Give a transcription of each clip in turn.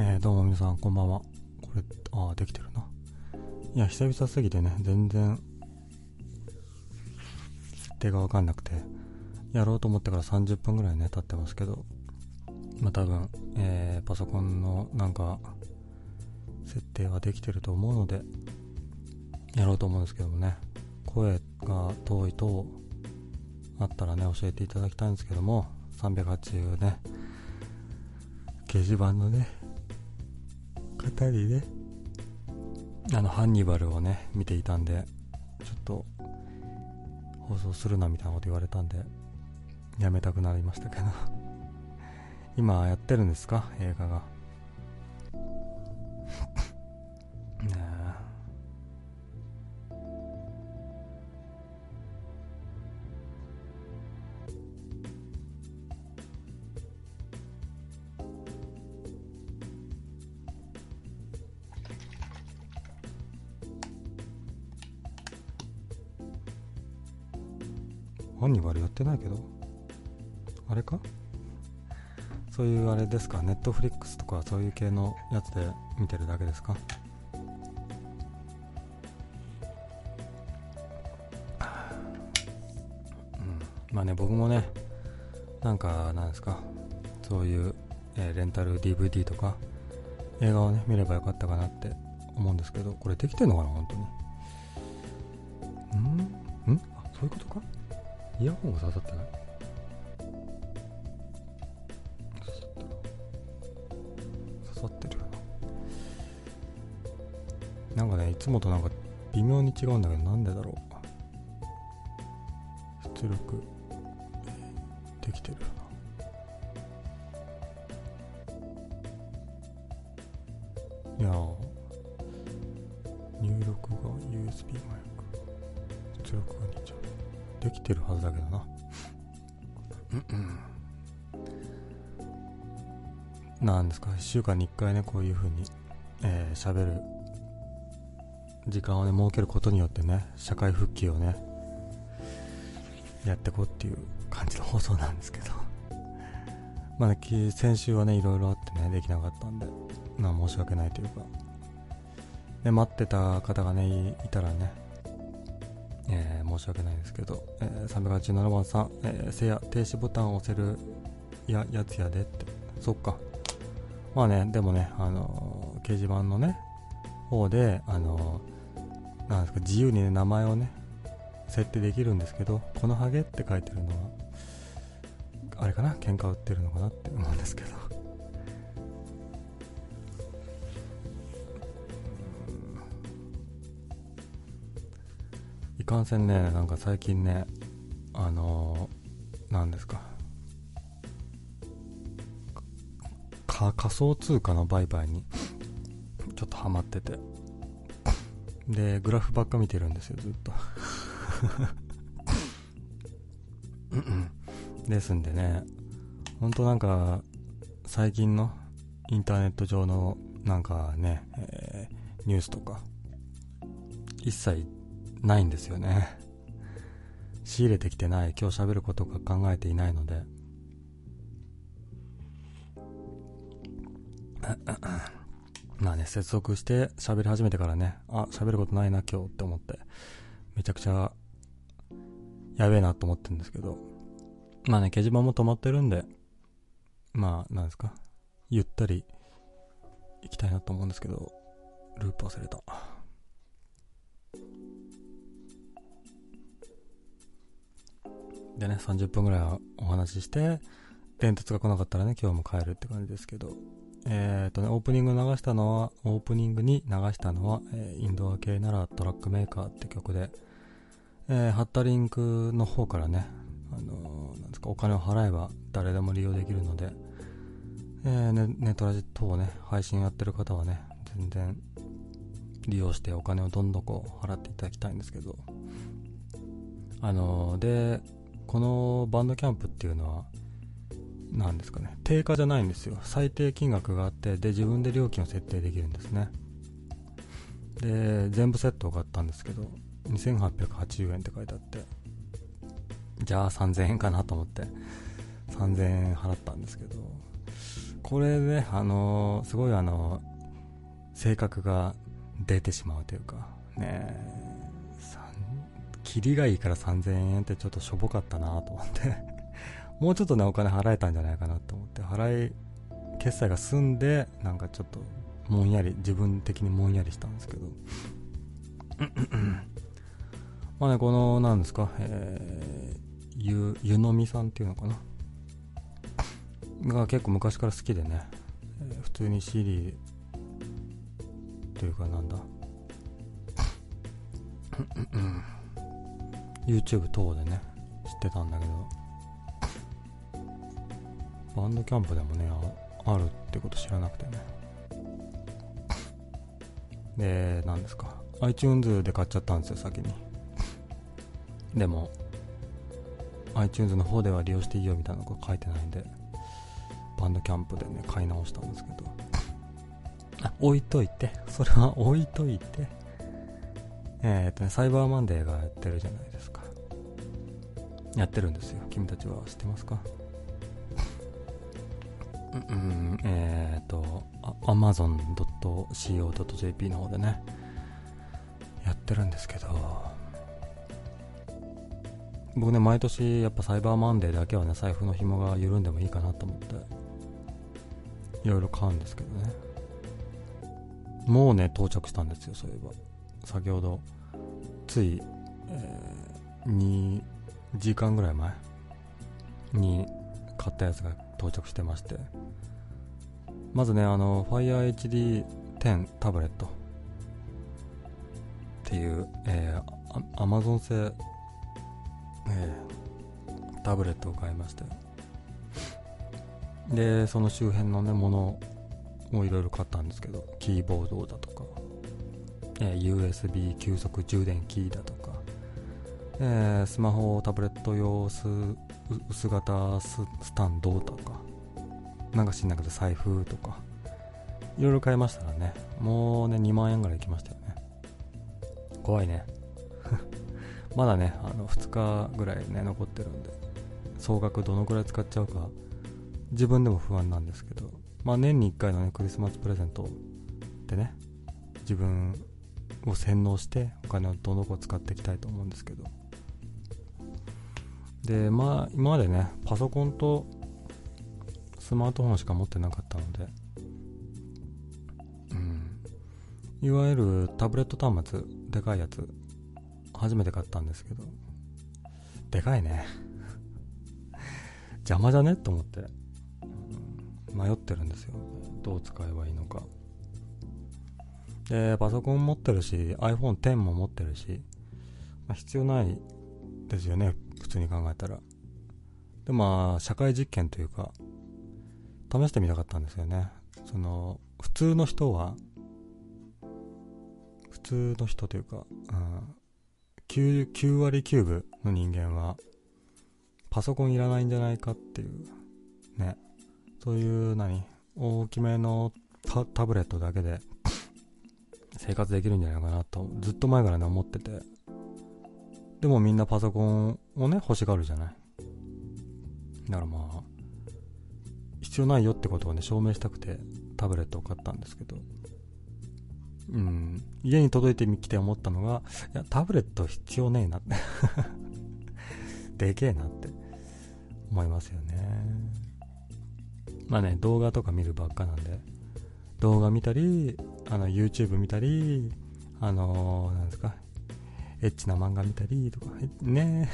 えー、どうも皆さんこんばんは。これ、ああ、できてるな。いや、久々すぎてね、全然、設定がわかんなくて、やろうと思ってから30分ぐらいね、経ってますけど、まあ多分、えー、パソコンのなんか、設定はできてると思うので、やろうと思うんですけどもね、声が遠いと、あったらね、教えていただきたいんですけども、380ね、掲示板のね、方にね、あの、ハンニバルをね、見ていたんで、ちょっと、放送するなみたいなこと言われたんで、やめたくなりましたけど。今やってるんですか？映画が。ですか？ネットフリックスとかそういう系のやつで見てるだけですか？うん。まあね僕もねなんかなんですか？そういう、えーレンタル DVD とか映画をね見ればよかったかなって思うんですけどこれできてんのかな？本当に。うん？ん？あそういうことか？イヤホンが刺さってない？つもとなんか微妙に違うんだけどなんでだろう。出力できてるよな。いや入力が USB マイク出力が2ちゃう。できてるはずだけどな。うんうん。なんですか1週間に1回ねこういう風にえー喋、る時間をね設けることによってね社会復帰をねやっていこうっていう感じの放送なんですけど。まあね先週はねいろいろあってねできなかったんで。まあ申し訳ないというか。で待ってた方がねいいたらねえー申し訳ないですけど、えー、387番さん、えーせや停止ボタンを押せるややつやでって。そっか。まあねでもね、あのー掲示板のね方で、あのーなんですか自由に、ね、名前をね設定できるんですけどこのハゲって書いてるのはあれかな喧嘩売ってるのかなって思うんですけど。いかんせんねなんか最近ねあのー、なんですかか仮想通貨の売買にちょっとハマってて。でグラフばっか見てるんですよずっと。ですんでね。本当なんか最近のインターネット上のなんかね、えーニュースとか一切ないんですよね。仕入れてきてない今日喋ることが考えていないので。接続して喋り始めてからねあ喋ることないな今日って思ってめちゃくちゃやべえなと思ってるんですけどまあね掲示板も止まってるんでまあなんですかゆったり行きたいなと思うんですけどループ忘れた。でね30分ぐらいお話しして伝達が来なかったらね今日も帰るって感じですけど。えっ、とねオープニング流したのはオープニングに流したのは、えーインドア系ならトラックメーカーって曲で、えー貼ったリンクの方からねあのーなんですかお金を払えば誰でも利用できるので、えーね、ネットラジ等ね配信やってる方はね全然利用してお金をどんどんこう払っていただきたいんですけどあのーでこのバンドキャンプっていうのはなんですかね。定価じゃないんですよ。最低金額があってで自分で料金を設定できるんですね。で全部セットを買ったんですけど2880円って書いてあってじゃあ3000円かなと思って3000円払ったんですけどこれね、あのー、すごいあのー、性格が出てしまうというか、ねキリがいいから3000円ってちょっとしょぼかったなと思って。もうちょっとね、お金払えたんじゃないかなと思って、払い、決済が済んで、なんかちょっと、もんやり、自分的にもんやりしたんですけど。まあね、この、なんですか、えー、ゆ、湯飲みさんっていうのかな。が結構昔から好きでね、えー、普通に CD というかなんだ YouTube 等でね知ってたんだけどバンドキャンプでもねあるってこと知らなくてね。で何ですか。iTunes で買っちゃったんですよ先に。でも iTunes の方では利用していいよみたいなこと書いてないんでバンドキャンプでね買い直したんですけど。あ置いといて。それは置いといて。えっ、とねサイバーマンデーがやってるじゃないですか。やってるんですよ。君たちは知ってますか？うん、えっ、ー、と amazon.co.jp の方でねやってるんですけど。僕ね毎年やっぱサイバーマンデーだけはね財布の紐が緩んでもいいかなと思っていろいろ買うんですけどね。もうね到着したんですよそういえば。先ほどつい、えー、2時間ぐらい前に買ったやつが到着してまして。まずねあの FireHD10 タブレットっていう、えー、アマゾン製、えー、タブレットを買いまして。でその周辺のねものをいろいろ買ったんですけどキーボードだとか、えー、USB 急速充電キーだとか、えー、スマホタブレット用ス薄型スタンドとかなんか知んないけど財布とかいろいろ買いましたらねもうね2万円ぐらいいきましたよね怖いね まだねあの2日ぐらいね残ってるんで総額どのくらい使っちゃうか自分でも不安なんですけど、まあ年に1回のね、クリスマスプレゼントでね、自分を洗脳してお金をどの子使っていきたいと思うんですけど。で、まあ今までね、パソコンとスマートフォンしか持ってなかったので、うん。いわゆるタブレット端末、でかいやつ、初めて買ったんですけど、でかいね。邪魔じゃね？と思って。迷ってるんですよどう使えばいいのかでパソコン持ってるし iPhone10 も持ってるし、まあ、必要ないですよね普通に考えたら。でまあ社会実験というか試してみたかったんですよね。その普通の人は普通の人というか、うん、9, 9割9分の人間はパソコンいらないんじゃないかっていうね。そういう何大きめのタブレットだけで 生活できるんじゃないかなとずっと前からね思ってて。でもみんなパソコンをね欲しがるじゃない？だからまあ必要ないよってことをね証明したくてタブレットを買ったんですけど。うん。家に届いてきて思ったのがいやタブレット必要ねえなって。でけえなって。思いますよね。まあね、動画とか見るばっかなんで、動画見たり、あの、YouTube 見たり、あのー、なんですか、エッチな漫画見たりとか、ね。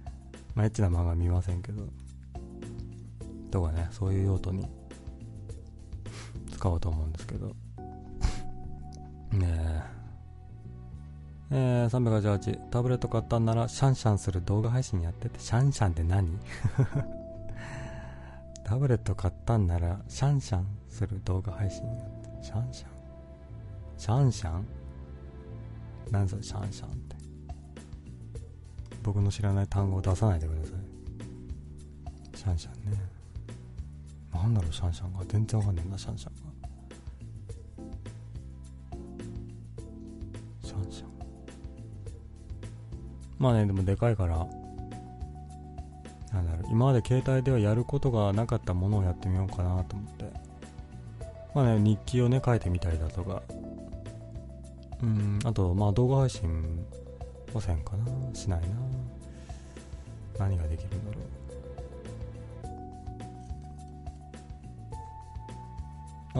まあ、エッチな漫画見ませんけど、とかね、そういう用途に。使おうと思うんですけど、ねえ。えー、388、タブレット買ったんならシャンシャンする動画配信やってて、シャンシャンって何？タブレット買ったんならシャンシャンする動画配信やって。シャンシャン？シャンシャン？何ぞシャンシャン？僕の知らない単語を出さないでください。シャンシャンね。なんだろうシャンシャンが。全然わかんないなシャンシャンが。シャンシャン。まあねでもでかいから。なんだろう。今まで携帯ではやることがなかったものをやってみようかなと思って。まあね、日記をね、書いてみたりだとか、うん、あと、まあ動画配信もせんかな、しないな。何ができるんだろ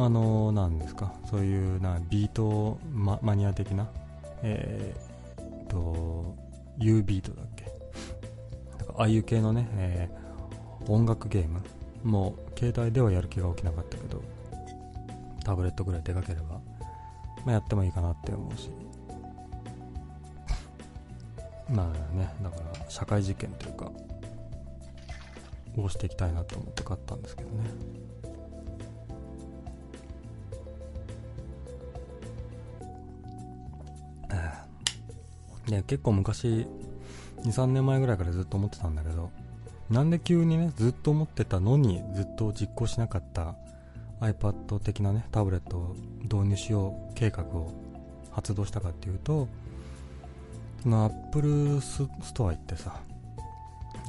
う？あのー、なんですか、そういうなビートママニア的な、えー、と、U ビートだっけ？なんかああいう系のね、えー、音楽ゲームもう携帯ではやる気が起きなかったけどタブレットぐらいでかければ、まあ、やってもいいかなって思うし。まあねだから社会実験というかをしていきたいなと思って買ったんですけどね。ね結構昔23年前ぐらいからずっと思ってたんだけどなんで急にねずっと思ってたのにずっと実行しなかった iPad 的なねタブレットを導入しよう計画を発動したかっていうとその Apple ストア行ってさ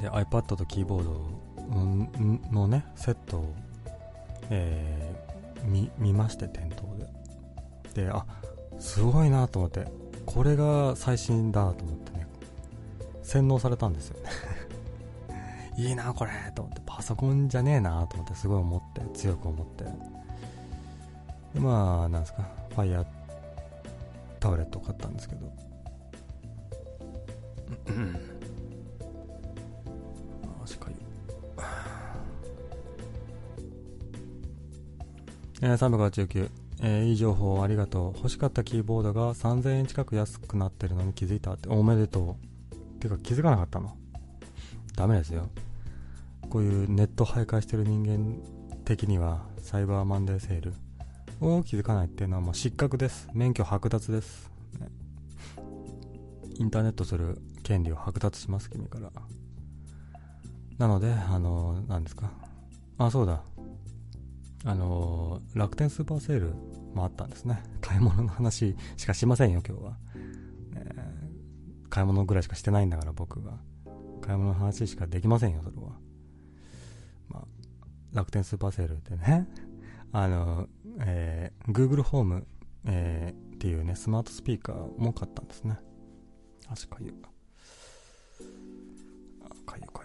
で iPad とキーボードのねセットを、えー、見見まして店頭で。であすごいなと思って。これが最新だと思ってね。洗脳されたんですよね。いいなこれと思って。パソコンじゃねえなと思ってすごい思って。強く思って。でまあなんですか。Fire タブレットを買ったんですけど。うんしかえー、389えー、いい情報ありがとう。欲しかったキーボードが3000円近く安くなってるのに気づいたって。おめでとう。てか気づかなかったのダメですよ。こういうネット徘徊してる人間的には、サイバーマンデーセールを気づかないっていうのはもう失格です。免許剥奪です。ね、インターネットする権利を剥奪します、君から。なので、あのー、何ですか。あ、そうだ。あの、楽天スーパーセールもあったんですね。買い物の話しかしませんよ、今日は。ね、買い物ぐらいしかしてないんだから、僕は。買い物の話しかできませんよ、それは。まあ、楽天スーパーセールってね、あの、えー、Google ホーム、えー、っていうね、スマートスピーカーも買ったんですね。足かゆ。かゆか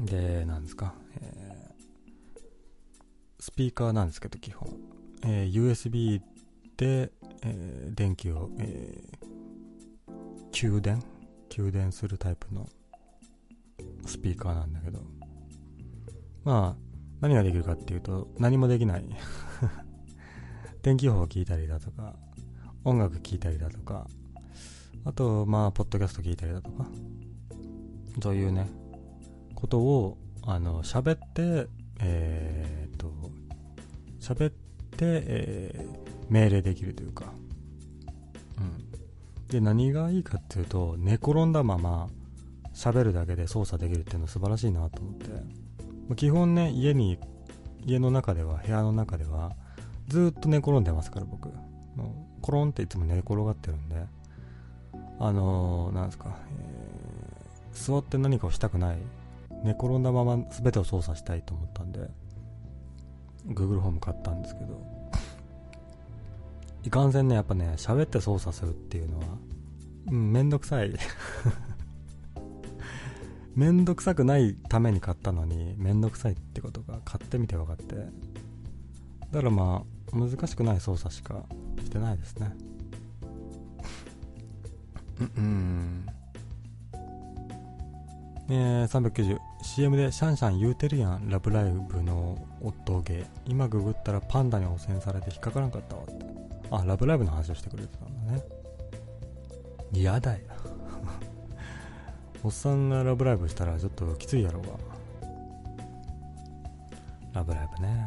ゆ。で、なんですか、えースピーカーなんですけど、基本。えー、USB で、えー、電気を、え、給電？給電するタイプのスピーカーなんだけど。まあ、何ができるかっていうと、何もできない。天気予報を聞いたりだとか、音楽聴いたりだとか、あと、まあ、ポッドキャスト聞いたりだとか、そういうね、ことを、あの、喋って、えー、と、喋って、えー、命令できるというか、うん。で、何がいいかっていうと、寝転んだまま喋るだけで操作できるっていうのは素晴らしいなと思って。ま基本ね、家に、家の中では、部屋の中では、ずっと寝転んでますから、僕。もうコロンっていつも寝転がってるんで、あのー、なんですか、えー、座って何かをしたくない、寝転んだまま全てを操作したいと思ったんで、Google ホーム買ったんですけど、いかんせんね、やっぱね、喋って操作するっていうのは、うん、めんどくさい。めんどくさくないために買ったのに、めんどくさいってことが買ってみて分かって。だからまあ、難しくない操作しかしてないですね。うん。えー、390。CM でシャンシャン言うてるやん、ラブライブの夫芸。今ググったらパンダに汚染されて引っかからんかったわって。あ、ラブライブの話をしてくれてたんだね。嫌だよ。おっさんがラブライブしたらちょっときついやろうが。ラブライブね。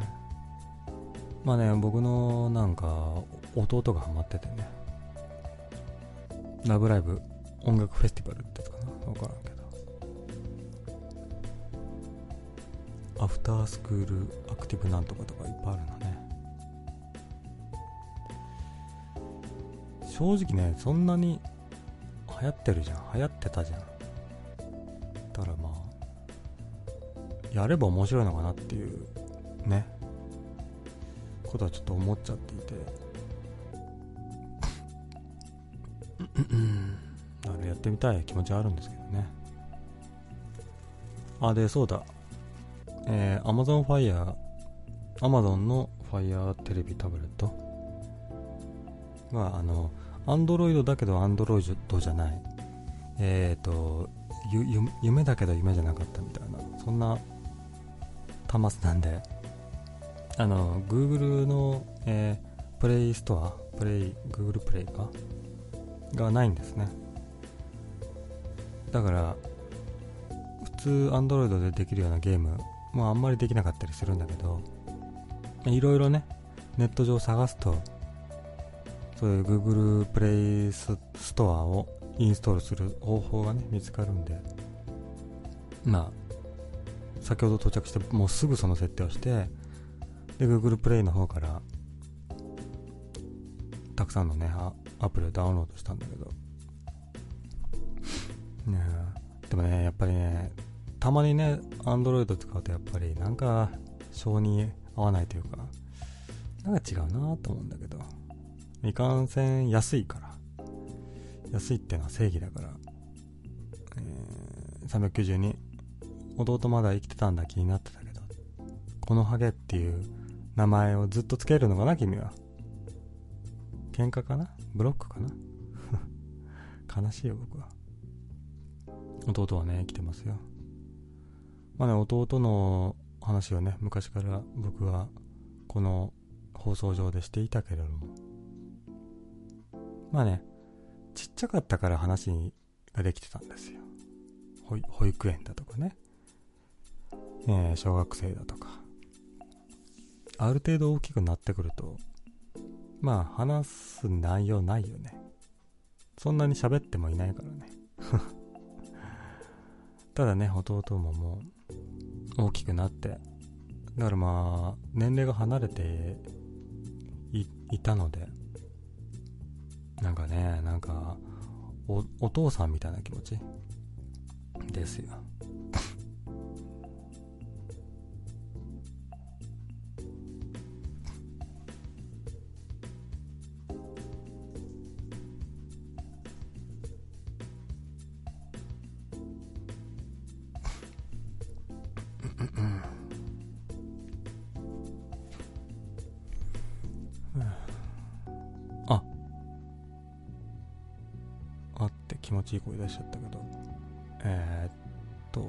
まあね、僕のなんか弟がハマっててね。ラブライブ音楽フェスティバルってやつかな。わからんけど。アフタースクールアクティブなんとかとかいっぱいあるんだね。正直ねそんなに流行ってるじゃん。流行ってたじゃん。だからまあやれば面白いのかなっていうね。ことはちょっと思っちゃっていて。だからやってみたい気持ちはあるんですけどね。あでそうだ。えー、Amazon Fire Amazon の Fire テレビタブレット？があの Android だけど Android じゃない。えっ、ー、と夢だけど夢じゃなかったみたいな。そんな端末なんで。あの Google の、えー、プレイストアプレイ Google プレイか？がないんですね。だから普通 Android でできるようなゲームもあんまりできなかったりするんだけどいろいろねネット上探すとそういう Google プレイストアをインストールする方法がね見つかるんでまあ先ほど到着してもうすぐその設定をしてで Google プレイの方からたくさんのねアプリをダウンロードしたんだけど。ねでもねやっぱりねたまにね Android 使うとやっぱりなんか性に合わないというかなんか違うなと思うんだけど。いかんせん安いから。安いってのは正義だから、えー、392弟まだ生きてたんだ気になってたけど。このハゲっていう名前をずっとつけるのかな君は。喧嘩かな？ブロックかな？悲しいよ僕は。弟はね生きてますよ。まあね弟の話をね昔から僕はこの放送上でしていたけれども。まあねちっちゃかったから話ができてたんですよ。保育園だとかね、えー、小学生だとか。ある程度大きくなってくるとまあ話す内容ないよね。そんなに喋ってもいないからね。ただね弟ももう大きくなって。だからまあ年齢が離れていたので。なんかねなんかおお父さんみたいな気持ちですよ。しゃったけど。えー、っと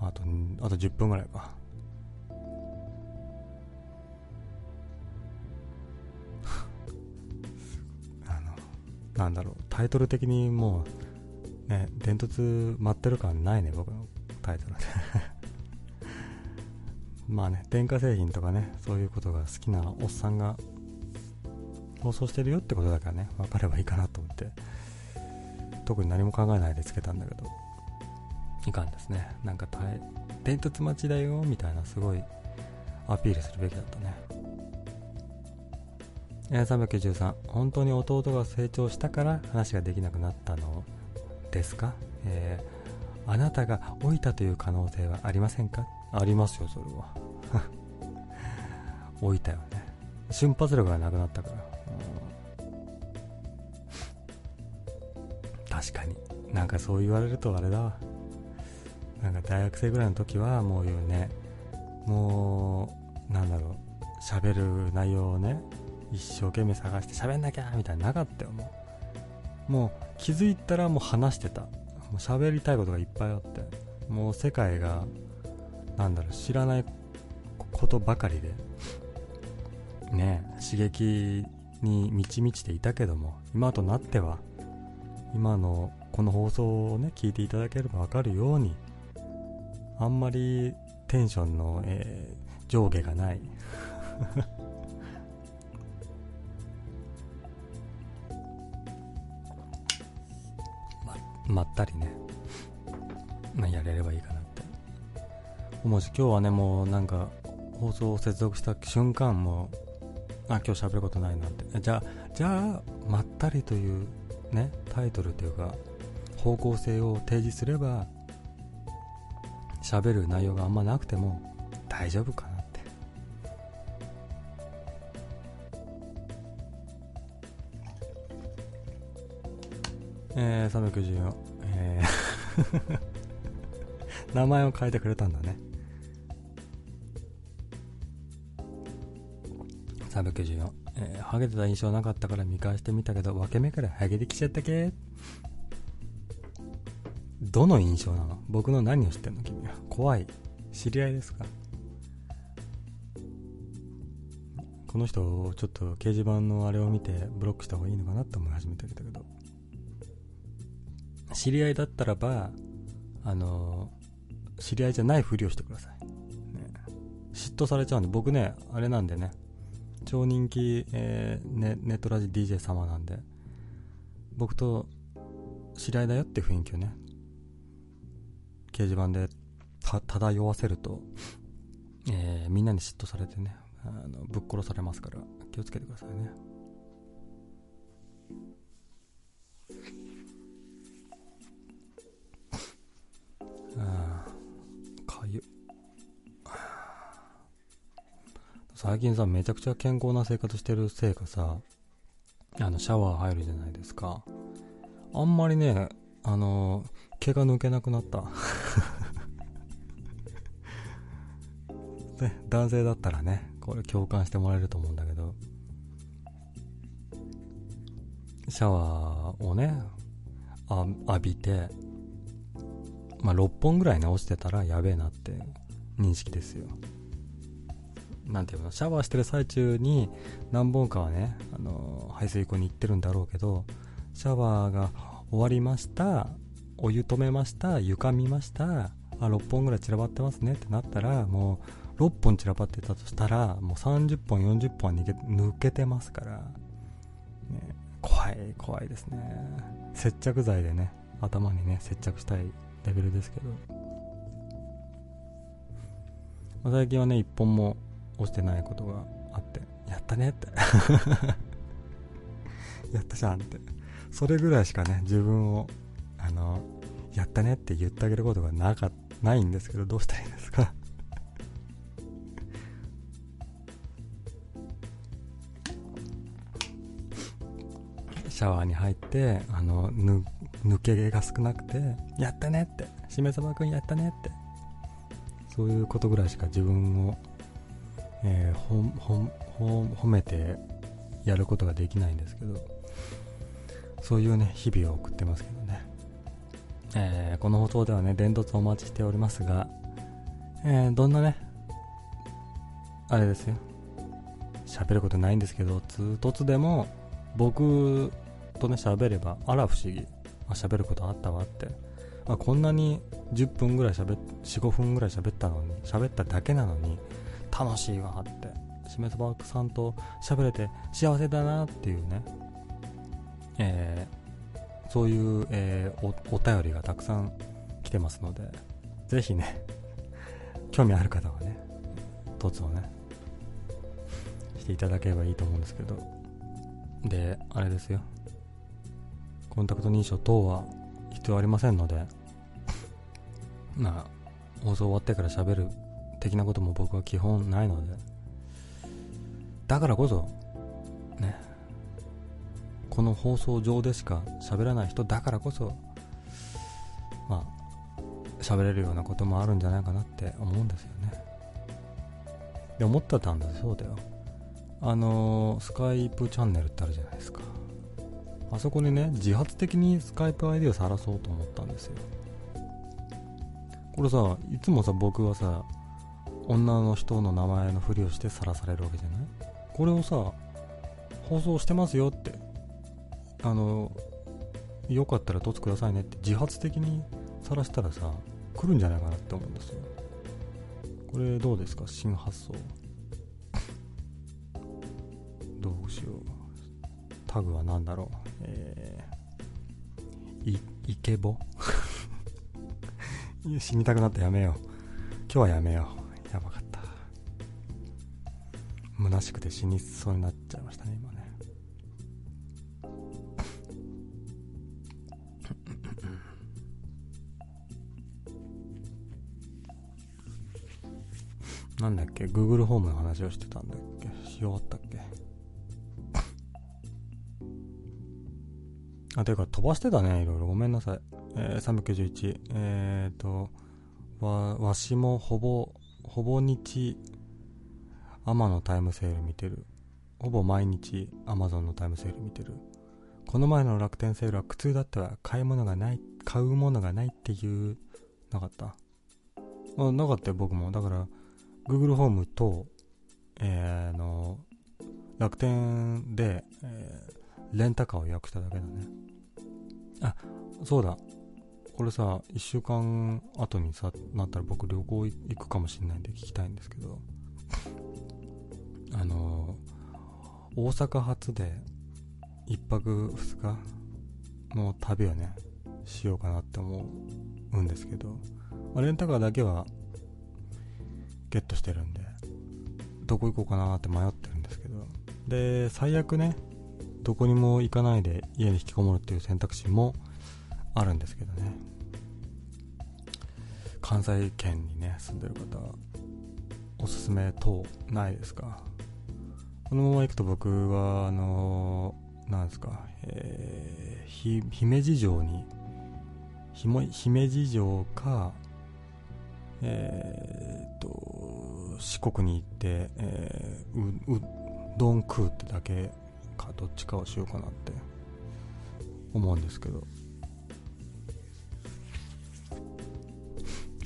あとあと10分ぐらいか。あのなんだろう。タイトル的にもうね伝突待ってる感ないね僕のタイトルで。まあね電化製品とかねそういうことが好きなおっさんが放送してるよってことだからね。分かればいいかなと思って。特に何も考えないでつけたんだけど。いかんですね。なんか伝突待ちだよみたいなすごいアピールするべきだったね。393本当に弟が成長したから話ができなくなったのですか、えー、あなたが老いたという可能性はありませんか？ありますよそれは。老いたよね。瞬発力がなくなったから。確かに。なんかそう言われるとあれだわ。なんか大学生ぐらいの時はもう言うねもうなんだろう喋る内容をね一生懸命探して喋んなきゃみたいななかったよもう。もう気づいたらもう話してた。もう喋りたいことがいっぱいあって。もう世界がなんだろう知らないことばかりで。ね刺激に満ち満ちていたけども今となっては今のこの放送をね聞いていただければ分かるようにあんまりテンションの、えー、上下がない。ままったりね、まあ、やれればいいかなって。思うし今日はねもうなんか放送を接続した瞬間もあ今日喋ることないなって。じゃあじゃあまったりというねタイトルというか方向性を提示すれば喋る内容があんまなくても大丈夫かなって。えー、394えー名前を変えてくれたんだね。394、えー、ハゲてた印象なかったから見返してみたけど分け目からハゲてきちゃったけ。どの印象なの？僕の何を知ってんの君は？怖い。知り合いですか？この人をちょっと掲示板のあれを見てブロックした方がいいのかなって思い始めてきたけど。知り合いだったらばあの知り合いじゃないふりをしてください、ね、嫉妬されちゃうんで僕ねあれなんでね。超人気、えー、ね、ネットラジ DJ 様なんで僕と知り合いだよって雰囲気をね掲示板で漂わせると、えー、みんなに嫉妬されてねあのぶっ殺されますから気をつけてくださいね。あか最近さめちゃくちゃ健康な生活してるせいかさあのシャワー入るじゃないですか。あんまりねあの毛が抜けなくなった、男性だったらねこれ共感してもらえると思うんだけど。シャワーをねあ浴びてまあ、6本ぐらいね落ちてたらやべえなって認識ですよ。なんていうのシャワーしてる最中に何本かはね、あの、排水溝に行ってるんだろうけどシャワーが終わりましたお湯止めました床見ましたあ6本ぐらい散らばってますねってなったらもう6本散らばってたとしたらもう30本40本は抜けてますから、ね、怖い怖いですね。接着剤でね頭にね接着したいレベルですけど、最近はね一本も落ちてないことがあってやったねって。やったじゃんって。それぐらいしかね自分をあのやったねって言ってあげることがなかないんですけどどうしたらいいですか？シャワーに入ってあの抜け毛が少なくてやったねって。しめさばくんやったねって。そういうことぐらいしか自分を、えー、ほほほ褒めてやることができないんですけどそういうね日々を送ってますけどね、えー、この放送ではね伝突お待ちしておりますが、えー、どんなねあれですよ。喋ることないんですけど通突でも僕とね喋ればあら不思議。あ喋ることあったわって。あこんなに10分ぐらい喋っ45分ぐらい喋ったのに喋っただけなのに楽しいわってしめそばさんと喋れて幸せだなっていうね、えー、そういう、えー、おお便りがたくさん来てますのでぜひね 興味ある方はね凸をねしていただければいいと思うんですけど。であれですよ。コンタクト認証等は必要ありませんので、まあ、放送終わってから喋る的なことも僕は基本ないので、だからこそ、ね、この放送上でしか喋らない人だからこそ、まあ、喋れるようなこともあるんじゃないかなって思うんですよね。で、思ってたんだそうだよ。あのー、スカイプチャンネルってあるじゃないですか。あそこにね自発的にスカイプ ID を晒そうと思ったんですよこれさいつもさ僕はさ女の人の名前のふりをして晒されるわけじゃない？これをさ放送してますよって。あのよかったら凸くださいねって自発的に晒したらさ来るんじゃないかなって思うんですよ。これどうですか？新発想。どうしよう。タグは何だろう？えー、い、イケボ？死にたくなったやめよう。今日はやめよう。やばかった。虚しくて死にそうになっちゃいましたね、今ね。なんだっけ？Google ホームの話をしてたんだっけ？し終わったっけ？あ、ていうか飛ばしてたね、いろいろ。ごめんなさい。えー、391。えーと、わ、わしもほぼ、ほぼ日、アマのタイムセール見てる。ほぼ毎日、アマゾンのタイムセール見てる。この前の楽天セールは苦痛だったわ。買い物がない、買うものがないっていう、なかったあ、なかったよ、僕も。だから、Google ホームと、えー、の、楽天で、えー、レンタカーを予約しただけだね。あ、そうだ。これさ、1週間後にさ、なったら僕旅行行くかもしれないんで聞きたいんですけど、あのー、大阪発で1泊2日の旅をね、しようかなって思うんですけど、まあ、レンタカーだけはゲットしてるんで、どこ行こうかなって迷ってるんですけど、で、最悪ね、どこにも行かないで家に引きこもるっていう選択肢もあるんですけどね。関西圏にね、住んでる方、おすすめ等ないですか？このまま行くと僕は、あのー、なんですか、えー、姫路城に、姫路城か、えー、っと、四国に行って、えー、う、うどん食うってだけか、どっちかをしようかなって思うんですけど。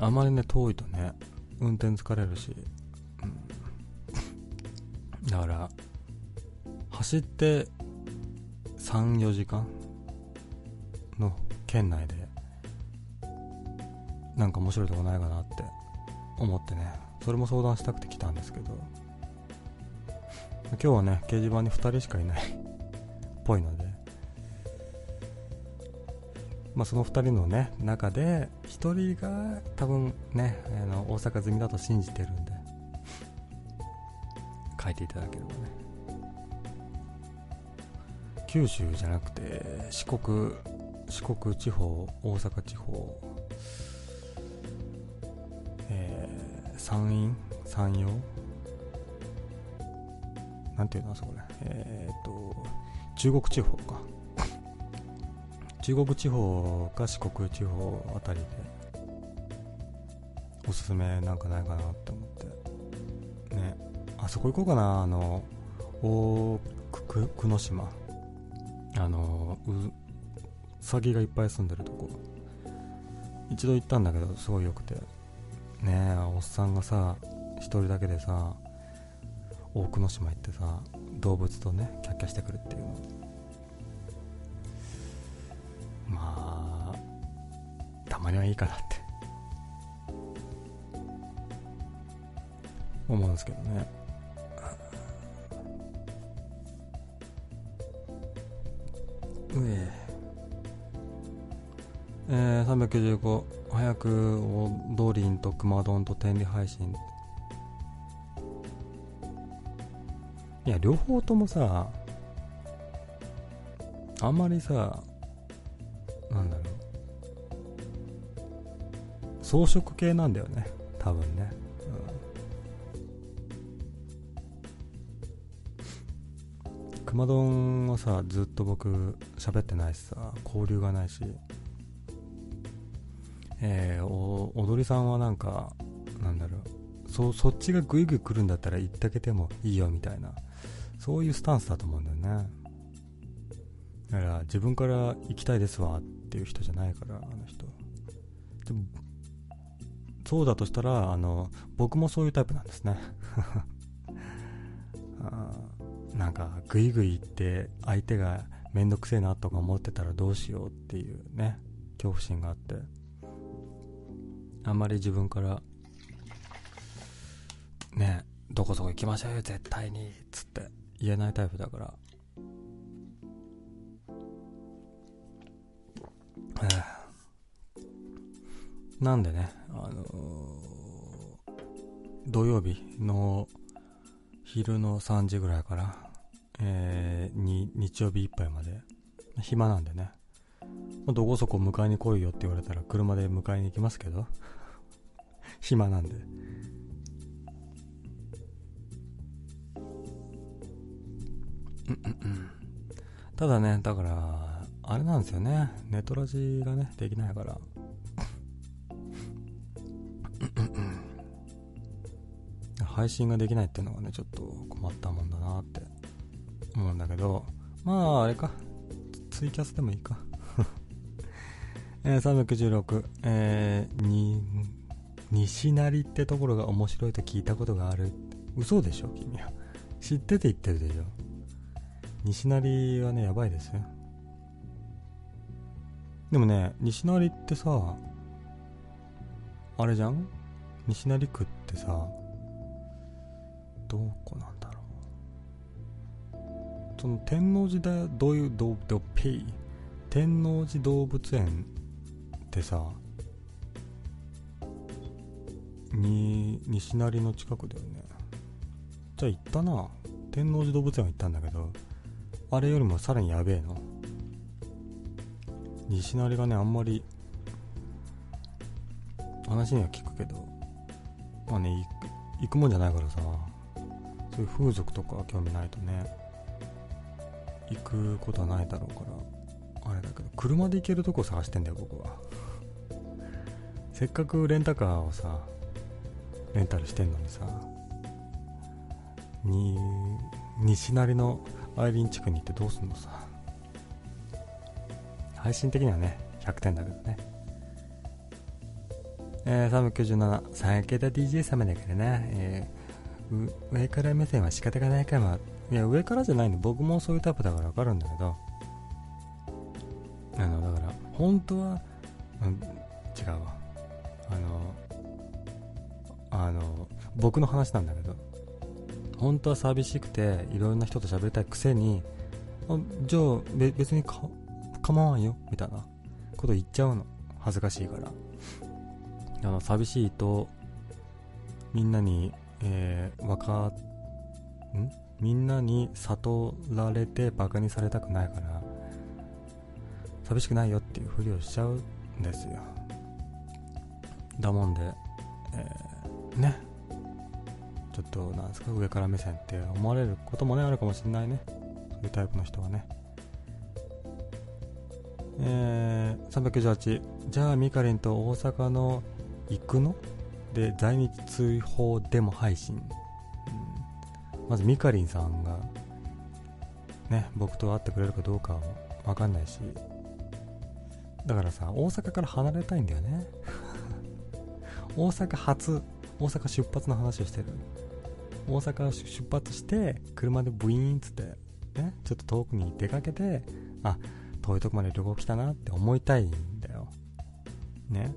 あまりね、遠いとね、運転疲れるし、うん、だから、走って3、4時間の県内でなんか面白いとこないかなって思ってねそれも相談したくて来たんですけど。今日はね掲示板に2人しかいない。っぽいので。まあその2人のね中で1人が多分ねあの大阪済みだと信じてるんで。書いていただければね。九州じゃなくて四国四国地方大阪地方。山陰山陽。なんていうのそこね。えー、っと中国地方か。中国地方か四国地方あたりでおすすめなんかないかなって思って。ねあそこ行こうかな。あの大久野島。あのうさぎがいっぱい住んでるとこ。一度行ったんだけどすごい良くて。ねえおっさんがさ一人だけでさ大久野島行ってさ動物とねキャッキャしてくるっていうの。まあたまにはいいかなって。思うんですけどね。うええー、395早くドリンとクマドンと天理配信。いや両方ともさあんまりさ装飾系なんだよね。多分ね、うん、熊丼はさずっと僕喋ってないしさ交流がないし。えー、踊りさんはなんか、なんだろう、そ、そっちがグイグイ来るんだったら言ってあげてもいいよみたいな、そういうスタンスだと思うんだよね。だから自分から行きたいですわっていう人じゃないから、あの人。でも、そうだとしたら、あの、僕もそういうタイプなんですね。なんか、グイグイ行って相手がめんどくせえなとか思ってたらどうしようっていうね、恐怖心があって。あんまり自分からねどこそこ行きましょうよ絶対にっつって言えないタイプだからなんでねの土曜日の昼の3時ぐらいから、えー、に日曜日いっぱいまで。暇なんでね。どこそこ迎えに来いよって言われたら車で迎えに行きますけど 暇なんで。ただねだからあれなんですよね。ネトラジがねできないから。配信ができないっていうのがねちょっと困ったもんだなって。思うんだけど。まああれか。ツイキャスでもいいか。えー、396えー、に西成ってところが面白いと聞いたことがある。嘘でしょ君は。知ってて言ってるでしょ。西成はねやばいですよ。でもね西成ってさあれじゃん？西成区ってさどこなんだろう。その天王寺だどういうどどペイ？天王寺動物園ってさに西成の近くだよね。じゃあ行ったな。天王寺動物園は行ったんだけどあれよりもさらにやべえの。西成がねあんまり話には聞くけどまあね行くもんじゃないからさ。そういう風俗とか興味ないとね行くことはないだろうからあれだけど車で行けるとこ探してんだよ僕は。せっかくレンタカーをさレンタルしてんのにさに西成のアイリン地区に行ってどうすんのさ。配信的にはね100点だけどね。えー、397 3桁 DJ 様だからな、えー、上から目線は仕方がないかも。いや上からじゃないの。僕もそういうタイプだから分かるんだけど。あのだから本当は、うん、違うわ。あのあの僕の話なんだけど。本当は寂しくていろんな人と喋りたいくせにあじゃあ別にか構わんよ。みたいな。こと言っちゃうの。恥ずかしいから。あの寂しいとみんなに、えー、わかん？みんなに悟られてバカにされたくないから寂しくないよっていうふりをしちゃうんですよ。だもんで、えー、ね。ちょっとなんですか上から目線って思われることもねあるかもしれないね。そういうタイプの人はね。えー、398じゃあミカリンと大阪の行くの？で在日追放デモ配信、うん、まずミカリンさんがね僕と会ってくれるかどうかは分かんないし。だからさ大阪から離れたいんだよね。大阪発大阪出発の話をしてる。大阪出発して車でブイーンっつってねちょっと遠くに出かけてあ遠いとこまで旅行来たなって思いたいんだよ。ね。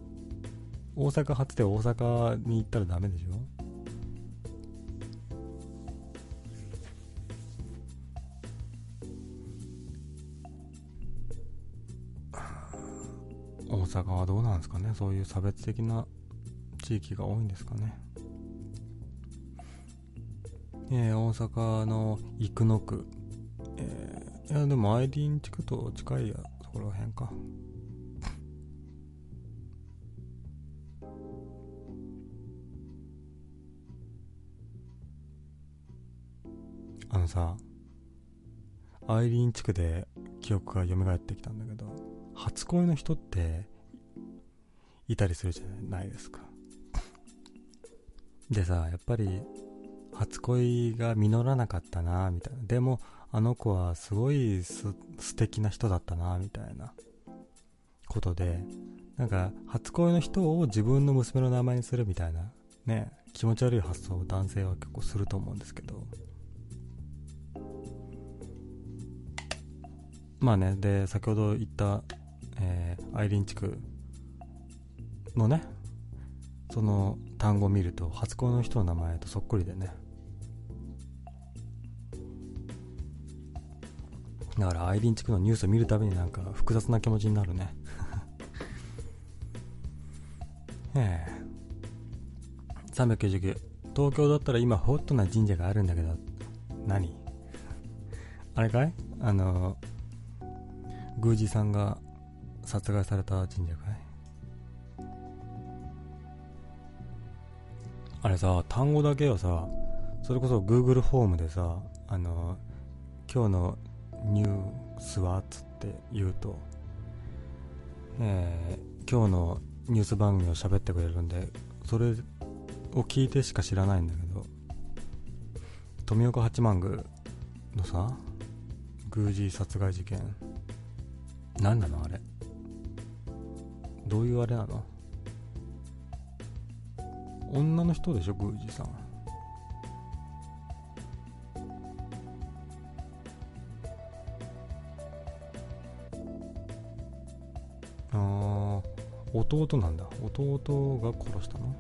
大阪発で大阪に行ったらダメでしょ？大阪はどうなんですかね？そういう差別的な地域が多いんですかね？えー、大阪の生野区、えー、いやでもアイリン地区と近いやところらへんか。あのさアイリーン地区で記憶が蘇ってきたんだけど初恋の人っていたりするじゃないですか。でさやっぱり初恋が実らなかったなみたいな。でもあの子はすごいす素敵な人だったなみたいな。ことでなんか初恋の人を自分の娘の名前にするみたいなね気持ち悪い発想を男性は結構すると思うんですけど。まあねで先ほど言った、えー、アイリン地区のねその単語を見ると初恋の人の名前とそっくりでね。だからアイリン地区のニュースを見るたびになんか複雑な気持ちになるね。ええ。399東京だったら今ホットな神社があるんだけど何？あれかい？あの宮司さんが殺害された神社かいあれさ単語だけはさそれこそ Google ホームでさあの今日のニュースはっつって言うと、えー、今日のニュース番組を喋ってくれるんでそれを聞いてしか知らないんだけど富岡八幡宮のさ宮司殺害事件何なの？あれ。どういうあれなの？女の人でしょ？宮司さん。ああ弟なんだ。弟が殺したの？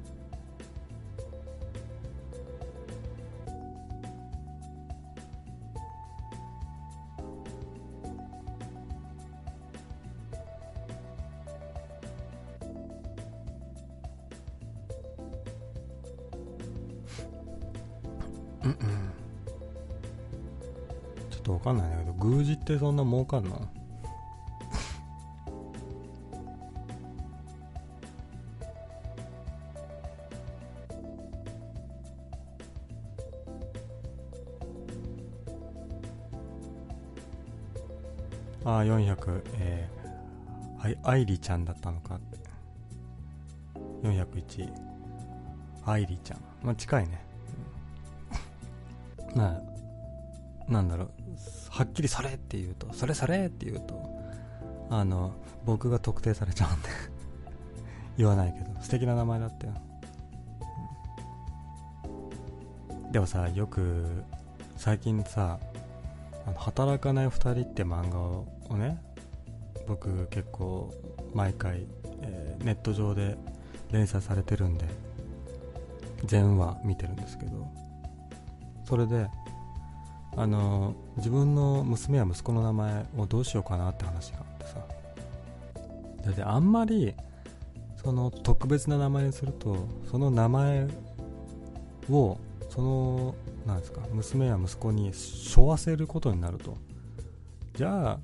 宮司ってそんな儲かんのああ400えー、はい愛梨ちゃんだったのか。って401愛梨ちゃん。まあ近いね。まあなんだろう。はっきりそれって言うとそれそれって言うとあの僕が特定されちゃうんで 言わないけど素敵な名前だったよ、でもさよく最近さあの働かない2人って漫画をね僕結構毎回、えー、ネット上で連載されてるんで全話見てるんですけどそれであの自分の娘や息子の名前をどうしようかなって話があってさ。だってあんまりその特別な名前にするとその名前をそのなんですか娘や息子に背負わせることになると。じゃあ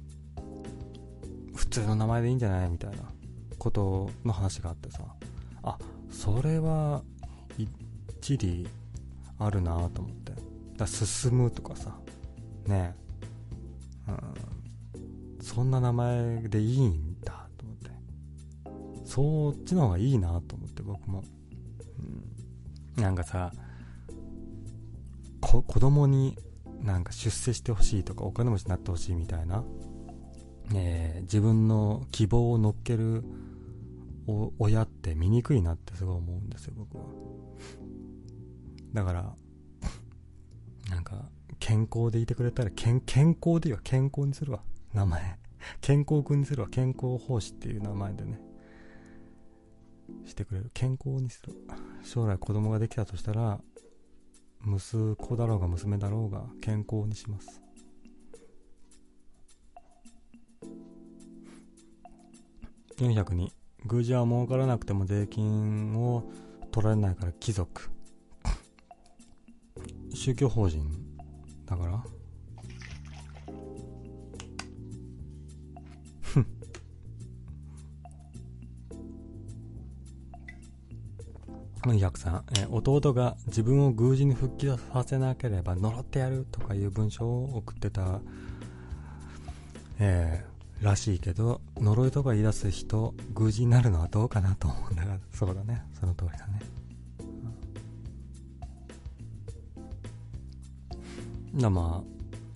普通の名前でいいんじゃないみたいなことの話があってさ。あそれは一理あるなと思って。だ進むとかさ。ねえ、うん、そんな名前でいいんだと思って。そっちの方がいいなと思って僕も、うん、なんかさ子供になんか出世してほしいとかお金持ちになってほしいみたいな、え、自分の希望を乗っける親って醜いなってすごい思うんですよ僕は。だからなんか健康でいてくれたら健健康でいいわ。健康にするわ。名前。健康くんにするわ。健康奉仕っていう名前でね。してくれる。健康にする。将来子供ができたとしたら息子だろうが娘だろうが健康にします。402宮司は儲からなくても税金を取られないから貴族。宗教法人だから。403、え弟が自分を宮司に復帰させなければ呪ってやるとかいう文章を送ってた、えー、らしいけど呪いとか言い出す人宮司になるのはどうかなと思うんだがそうだね。その通りだね、ま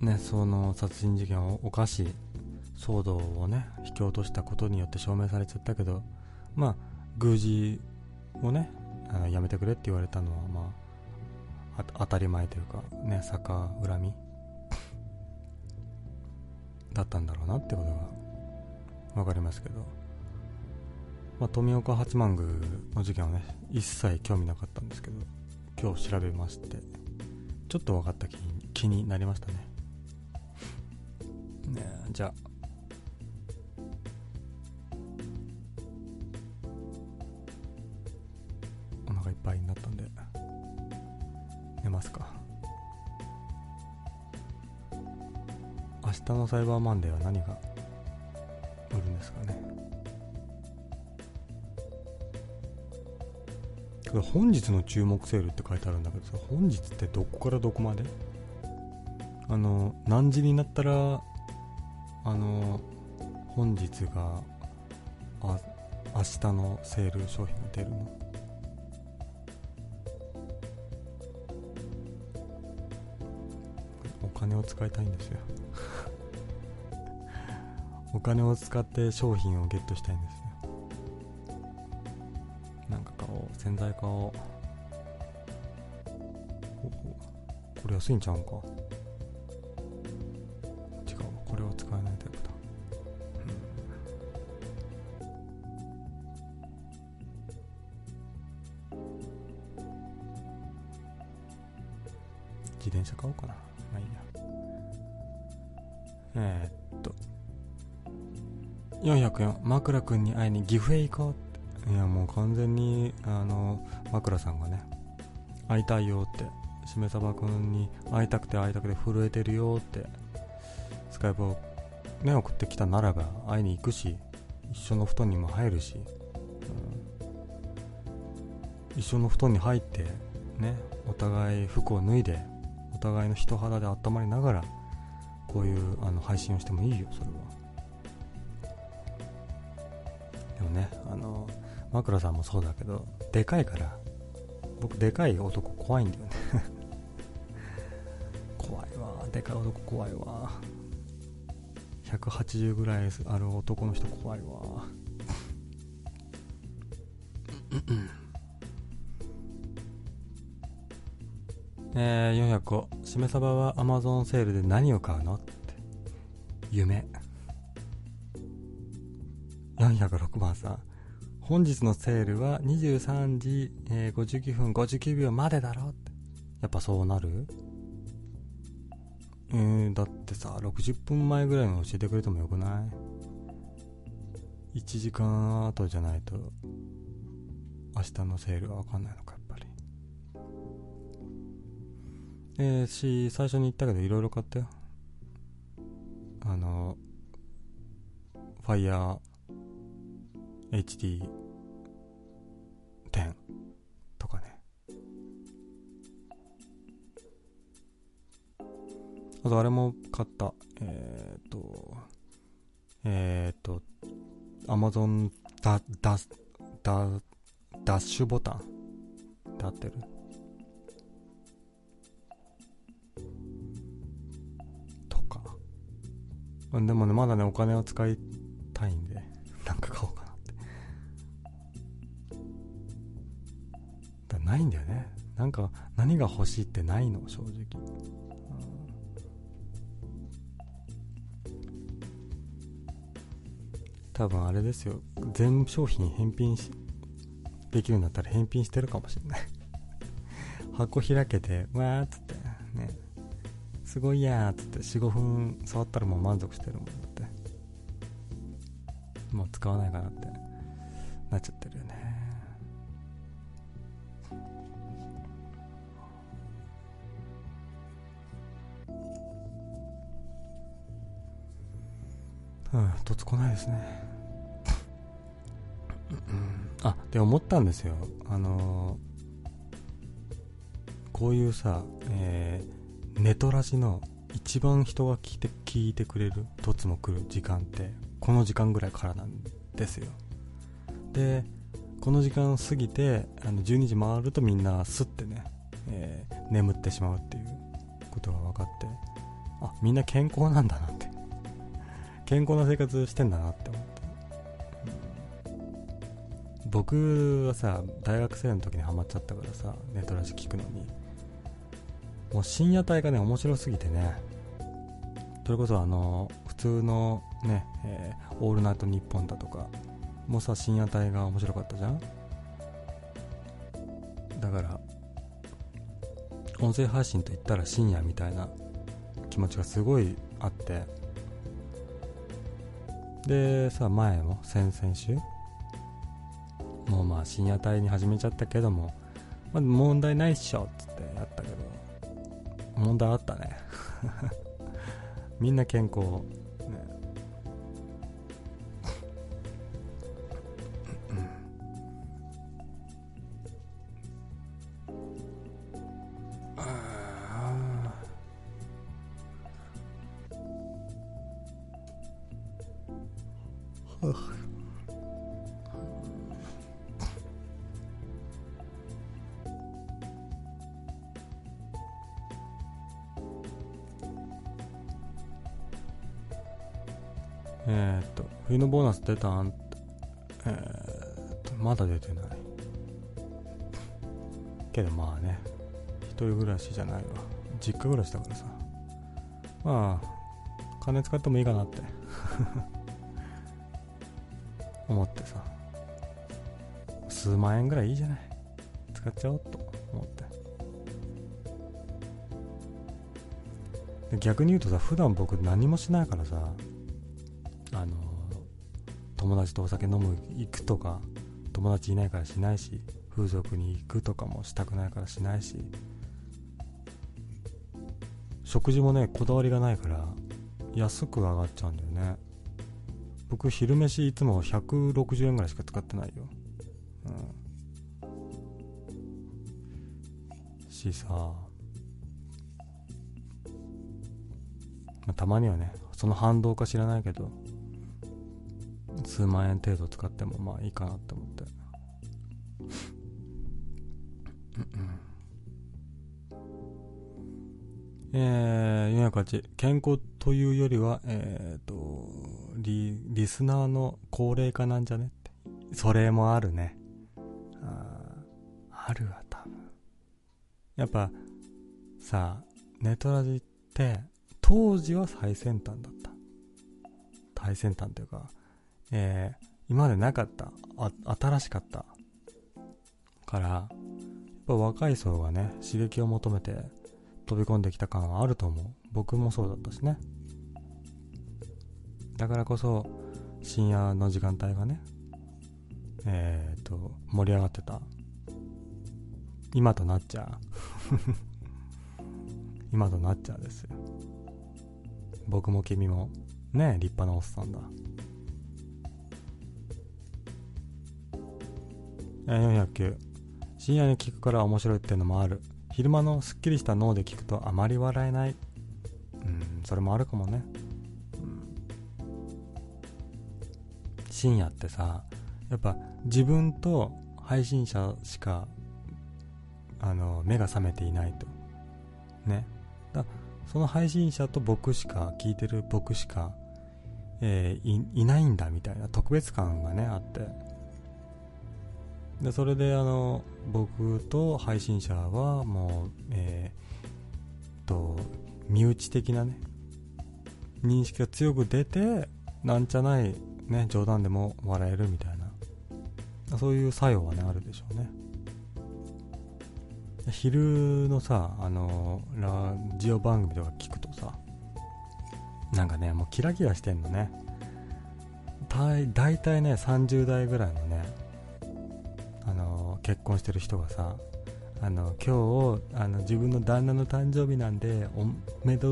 あねその殺人事件を犯し騒動をね引き落としたことによって証明されちゃったけどまあ宮司をねあのやめてくれって言われたのはまあ当たり前というかね逆恨みだったんだろうなってことが分かりますけど、まあ、富岡八幡宮の事件はね一切興味なかったんですけど今日調べましてちょっと分かった気に気になりましたね。ねじゃあ。ぱいになったんで。寝ますか。明日のサイバーマンデーは何が売るんですかね。本日の注目セールって書いてあるんだけどさ本日ってどこからどこまであの何時になったらあの本日があ明日のセール商品が出るの？お金を使いたいんですよ。お金を使って商品をゲットしたいんですよ。なんか買おう洗剤買おうこれ安いんちゃうんか？404枕くんに会いに岐阜へ行こうって。いやもう完全にあの枕さんがね会いたいよって。しめさばくんに会いたくて会いたくて震えてるよって。スカイプをね送ってきたならば会いに行くし一緒の布団にも入るし、うん、一緒の布団に入ってねお互い服を脱いでお互いの人肌で温まりながらこういうあの配信をしてもいいよそれは。枕さんもそうだけどでかいから僕でかい男怖いんだよね。怖いわでかい男怖いわ。180ぐらいある男の人怖いわ。えー、400個しめ鯖は Amazon セールで何を買うのって。夢。406番さん。本日のセールは23時、えー、59分59秒までだろって。やっぱそうなる？えー、だってさ60分前ぐらいに教えてくれてもよくない？1時間後じゃないと明日のセールは分かんないのかやっぱり。えー、し最初に言ったけどいろいろ買ったよ。あのファイヤー HD10 とかね。あとあれも買った。えっ、ー、とえっ、ー、と Amazon ダダダダッシュボタン。って合ってる。とか。でもねまだねお金を使い何が欲しいってないの？正直。多分あれですよ。全商品返品しできるんだったら返品してるかもしれない。箱開けてわーっつってね。すごいやーっつって45分触ったらもう満足してるもんだって。もう使わないかなってなっちゃってるよね。とつこないですね。あ、で思ったんですよ。あのー、こういうさ、えー、ネトラジの一番人が聞いて、聞いてくれる、とつも来る時間って、この時間ぐらいからなんですよ。で、この時間過ぎて、あの12時回るとみんなスッてね、えー、眠ってしまうっていうことが分かって、あ、みんな健康なんだな。健康な生活してんだなって思って、うん、僕はさ大学生の時にハマっちゃったからさネットラジ聞くのに。もう深夜帯がね面白すぎてね。それこそあの普通のね、えー、オールナイトニッポンだとかもうさ深夜帯が面白かったじゃん。だから音声配信といったら深夜みたいな気持ちがすごいあって。でさ前も先々週。もうまあ深夜帯に始めちゃったけども、まあ、問題ないっしょっつってやったけど問題あったね。みんな健康実家暮らしだからさ。まあ、金使ってもいいかなって 思ってさ。数万円ぐらいいいじゃない。使っちゃおうと思って。逆に言うとさ、普段僕何もしないからさ、あの友達とお酒飲む行くとか友達いないからしないし風俗に行くとかもしたくないからしないし食事もねこだわりがないから安く上がっちゃうんだよね。僕昼飯いつも160円ぐらいしか使ってないよ。うん。しさ、まあ、たまにはねその反動か知らないけど数万円程度使ってもまあいいかなって思って。えー、形健康というよりはえっ、ー、とリリスナーの高齢化なんじゃねって。それもあるね。ああるわ多分。やっぱさネトラジって当時は最先端だった。最先端というかえー、今までなかった新しかった。からやっぱ若い層がね刺激を求めて飛び込んできた感はあると思う。僕もそうだったしね。だからこそ深夜の時間帯がねえっ、ー、と盛り上がってた。今となっちゃう。今となっちゃうですよ。僕も君も。ね立派なおっさんだ。409深夜に聞くから面白いっていうのもある。昼間のすっきりした脳で聞くとあまり笑えない。それもあるかもね、うん、深夜ってさやっぱ自分と配信者しかあの目が覚めていないと。ね。だその配信者と僕しか聞いてる僕しか、えー、いないんだみたいな特別感がねあって。でそれであの僕と配信者はもうえー、と身内的なね認識が強く出てなんちゃないね冗談でも笑えるみたいな。そういう作用はねあるでしょうね。昼のさあのラジオ番組とか聞くとさなんかねもうキラキラしてんのね。大体ね30代ぐらいのね結婚してる人がさあの今日あの自分の旦那の誕生日なんでおめで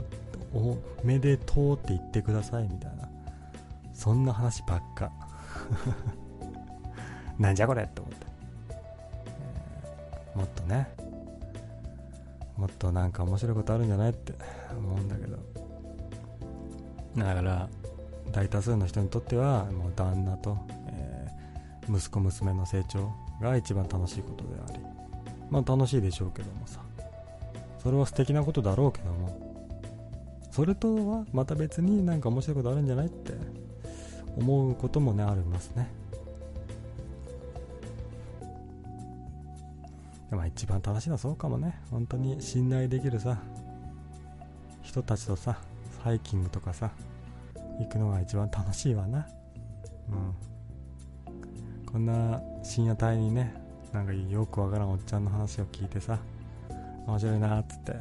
おめでとうって言ってくださいみたいな。そんな話ばっか。なんじゃこれって思って、もっとね。もっとなんか面白いことあるんじゃないって。思うんだけど。だから大多数の人にとってはもう旦那と、えー、息子娘の成長が一番楽しいことであり。まあ楽しいでしょうけどもさ。それは素敵なことだろうけども。それとはまた別になんか面白いことあるんじゃないって思うこともねありますね。まあ一番正しいのはそうかもね。本当に信頼できるさ人たちとさハイキングとかさ行くのが一番楽しいわな。うん。こんな深夜帯にねなんかよくわからんおっちゃんの話を聞いてさ面白いなっつって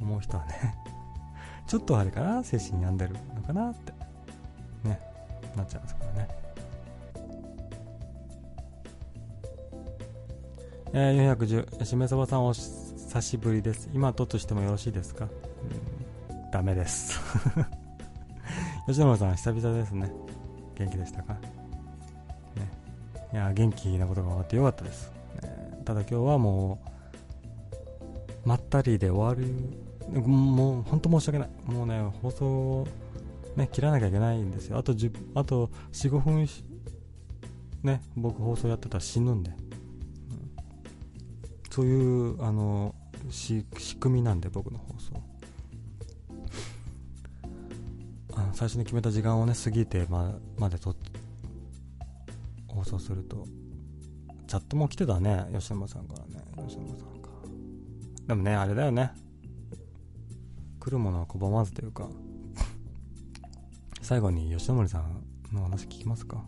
思う人はね ちょっとあれかな精神病んでるのかなってねなっちゃいますからね。えー、410しめそばさんお久しぶりです。今ととしてもよろしいですか、うん、ダメです。吉野さん久々ですね。元気でしたか？ね。いや元気なことが分かってよかったです、ただ今日はもうまったりで終わるもう本当申し訳ないもうね放送ね、切らなきゃいけないんですよ。あと、あと4、5分、ね、僕放送やってたら死ぬんで。そういう、あの、仕組みなんで、僕の放送。あ最初に決めた時間をね、過ぎてままでと放送すると、チャットも来てたね、吉野さんからね。吉野さんか。でもね、あれだよね。来るものは拒まずというか、最後に吉野森さんの話聞きますか？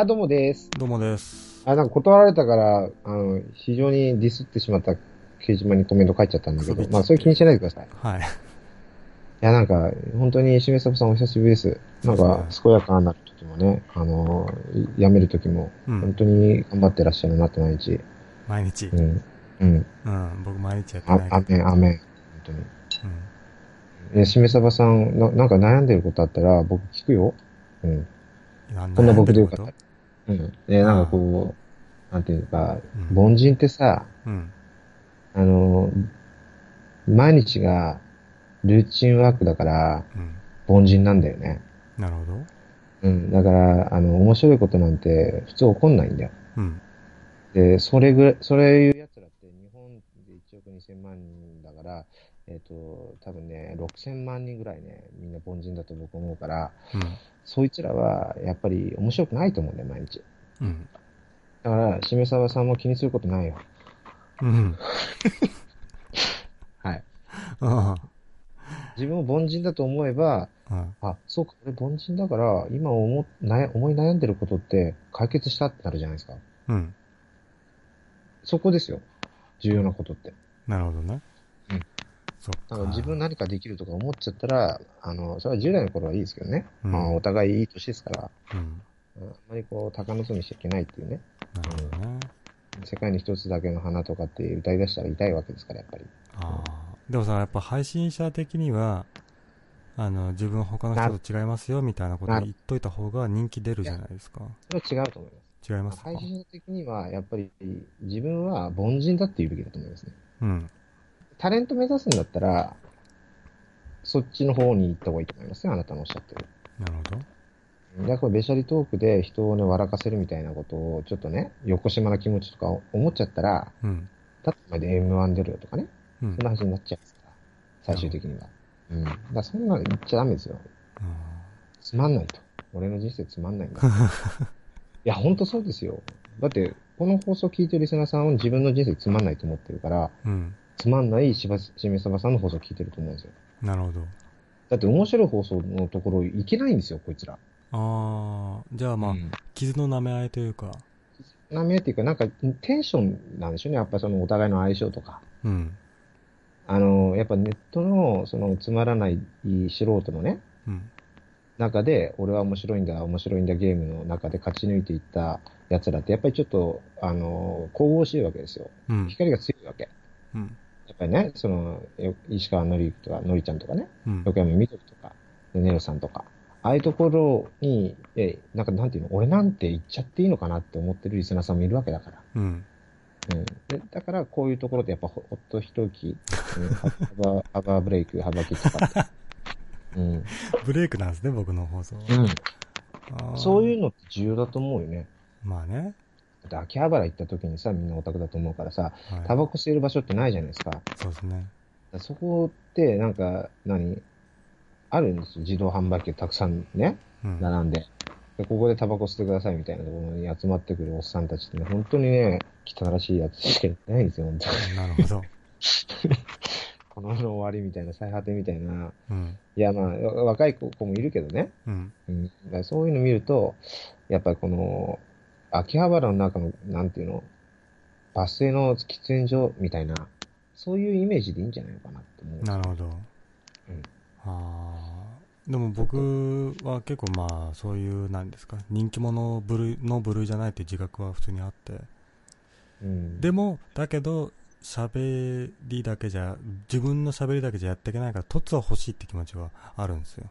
あ、どうもです。どうもですあ、なんか断られたから、あの、非常にディスってしまった掲示板にコメント書いちゃったんだけど、まあ、それ気にしないでください。いはいや、なんか、本当にしめさぶさんお久しぶりです。なんか、健やかな時もね、あの、い辞める時も、うん本当に頑張ってらっしゃるなって毎日。毎日うん。うん。うん僕毎日やってあない、けどあめん、あめん。本当に。うんえ、しめさばさんな、なんか悩んでることあったら、僕聞くよ。うん。なこんな僕でよかったら。うん。え、なんかこう、なんていうか、うん凡人ってさ、とうんあの、毎日がルーチンワークだから、うん凡人なんだよね。なるほどうん。だから、あの、面白いことなんて普通起こんないんだよ。うんで、それぐらい、それいう奴らって日本で1億2000万人だから、えっ、と、多分ね、6000万人ぐらいね、みんな凡人だと僕思うから、うんそいつらはやっぱり面白くないと思うんだよ、毎日。うんだから、しめさばさんも気にすることないよ。うん はい。あ自分を凡人だと思えば、ああ、そうか、俺凡人だから、今思悩思い悩んでることって解決したってなるじゃないですか。うんそこですよ。重要なことって。なるほどねだか。ら自分何かできるとか思っちゃったら、あの、それは10代の頃はいいですけどね。うん。まあ、お互いいい年ですから、うん。うん。あんまりこう、高望みしちゃいけないっていうね。なるほどね。世界に一つだけの花とかって歌い出したら痛いわけですから、やっぱり。ああでもさやっぱ配信者的にはあの自分他の人と違いますよみたいなこと言っといた方が人気出るじゃないですか。それは違うと思います。違いますか？配信者的には、やっぱり自分は凡人だって言うべきだと思いますね。うんタレント目指すんだったら、そっちの方に行った方がいいと思いますね、あなたのおっしゃってる。なるほどだから、べしゃりトークで人をね、笑かせるみたいなことを、ちょっとね、横島な気持ちとか思っちゃったら、うんだってまで M1 出るよとかね、うんそんな話になっちゃうんですから、最終的には。うん。だからそんなの言っちゃダメですよ。あつまんないと。俺の人生つまんないんだ。いや、ほんとそうですよ。だって、この放送聞いてるリスナーさんは自分の人生つまんないと思ってるから、ーうんつまんないしばしめさばさんの放送聞いてると思うんですよ。なるほどだって面白い放送のところ行けないんですよ、こいつら。ああじゃあまあ、うん傷の舐め合いというかなめっていうか、なんかテンションなんでしょうね。やっぱそのお互いの相性とか。うんあの、やっぱネットのそのつまらない素人のね、うん中で、俺は面白いんだ、面白いんだゲームの中で勝ち抜いていった奴らって、やっぱりちょっと、あの、神々しいわけですよ。うん光が強いわけ。うんやっぱりね、その、よ石川のりとか、のりちゃんとかね、うん横山みどりとか、でネロさんとか、ああいうところに、え、なんかなんていうの、俺なんて言っちゃっていいのかなって思ってるリスナーさんもいるわけだから。うんうん。でだから、こういうところでやっぱほほっと一息、うん、ハバブレイク、ハバキとか。うん。ブレイクなんですね僕の放送はうん。そういうのって重要だと思うよね。まあね、だ秋葉原行った時にさ、みんなオタクだと思うからさ、はい、タバコ吸える場所ってないじゃないですか。そうですねらそこって、なんか、何？あるんですよ。自動販売機がたくさんね、うん並んで。で、ここでタバコ吸ってくださいみたいなところに集まってくるおっさんたちってね、本当にね、汚らしいやつしかいないんですよ、本当に。なるほど この世の終わりみたいな、最果てみたいな。うんいや、まあ、わ若い子もいるけどね。うんうん、そういうの見ると、やっぱりこの、秋葉原の中の、なんていうの、バス停の喫煙所みたいな、そういうイメージでいいんじゃないのかなって思う。なるほど、うんあーでも僕は結構まあそういうなんですか？人気者部類の部類じゃないって自覚は普通にあってうん、でもだけど喋りだけじゃ、自分の喋りだけじゃやっていけないから、凸は欲しいって気持ちはあるんですよ。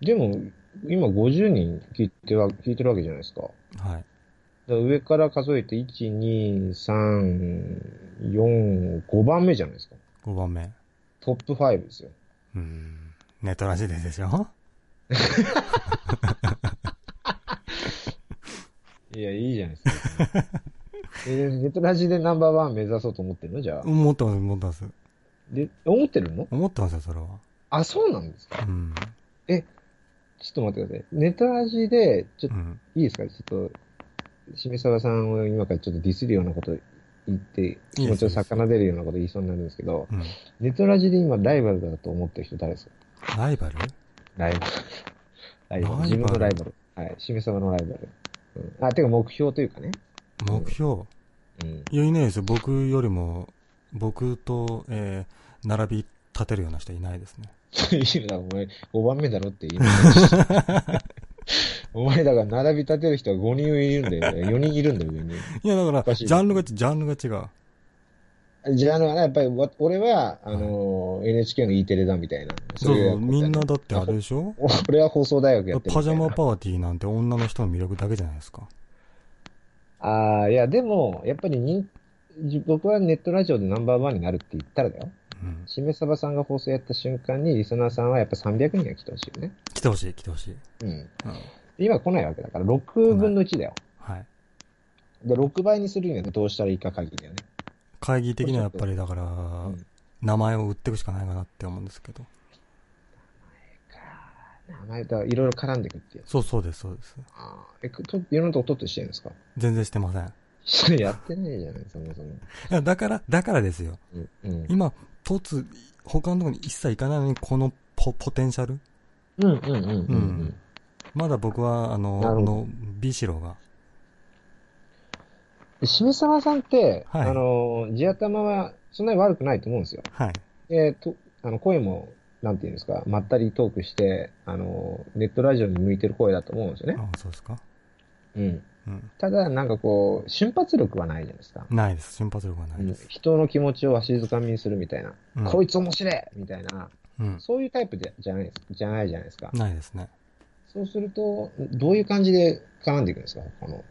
でも、今50人聞いては聞いてるわけじゃないですか。はい。上から数えて、1、2、3、4、5番目じゃないですか。5番目。トップ5ですよ。うん。ネトラジででしょ いや、いいじゃないですか。えネットラジでナンバーワン目指そうと思ってるの？じゃあ。思ってます、思ってます。で、思ってるの？思ってますよ、それは。あ、そうなんですかうん。ちょっと待ってください。ネットラジで、ちょっと、うん。いいですか？ちょっと、しめさばさんを今からちょっとディスるようなこと言って、気持ちを逆でるようなこと言いそうになるんですけど、うん。ネットラジで今ライバルだと思ってる人誰ですか？ライバル？ライバル。ライバル。ライバル自分のライバル。はい。しめさばのライバル。うん、あ、てか目標というかね。目標？うん。いや、いないですよ。僕よりも、僕と、えー、並び立てるような人いないですね。いや、だからお前5番目だろって言い お前だから並び立てる人は5人いるんだよ。4人いるんだよ、上に。いや、だから、ジャンルが、ジャンルが違う。じゃあ、あの、やっぱりわ、俺は、あの、NHK の E テレだみたいな。そうそう、みんなだってあれでしょ？俺は放送大学やってる。パジャマパーティーなんて女の人の魅力だけじゃないですか。ああ、いや、でも、やっぱり人、じ僕はネットラジオでナンバーワンになるって言ったらだよ。うん。しめさばさんが放送やった瞬間に、リスナーさんはやっぱ300人が来てほしいよね。来てほしい、来てほしい。うん。うん。今来ないわけだから、6分の1だよ。はい。で、6倍にするにはどうしたらいいか限りだよね。会議的にはやっぱりだから、ん名前を売っていくしかないかなって思うんですけど。名前といろいろ絡んでくってやつ。そうそうです、そうです。ああ、え、と、いろんなとこ取ってしてるんですか？全然してません。いそれやってないじゃない、そもそも。や、だから、だからですよ。うん。うん。今、突、他のところに一切行かないのに、このポ、ポテンシャル？うんうんうんうんうん。まだ僕は、あの、なるほどの、ビシロが。でしめさんって、はいあの、地頭はそんなに悪くないと思うんですよ。はい。で、と、あの、声も、なんていうんですか、まったりトークして、あの、ネットラジオに向いてる声だと思うんですよね。あそうですか。うん。うん。ただ、なんかこう、瞬発力はないじゃないですか。ないです。瞬発力はなうんいです。人の気持ちをわしづかみにするみたいな。うんこいつ面白いみたいな。うん。そういうタイプじゃないです、じゃないじゃないですか。ないですね。そうすると、どういう感じで絡んでいくんですか？この、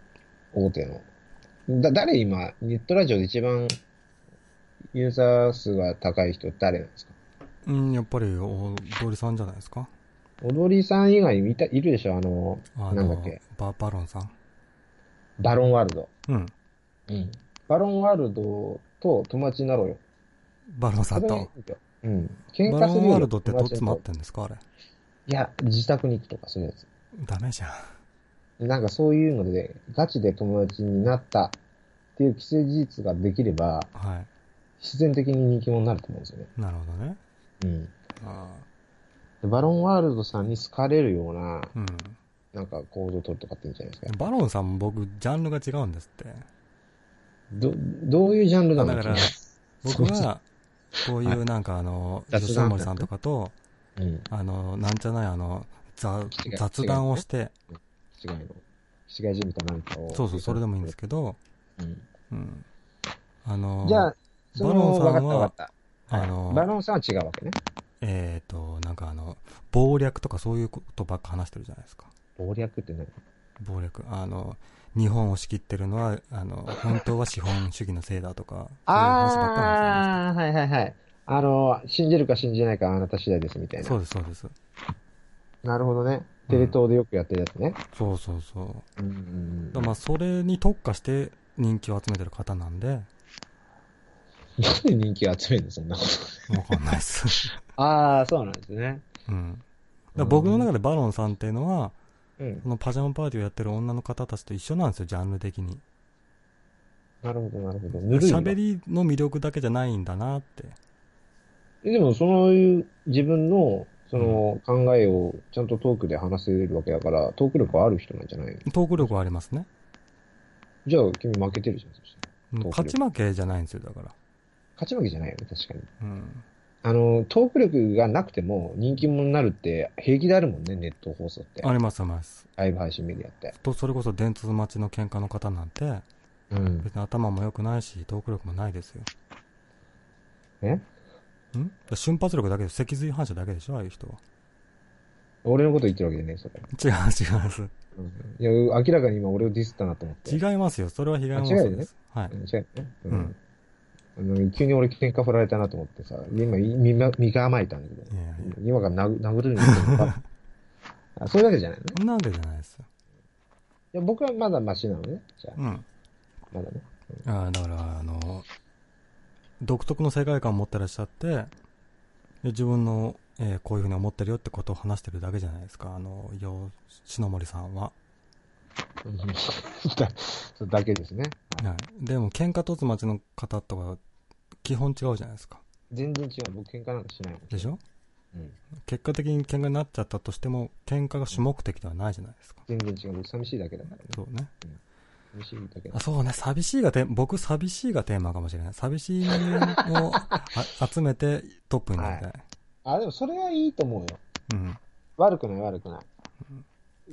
大手の。だ、誰今、ネットラジオで一番、ユーザー数が高い人誰なんですか？うん、やっぱり、お踊りさんじゃないですか？踊りさん以外いた、いるでしょ？あの、あのなんだっけ、バ、バロンさん。バロンワールド。うん。うん。バロンワールドと友達になろうよ。バロンさんと。うん。喧バロン嘩するよりワールドってと友達と詰まってんですか？あれ。いや、自宅に行くとかそういうやつ。ダメじゃん。なんかそういうので、ガチで友達になったっていう既成事実ができれば、は自然的に人気者になると思うんですよね。い。なるほどね。うん。あでバロンワールドさんに好かれるような、ーうん。なんか行動を取るとかっていいんじゃないですか。バロンさんも僕、ジャンルが違うんですって。ど、どういうジャンルなの？だから、僕は、こういはうなんかあの、吉田森さんとかと、うん。あの、なんじゃないあの、ざ違い雑談をして、違いの。違いじみた何かを。そうそう、それでもいいんですけど、うん。うん。あの、じゃあ、バロンさんはあのバロンさんは違うわけね。えっ、と、なんかあの、謀略とかそういうことばっか話してるじゃないですか。謀略って何？謀略。あの、日本を仕切ってるのは、あの、本当は資本主義のせいだとか、そういう話ばっかああー、はいはいはい。あの、信じるか信じないかあなた次第ですみたいな。そうです、そうです。なるほどね。テレ東でよくやってるやつね。そうそうそう。うんうんうんだからまあ、それに特化して人気を集めてる方なんで、なんで人気を集めるのそんなこと。わかんないです。ああ、そうなんですね。うん。だ僕の中でバロンさんっていうのは、うんこ。のパジャマパーティーをやってる女の方たちと一緒なんですよ、ジャンル的に。なるほど、なるほど。喋りの魅力だけじゃないんだなって。えでも、そういう自分の、その考えをちゃんとトークで話せるわけだから、トーク力はある人なんじゃない？のトーク力はありますね。じゃあ、君負けてるじゃん、そしたら。うんトーク力勝ち負けじゃないんですよ、だから。勝ち負けじゃないよね、確かに。うん。あの、トーク力がなくても人気者になるって平気であるもんね、ネット放送って。あります、あります。ライブ配信メディアって。と、それこそ電通待ちの喧嘩の方なんて、うん。別に頭も良くないし、トーク力もないですよ。え？ん？瞬発力だけで、脊髄反射だけでしょああいう人は。俺のこと言ってるわけじゃねえ、それ。違う、違います。うん、いや、明らかに今俺をディスったなと思って。違いますよ。それは被害妄あ違うよね想です。はい。うん違うね。ううんん。あの急に俺喧嘩振られたなと思ってさ、今、身が身が甘えたんだけど今から殴殴るんですけどあそういうわけじゃないのね。そんなわけじゃないですよ。いや僕はまだマシなのね。じゃあ、うん。まだね。ああだから、あの、独特の世界観を持ってらっしゃって、で自分の、えーこういうふうに思ってるよってことを話してるだけじゃないですか。あの、よ、篠森さんは。うんだそれだけですね。はい。でも、喧嘩突待ちの方とか、基本違うじゃないですか。全然違う。僕喧嘩なんかしないもん。でしょ？うん。結果的に喧嘩になっちゃったとしても、喧嘩が主目的ではないじゃないですか。全然違う。僕寂しいだけだからね。そうね。寂しいだけだあ、そうね。寂しいがテーマ、僕、寂しいがテーマかもしれない。寂しいを あ集めてトップになりたい。あ、でもそれはいいと思うよ。うん。悪くない悪くない。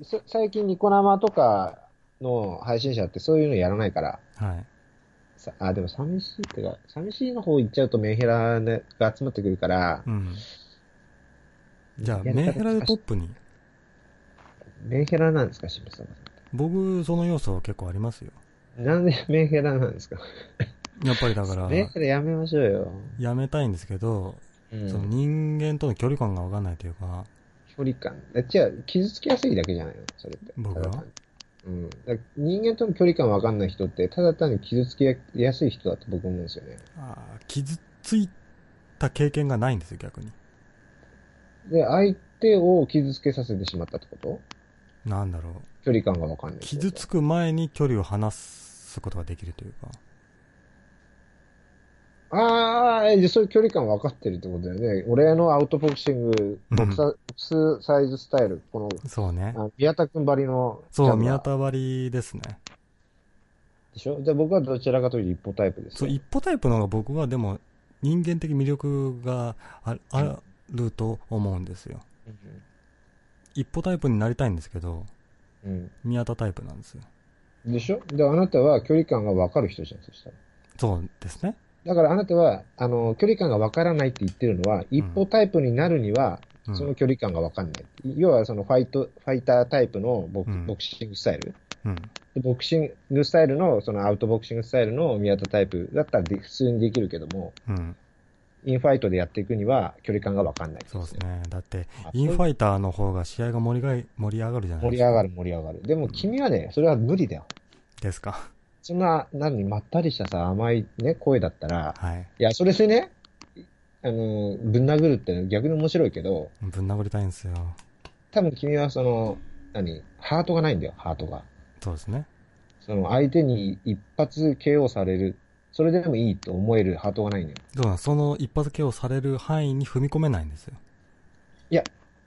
そ最近ニコ生とかの配信者ってそういうのやらないから。はい。さあ、でも寂しいってか、寂しいの方行っちゃうとメンヘラねが集まってくるからう、ん。じゃあ、メンヘラでトップに？メンヘラなんですか、渋沢さ僕、その要素は結構ありますよ。ん。なんでメンヘラなんですか？やっぱりだから、メンヘラやめましょうよ。やめたいんですけど、うんその人間との距離感がわかんないというか、距離感。え違う、傷つきやすいだけじゃないの？それって。僕は？うん。人間との距離感わかんない人って、ただ単に傷つきやすい人だと僕思うんですよね。あー傷ついた経験がないんですよ、逆に。で、相手を傷つけさせてしまったってこと？なんだろう。距離感がわかんない。傷つく前に距離を離すことができるというか。ああ、じゃあそういう距離感分かってるってことだよね。俺のアウトボクシング、ボクサボクスサイズスタイル、この、そうね。あ宮田くんばりのそう、宮田割りですね。でしょ？じゃあ僕はどちらかというと一歩タイプですそう、よ。一歩タイプの方が僕はでも人間的魅力がああると思うんですよ。一歩タイプになりたいんですけど、うん。宮田タイプなんですよ。うん。でしょ？で、あなたは距離感が分かる人じゃん、そしたら。そうですね。だからあなたは、あの、距離感が分からないって言ってるのは、一歩タイプになるには、うんその距離感が分かんない。要はそのファイト、ファイタータイプのボク,、うんボクシングスタイル。うん。でボクシングスタイルの、そのアウトボクシングスタイルの宮田タイプだったらで普通にできるけども、うん。インファイトでやっていくには距離感が分かんない、そうです。ね。だってあ、インファイターの方が試合が盛りがい盛り上がるじゃないですか。盛り上がる盛り上がる。でも君はね、それは無理だよ。ですか？そんな、何、まったりしたさ、甘いね、声だったら、はい。いや、それでね、あの、ぶん殴るって逆に面白いけど、ぶん殴りたいんですよ。多分君はその、何、ハートがないんだよ、ハートが。そうですね。その、相手に一発 KO される、それでもいいと思えるハートがないんだよ。その一発 KO される範囲に踏み込めないんですよ。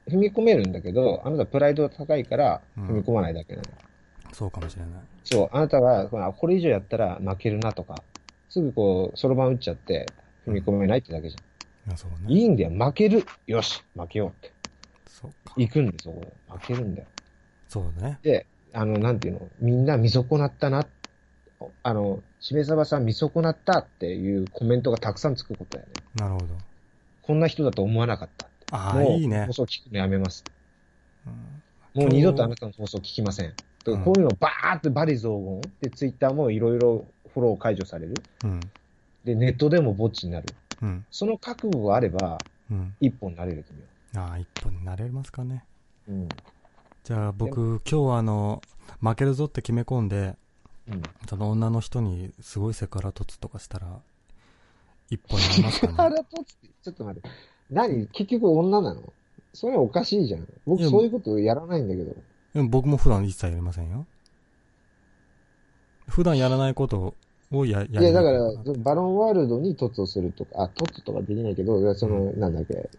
踏み込めるんだけど、あなたプライドが高いからうん踏み込まないだけなの。そうかもしれない。そう、あなたは、ほらこれ以上やったら負けるなとか、すぐこう、そろばん打っちゃって、踏み込めないってだけじゃん。いや、そうね。いいんだよ、負ける。よし、負けようって。そうか。行くんですよ、負けるんだよ。そうね。で、あの、なんていうの、みんな見損なったな。あの、しめさばさん見損なったっていうコメントがたくさんつくことだよね。なるほど。こんな人だと思わなかったって。ああ、いいね放。送聞くのやめます。うんもう二度とあなたの放送聞きません。うんこういうのバーってバリ雑言。で、ツイッターもいろいろフォロー解除される。うん。で、ネットでもぼっちになる。うん。その覚悟があれば、うん。一本になれる君は。ああ、一本になれますかね。うん。じゃあ僕、今日はあの、負けるぞって決め込んで、うん。その女の人にすごいセクハラ突とかしたら、一本になりますかあね。らとつって、ちょっと待って。何？結局女なの？それおかしいじゃん。僕そういうことやらないんだけど。でも僕も普段一切やりませんよ。普段やらないことをや、やりいや、だから、バロンワールドに突をするとか、あ、突とかできないけど、その、なんだっけ、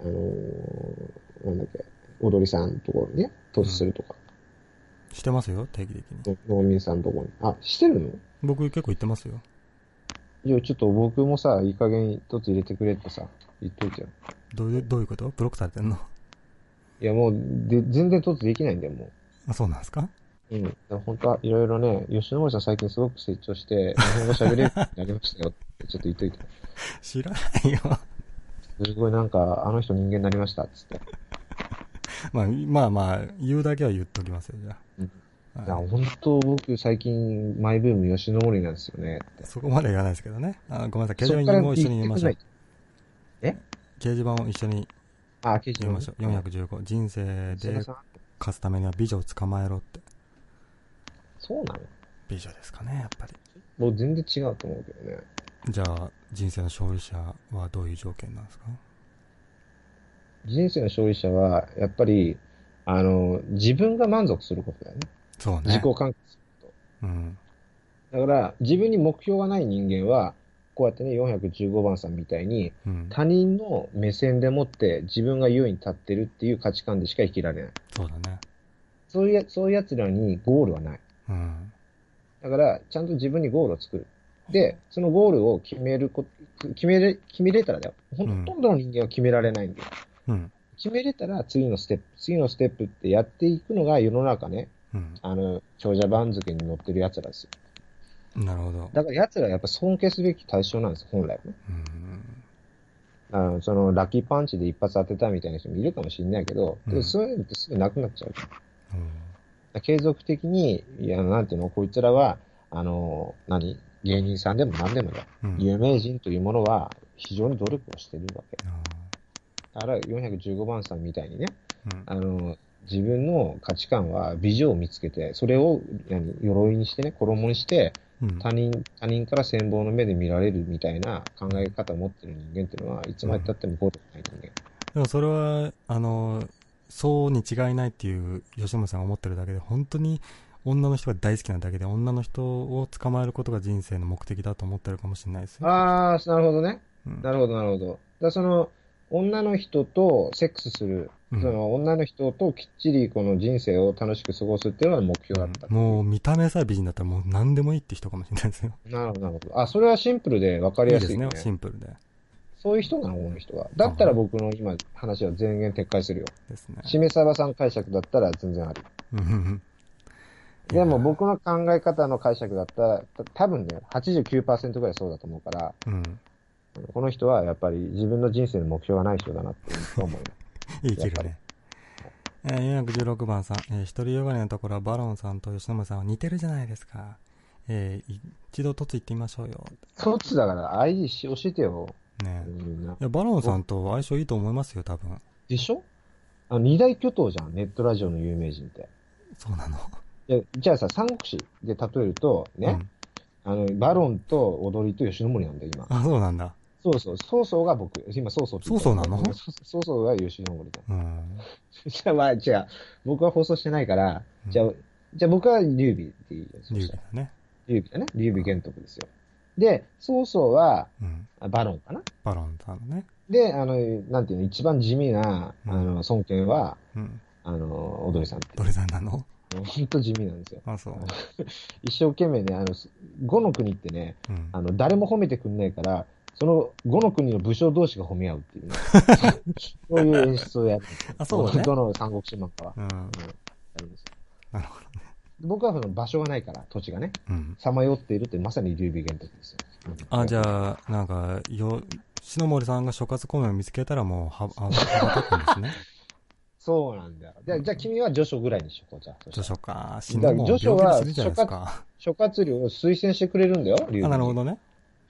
あのーなんだっけ、踊りさんのところにね、突するとか、してますよ、定期的に。農民さんのところに。あ、してるの？僕結構言ってますよ。いや、ちょっと僕もさ、いい加減突入れてくれってさ、言っといてよ。どういう、どういうこと？ブロックされてんの？いや、もう、で、全然突できないんだよ、もあ、そうなんですか？う。うん。本当はいろいろね、吉野森さん最近すごく成長して、日本語喋れるようになりましたよってちょっと言っといて。知らないよ。すごいなんか、あの人人間になりました、つって。まあ、まあまあ、言うだけは言っときますよ、じゃうんあ。いや、はい本当僕最近、マイブーム吉野森なんですよね。そこまで言わないですけどね。あごめんなさい、掲示板も一緒に言いましょう。え？掲示板を一緒に言いましょう。415。人生で勝つためには美女を捕まえろって。そうなの？美女ですかね、やっぱり。もう全然違うと思うけどね。じゃあ、人生の勝利者はどういう条件なんですか？人生の勝利者は、やっぱり、あの、自分が満足することだよね。そうね。自己完結するこうん。と。だから、自分に目標がない人間は、こうやってね、415番さんみたいに、うん。他人の目線でもって自分が優位に立ってるっていう価値観でしか生きられない。そうだね。そういうや、そういう奴らにゴールはない。うん。だから、ちゃんと自分にゴールを作る。で、そのゴールを決めるこ、決めれ、決めれたらだよ。ほうんとんどの人間は決められないんだよ。うん。決めれたら次のステップ、次のステップってやっていくのが世の中ね、うん。あの、長者番付に乗ってる奴らですよ。なるほど。だから奴らはやっぱ尊敬すべき対象なんですよ、本来はね。うん。あの、その、ラッキーパンチで一発当てたみたいな人もいるかもしれないけど、うんでそういうのってすぐなくなっちゃう。うん。継続的に、いや、なんていうの、こいつらは、あの、何芸人さんでも何でもだよ。うん。有名人というものは非常に努力をしてるわけ。あだから415番さんみたいにね、ーうんあの、自分の価値観は美女を見つけて、それを何鎧にしてね、衣にして、うん。他人、他人から羨望の目で見られるみたいな考え方を持ってる人間っていうのは、いつまで経ってもゴールがない人間。でもそれは、あの、そうに違いないっていう吉村さんが思ってるだけで、本当に女の人が大好きなだけで、女の人を捕まえることが人生の目的だと思ってるかもしれないですよ。ああ、なるほどね。うんなるほど、なるほど。だその、女の人とセックスする、うんその女の人ときっちりこの人生を楽しく過ごすっていうのが目標だった。うんもう見た目さえ美人だったらもう何でもいいって人かもしれないですよ。なるほど、なるほど。あ、それはシンプルで分かりいいですねやすいよね。、シンプルで。そういう人なの、この人は。だったら僕の今話は全言撤回するよ。ですね。しめさばさん解釈だったら全然あり。でも僕の考え方の解釈だったら、た多分ね、89%ぐらいそうだと思うから、うん。この人はやっぱり自分の人生の目標がない人だなって思うよ。いい切るね。えー、416番さん、えー、一人ヨガのところはバロンさんと吉野さんは似てるじゃないですか。えー、一度凸行ってみましょうよ。そっちだから ID し教えてよ。ね。いや、バロンさんと相性いいと思いますよ、多分。でしょ？あの、二大巨頭じゃん、ネットラジオの有名人って。そうなの。じゃあさ、三国志で例えると、ね、あの、バロンと踊りと吉野森なんだよ、今う。ん。あ、そうなんだ。そうそう、曹操が僕、今曹操って言った曹操なの？そう曹操が吉野森だ。うん。じゃあ、まあ、じゃあ、僕は放送してないから、うんじゃあ、じゃあ僕は劉備っていいじゃん。そ劉備だね。劉備だね。劉備玄徳ですよ。で、曹操は、うん。あバロンかな？バロンさんのね。で、あの、なんていうの、一番地味な、うんあの、孫権は、うん。あの、踊りさんっていうどれさんなの？ほんと地味なんですよ。あ、そう。一生懸命ね、あの、五の国ってね、うん。あの、誰も褒めてくんないから、その五の国の武将同士が褒め合うっていうね。そういう演出をやる。あそうねどの三国志漫画は。うん。うんやるんですよなるほどね。僕はその場所がないから、土地がね、うん。さまよっているってまさに劉備玄徳ですよ。あ、じあ。ゃあ、なんか、よ、篠森さんが諸葛孔明を見つけたらもう、は、は、はばたくんですね。そうなんだよ。じゃあ、じゃあ君は序書ぐらいにしとこう、じゃあ。序ら書か。死ぬもん病気でするじゃないですか。諸葛亮を推薦してくれるんだよ、劉備に。あ、なるほどね。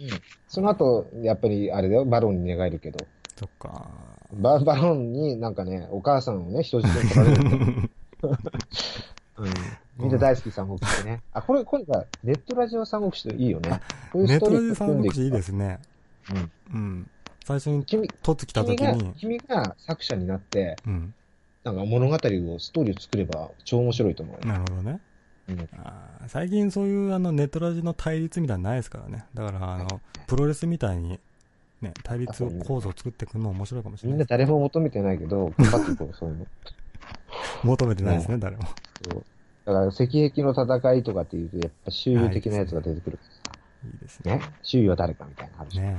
うん。その後、やっぱりあれだよ、バロンに寝返るけど。そっか。ババロンになんかね、お母さんをね、人質に取られる。うん。みんな大好き三国志ね。あ、これ、今度はネットラジオ三国志といいよね。こういうネッストーリートラジオ三国志いいですね。うん。うん。最初に、君、とつ来た時に、、君が作者になって、うん。なんか物語を、ストーリーを作れば超面白いと思うよ。なるほどね。最近そういうあのネットラジの対立みたいなのないですからね。だからあの、プロレスみたいに、ね、対立を構造を作っていくのも面白いかもしれみんなです。ない誰も求めてないけど、頑張っていこう、そういうの。求めてないですね、誰も。そうだから、石壁の戦いとかっていうと、やっぱ周囲的なやつが出てくるからさ。いいですね。ね？周囲は誰かみたいな話。ね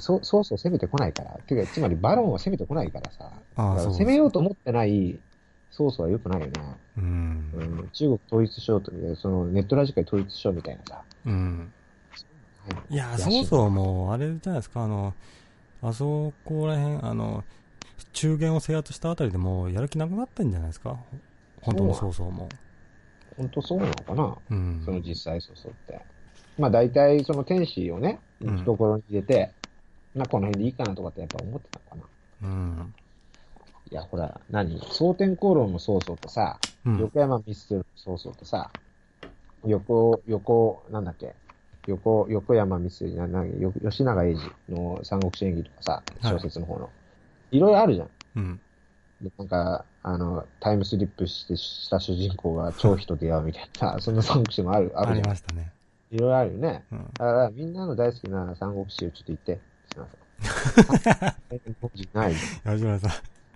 そう、そうそう攻めてこないから。てか、つまりバロンは攻めてこないからさ。ああ。攻めようと思ってないソースは良くないよね。う。うんん、中国統一しようという、そのネットラジカル統一しようみたいなさ。うん。いや、そもそももう、あれじゃないですか、あの、あそこら辺、あの、中元を制圧したあたりでもうやる気なくなったんじゃないですか本当の曹操も。本当そうなのかな、うん。その実際そうそうって。まあ大体その天使をね、うん懐に入れて、まあこの辺でいいかなとかってやっぱ思ってたのかな。うん。いや、ほら、何？蒼天航路の曹操とさ、うん。横山ミステルの曹操とさ、横、横、なんだっけ？横、横山ミステル、な、な、よ吉永英二の三国志演義とかさ、はい小説の方の。いろいろあるじゃん。うん。でなんか、あの、タイムスリップしてした主人公が張飛と出会うみたいな、そんな三国志もある、ああるじゃん。りましたね。いろいろあるよね。うん。だから、みんなの大好きな三国志をちょっと言って。すいません。ない。吉村さん、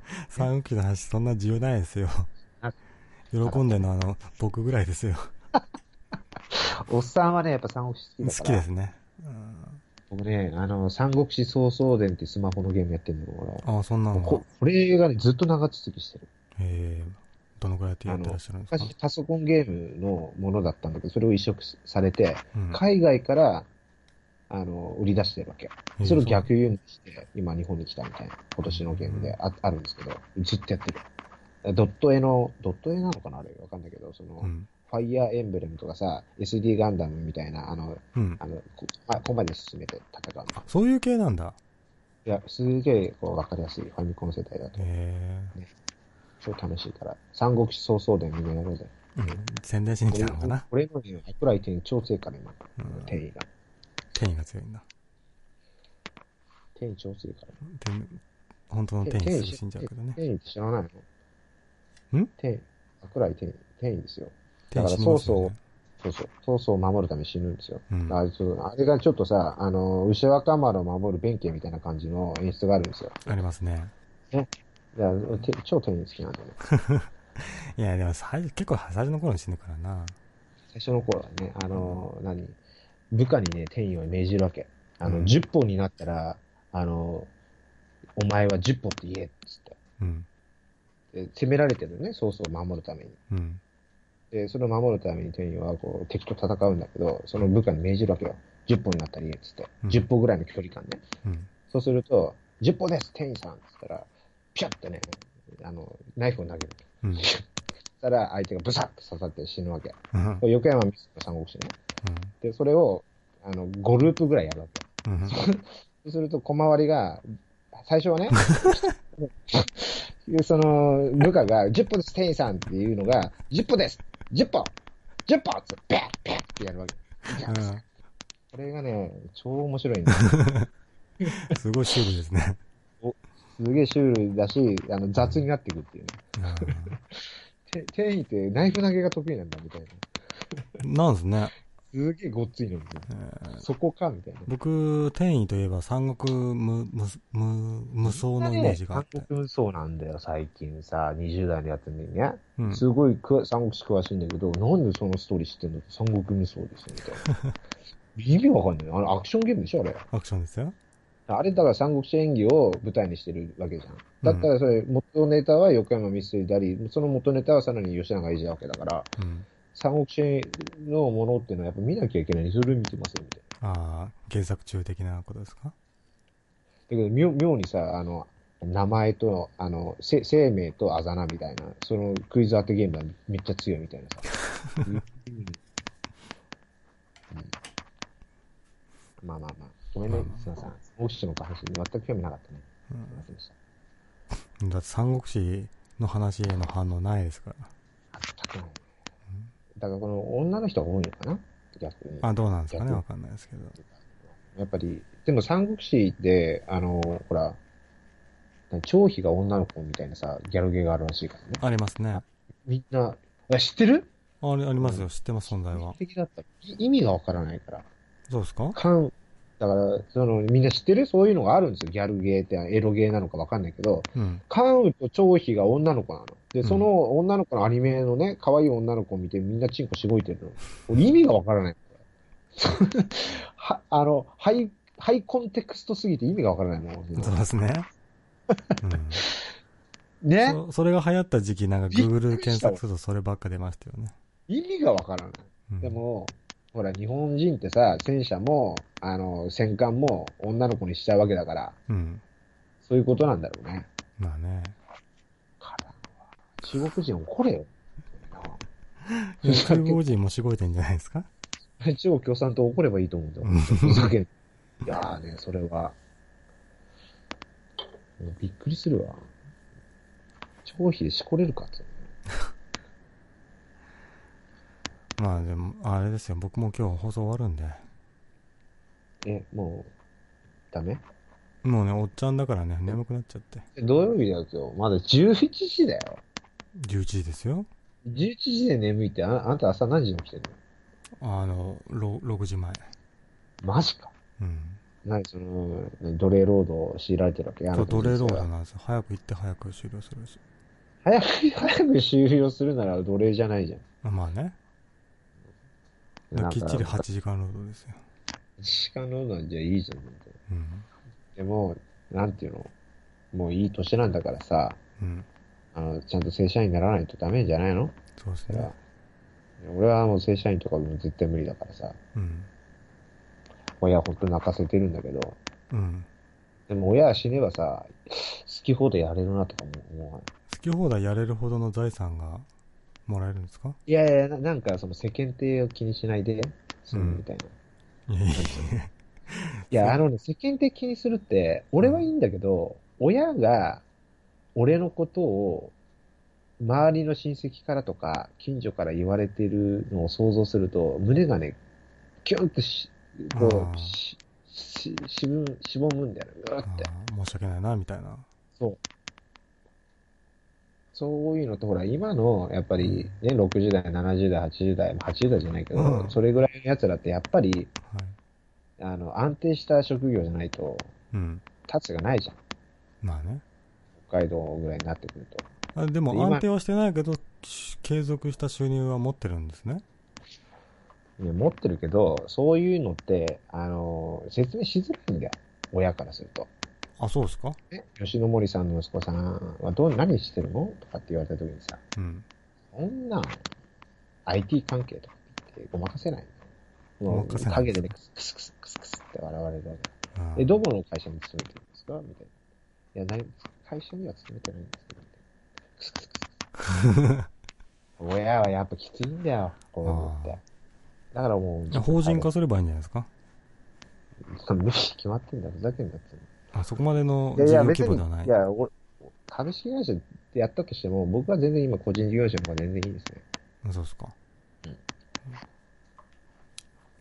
三国志の話そんな重要ないですよあ。喜んでるのはあの、僕ぐらいですよ。おっさんはね、やっぱ三国志好きだ好から。きですね。うん僕ね、あの、三国志総総伝ってスマホのゲームやってんのよ、俺。ああ、そんなのこが。これがね、ずっと長続きしてる。えー、どのぐらいやってやってらっしゃるんですか？昔パソコンゲームのものだったんだけど、それを移植されて、うん海外から、あの、売り出してるわけ。えーそれを逆輸入して、今日本に来たみたいな、今年のゲームでああるんですけど、ずっとやってる。ドット絵の、ドット絵なのかなあれ？わかんないけど、その、うん。ファイヤーエンブレムとかさ、SD ガンダムみたいな、あの、うん。あの、こあ、ここまで進めて戦うの。そういう系なんだ。いや、すげえ、こう、わかりやすい、ファミコン世代だと。え超楽しいから。三国志総総伝みんなやろうぜ。ー、うん。宣伝しに来たのかな。俺のね、アプライ店超強いから今、うん店員が。天意が強いんだ。店員超強いから。天本当の天意すぐ死んじゃうけどね。店員って知らないの？ん？店員。アプライ店員、店員ですよ。だから死にますよ、ね。そうそう。曹操を守るために死ぬんですよ。うん。あそうあれがちょっとさ、あの、牛若丸を守る弁慶みたいな感じの演出があるんですよ。ありますね。いや、て超店員好きなんだよね。いや、でも最初、結構最初の頃に死ぬからな。最初の頃はね、あの、何？部下にね、店員を命じるわけ。あの、うん10本になったら、あの、お前は10本って言え、っつって。うん。で攻められてるね、曹操を守るために。うん。で、それを守るために店員はこう敵と戦うんだけど、その部下に命じるわけよ。10本になったら言え、っつって。うん10歩ぐらいの距離感ね。うん。そうすると、10歩です、店員さんっつったら、ピャッてね、あの、ナイフを投げる。うん。そしたら相手がブサッと刺さって死ぬわけ。うん。横山ミスの三国志ね。で、それを、あの、5ループぐらいやるわけ。うん。そうすると、小回りが、最初はね、その、部下が、10歩です、店員さんっていうのが、10歩です !10 歩 !10 歩って、ペッペッってやるわけ。これがね、超面白いんだよ。すごいシュールですね。すげえシュールだし、あの、雑になっていくっていうね。て店員ってナイフ投げが得意なんだ、みたいな。うんなんですね。すげえごっついのに、えーそこか、みたいな。僕、天意といえば三国無、無、無、無双のイメージがあって韓。国無双なんだよ、最近さ、20代のやつにね。うん。すごいく三国志詳しいんだけど、なんでそのストーリー知ってんの？三国無双ですよ、みたいな。意味わかんない。あの、アクションゲームでしょ、あれ？アクションですよ。あれ、だから三国志演技を舞台にしてるわけじゃん。だったら、それ、元ネタは横山ミステリーであり、その元ネタはさらに吉永英治なわけだから、うん。三国志のものっていうのはやっぱ見なきゃいけない。それ見てますよ、みたいな。ああ、原作中的なことですか？だけど、妙妙にさ、あの、名前と、あの、せ生命とあざなみたいな、そのクイズ当てゲームはめっちゃ強いみたいなさ。うんまあまあまあ。ごめんね、すいません。大師の話に全く興味なかったね。うんすいませんでした。だって三国志の話への反応ないですから。全くない。だからこの女の人が多いのかな？逆に。あ、どうなんですかね？逆わかんないですけど。やっぱり、でも三国志で、あの、ほら、張飛が女の子みたいなさ、ギャルゲーがあるらしいからね。ありますね。みんな、え知ってる？あれ、ありますよ。知ってます、存在は。的だった。い意味がわからないから。そうですか？関、だから、その、みんな知ってる？そういうのがあるんですよ。ギャルゲーって、エロゲーなのかわかんないけど、うん。関羽と張飛が女の子なの。で、うんその女の子のアニメのね、可愛い女の子を見てみんなチンコしごいてるの。俺意味がわからない。は、あの、ハイ、ハイコンテクストすぎて意味がわからないもん。そうですね。うん。ね？そそれが流行った時期、なんか Google 検索するとそればっか出ましたよね。意味がわからない。うんで、も、ほら、日本人ってさ、戦車も、あの、戦艦も女の子にしちゃうわけだから、うん。そういうことなんだろうね。まあね。中国人怒れよ。中国人もしごいてんじゃないですか？中国共産党怒ればいいと思うんだよ。うんふざけん。いやーね、それは。びっくりするわ。超費でしこれるかって。まあでも、あれですよ。僕も今日放送終わるんで。え、もう、ダメ？もうね、おっちゃんだからね、眠くなっちゃって。土曜日だと、まだ11時だよ。11時ですよ。11時で眠いって、ああんた朝何時に起きてるあの、ろ6時前。のマジか。うん。何その、何奴隷労働を強いられてるわけ？あそう、奴隷労働なんですよ。早く行って早く終了するし。早く、早く終了するなら奴隷じゃないじゃん。まあね。きっちり8時間労働ですよ。時間労働じゃいいじゃん。うん。でも、なんていうの？もういい年なんだからさ、うん。あの、ちゃんと正社員にならないとダメじゃないの？そうですね。俺はもう正社員とかも絶対無理だからさ、うん。親ほんと泣かせてるんだけど、うん。でも親は死ねばさ、好き放題やれるなとかも思わない？好き放題やれるほどの財産がもらえるんですか？いやいやな、なんかその世間体を気にしないで、済むみたいな。いや、あのね、世間体気にするって、俺はいいんだけど、親が俺のことを、周りの親戚からとか、近所から言われてるのを想像すると、胸がね、キュンとし、こう、し、し、しぶ、しぼむんだよね、うわって。申し訳ないな、みたいな。そう。そういうのと、ほら、今の、やっぱり、ね、60代、70代、80代、まあ80代じゃないけど、うんそれぐらいの奴らって、やっぱり、はい。あの、安定した職業じゃないと、うん。立つがないじゃん。まあね。北海道ぐらいになってくると。あでも今安定はしてないけど、し継続した収入は持ってるんですね。ね持ってるけど、そういうのって、あの、説明しづらいんだよ。親からすると。あ、そうですか？ね、吉野森さんの息子さんはどう、何してるの？とかって言われた時にさ、うん。そんな、IT 関係とかって言ってごまかせないの。もうごまかせない陰でね、クスクスクスクスクスって笑われるわけ。あえ、どこの会社に勤めてるんですか？みたいな。いや、何、会社には勤めてないんですけど、みたいな。クスクスクスクス。親はやっぱきついんだよ、こういうのって。だからもう、法人化すればいいんじゃないですか？その無視決まってんだ、ふざけんなって。あそこまでのいやいや、事業規模ではない。いや、俺株式会社でやったとしても、僕は全然今個人事業者の方が全然いいですね。そうですか。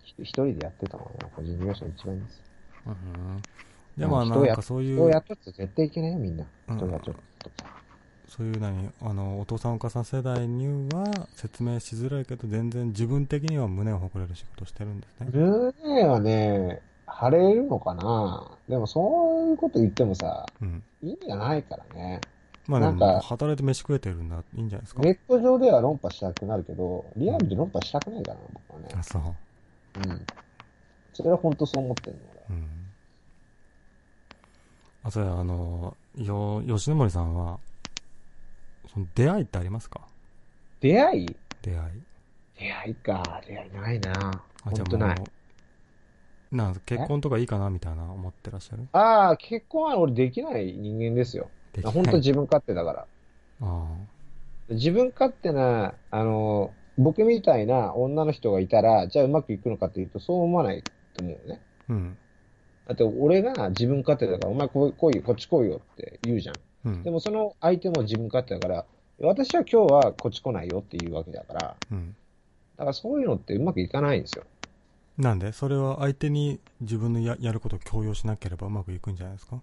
ひ一人でやってたのが個人事業者が一番いいです。うん。でも、なんかそういう、人を雇って絶対いけないよ、みんな。うん人を雇って。そういう何、あの、お父さんお母さん世代には説明しづらいけど、全然自分的には胸を誇れる仕事してるんですね。胸はね、晴れるのかな？でもそういうこと言ってもさ、うん。意味がないからね。まあでなんかも、働いて飯食えてるんだ、いいんじゃないですか？ネット上では論破したくなるけど、リアルで論破したくないからな、僕はね。あ、そう。うん。それは本当そう思ってるの、俺。うん。あ、そうや、あの、よ、吉野森さんは、その出会いってありますか？出会い？出会い。出会いか。出会いないな。あ、じゃあない。なん結婚とかいいかなみたいな思ってらっしゃる？ああ、結婚は俺できない人間ですよ。できない本当自分勝手だから。あ自分勝手な、あの、僕みたいな女の人がいたら、じゃあうまくいくのかっていうと、そう思わないと思うよね。あ。うん。だって俺が自分勝手だから、お前こ来いよ、こっち来いよって言うじゃん。うんで。もその相手も自分勝手だから、私は今日はこっち来ないよっていうわけだから、だうん。からそういうのってうまくいかないんですよ。なんで？それは相手に自分のややることを強要しなければうまくいくんじゃないですか？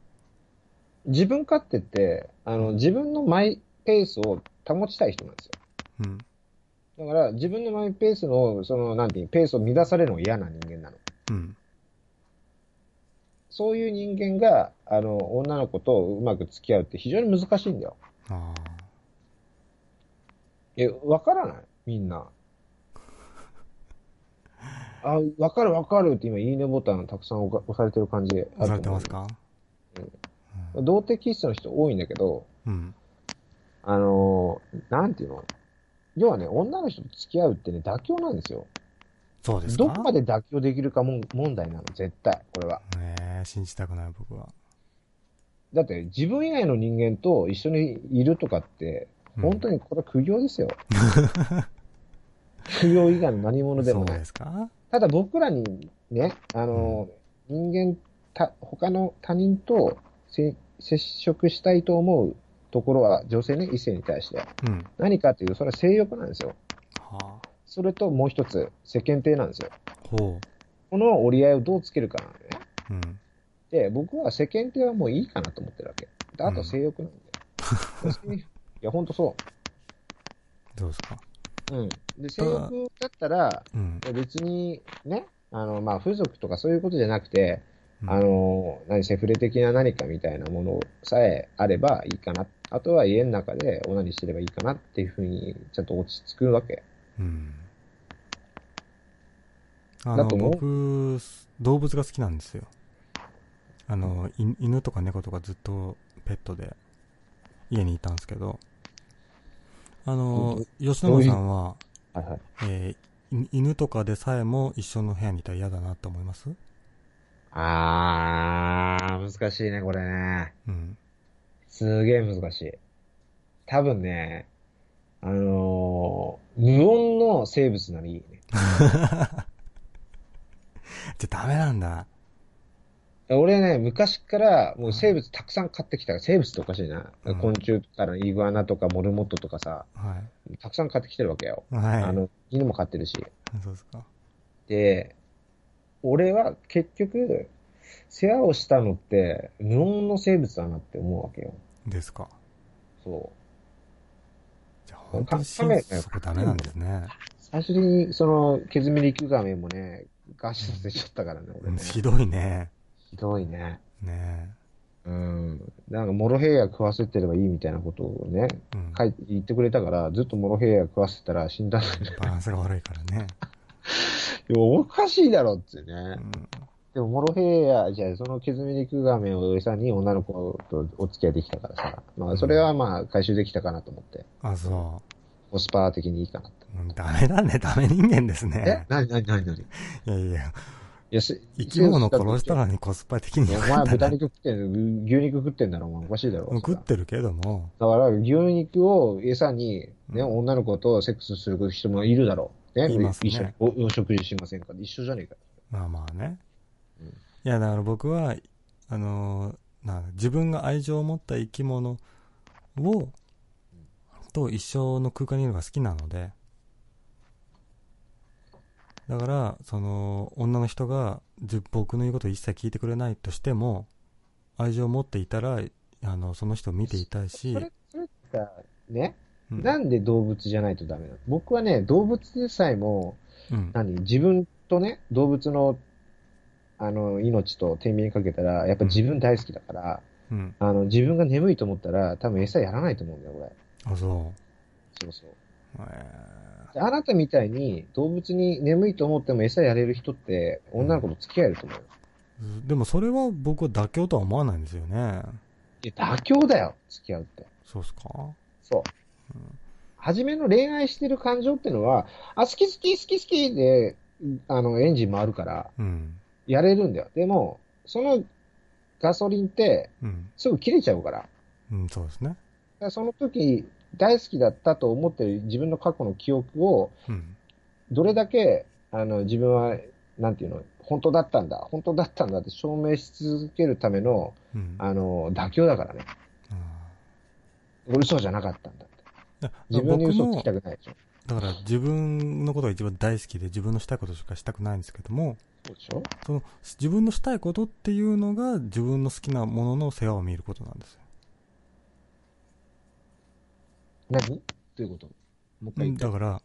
自分勝手って、あの、自分のマイペースを保ちたい人なんですよ。うん。だから自分のマイペースの、その、なんていう、ペースを乱されるのが嫌な人間なの。うん。そういう人間が、あの、女の子とうまく付き合うって非常に難しいんだよ。ああ。え、わからない？みんな。あ、わかるわかるって今、いいねボタンたくさん押押されてる感じあると思う押されてますか？童貞気質の人多いんだけど、うん。あの、なんていうの？要はね、女の人と付き合うってね、妥協なんですよ。そうですか？どこまで妥協できるかも問題なの、絶対、これは。ねえ、信じたくない僕は。だって、自分以外の人間と一緒にいるとかって、うん本当にこれは苦行ですよ。苦行以外の何者でもないで。すか？ただ僕らにね、あの、人間た、他の他人とせ接触したいと思うところは、女性ね、異性に対して。うん。何かっていうと、それは性欲なんですよ。はそれともう一つ、世間体なんですよ。あ。ほこの折り合いをどうつけるかなのね。う。うん。で、僕は世間体はもういいかなと思ってるわけ。であと性欲なんで。いや、ほんとそどうですか？う。うん。で、性欲だったら、うん。別にね、あの、まあ、風俗とかそういうことじゃなくて、うんあの、何、セフレ的な何かみたいなものさえあればいいかな。あとは家の中でオナニーしてればいいかなっていうふうに、ちゃんと落ち着くわけ。うん。あの、僕、動物が好きなんですよ。あの、い犬とか猫とかずっとペットで家にいたんですけど、あの、吉野さんは、はいはい。え犬とかでさえも一緒の部屋にいたら嫌だなって思います？あー、難しいね、これね。うん。すげえ難しい。多分ね、あのー無音の生物ならいいね。じゃダメなんだ。俺ね、昔からもう生物たくさん飼ってきた生物っておかしいな。うん昆虫からイグアナとかモルモットとかさ、はたくさん飼ってきてるわけよ。い。はい。あの、犬も飼ってるし。そうですか。で、俺は結局、世話をしたのって無音の生物だなって思うわけよ。ですか。そう。じゃあ本当にカメ心底ダメなんですね。最終的に、その、ケズミリクガメもね、餓死させちゃったからね、俺ね。ひどいね。ひどいね。ねうん。なんか、モロヘイヤ食わせてればいいみたいなことをね、え。うん。書いて言ってくれたから、ずっとモロヘイヤ食わせたら死んだんだ。バランスが悪いからね。いやおかしいだろってね。うん。でも、モロヘイヤ、じゃあ、そのケズミリクガメを餌に女の子とお付き合いできたからさ。まあ、それはまあ、回収できたかなと思って。あ、そコスパ的にいいかなって。う。うんダメだね。ダメ人間ですえね。なになになになにいいやいや、生き物殺したのにコスパ的にお前豚肉食ってんの、牛肉食ってんだろ、お前おかしいだろ。食ってるけども、だから、牛肉を餌に、ね、うん。女の子とセックスする人もいるだろう。ね、いますね。一緒に。おお食事しませんか？一緒じゃねえか。まあまあね。うん。いや、だから僕は、あのーな自分が愛情を持った生き物を、と一緒の空間にいるのが好きなので、だから、その、女の人が、じ僕の言うことを一切聞いてくれないとしても、愛情を持っていたら、あの、その人を見ていたいしそ、れ、それってさ、ね、うんなんで動物じゃないとダメなの？僕はね、動物でさえも、うん。何？自分とね、動物の、あの、命と天秤かけたら、やっぱ自分大好きだから、うん。あの、自分が眠いと思ったら、多分餌やらないと思うんだよ、俺。あ、そそうそう。う。えであなたみたいに動物に眠いと思っても餌やれる人って女の子と付き合えると思うよ。ーでもそれは僕は妥協とは思わないんですよね。いや、妥協だよ、付き合うって。そうっすか？そう。初めの恋愛してる感情ってのは、あ、好き好き好き好きで、あの、エンジン回るから、うん。やれるんだよ。でも、そのガソリンって、うん。すぐ切れちゃうから。だかうん、そうですね。らその時、大好きだったと思ってる自分の過去の記憶を、うん。どれだけ、あの、自分は、なんていうの、本当だったんだ、本当だったんだって証明し続けるための、うん。あの、妥協だからね。俺嘘じゃなかったんだって。自分に嘘つ僕もきたくないでしょ。だから自分のことが一番大好きで自分のしたいことしかしたくないんですけども、そうでしょその自分のしたいことっていうのが自分の好きなものの世話を見ることなんですよ。何？どういうこと？もう一回言って。だから、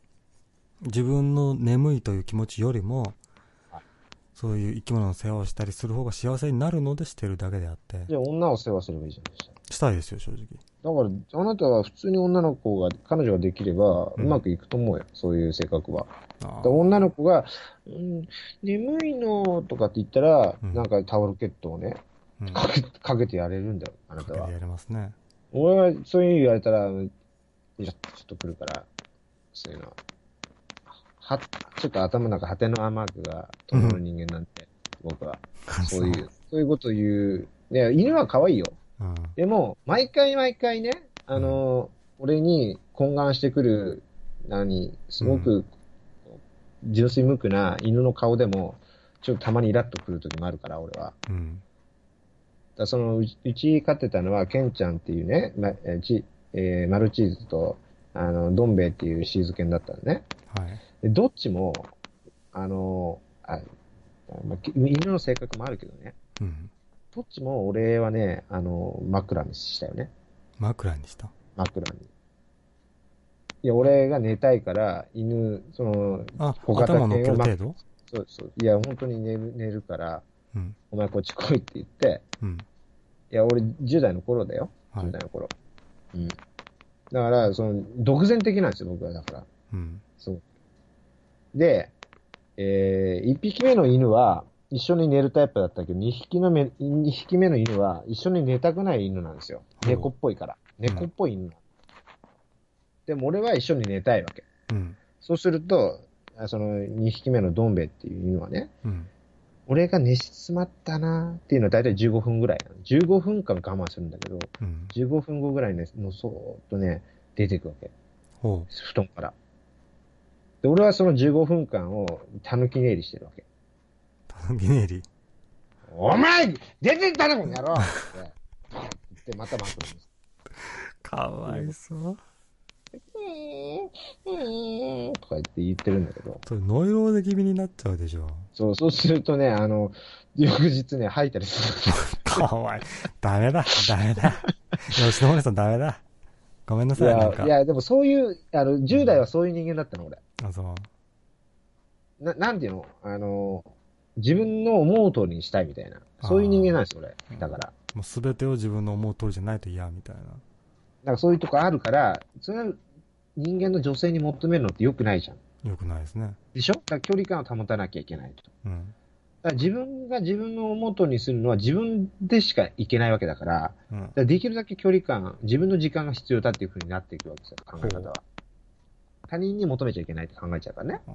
自分の眠いという気持ちよりもはい、そういう生き物の世話をしたりする方が幸せになるのでしてるだけであって、じゃあ女を世話すればいいじゃないですか。したいですよ、正直。だから、あなたは普通に女の子が、彼女ができれば、ううんまくいくと思うよ。そういう性格は。女の子が、うん、眠いのとかって言ったら、うんなんかタオルケットをね、うん。かけ、かけてやれるんだよ、あなたはかけて。やれますね。俺はそういうの言われたら、ちょっと来るから、そういうのは、は、ちょっと頭の中、ハテナマークが伴う人間なんで、僕は。そういう、そういうこと言う。ね、犬は可愛いよ。うん。でも、毎回毎回ね、あの、俺に懇願してくる、何、すごく、純粋無垢な犬の顔でも、ちょっとたまにイラッとくる時もあるから、俺は。うん。だそのうち、うち飼ってたのは、ケンちゃんっていうね、まえーちえーマルチーズと、あの、どん兵衛っていうシーズ犬だったのね。はい。でどっちも、あの、あまあ、き犬の性格もあるけどね、うん。どっちも俺はね、あの、枕にしたよね。枕にした？枕に。いや、俺が寝たいから、犬、その、あ、小型犬をま程度？そうそう。いや、本当に寝る、寝るから、うん。お前こっち来いって言って、うん。いや、俺10代の頃だよ。はい10代の頃。うん。だから、その、独善的なんですよ、僕はだから。うん。そう。で、えー、1匹目の犬は、一緒に寝るタイプだったけど、2匹の目、二匹目の犬は、一緒に寝たくない犬なんですよ。猫っぽいから。猫っぽい犬なの。でも俺は一緒に寝たいわけ。うん。そうすると、あその2匹目のドンベっていう犬はね、うん。俺が寝静まったなーっていうのは大体15分ぐらいなの。15分間我慢するんだけど、うん。15分後ぐらいにね、もうそーっとね、出ていくわけ。ほ布団から。で、俺はその15分間を狸寝入りしてるわけ。う。たぬき寝入り？お前出てったな、この野郎って言って、また枕に。かわいそう。とか言って言ってるんだけど。それノイローゼ気味になっちゃうでしょ。そう、そうするとね、あの、翌日ね、吐いたりする。かわいい。ダメだ。ダメだ。吉野森さんダメだ。ごめんないさい、なんか。や、いや、でもそういう、あの、10代はそういう人間だったの、俺。あ、そう。な、なんていうの？あの、自分の思う通りにしたいみたいな。そういう人間なんですよ、俺。だから。もうすべてを自分の思う通りじゃないと嫌みたいな。なんかそういうとこあるから、それは人間の女性に求めるのって良くないじゃん。よくないですね。でしょ？だから距離感を保たなきゃいけないと。うん。だから自分が自分の思う通りにするのは自分でしかいけないわけだから、うんだ。からできるだけ距離感、自分の時間が必要だっていう風になっていくわけですよ、考え方は。他人に求めちゃいけないって考えちゃうからね。あ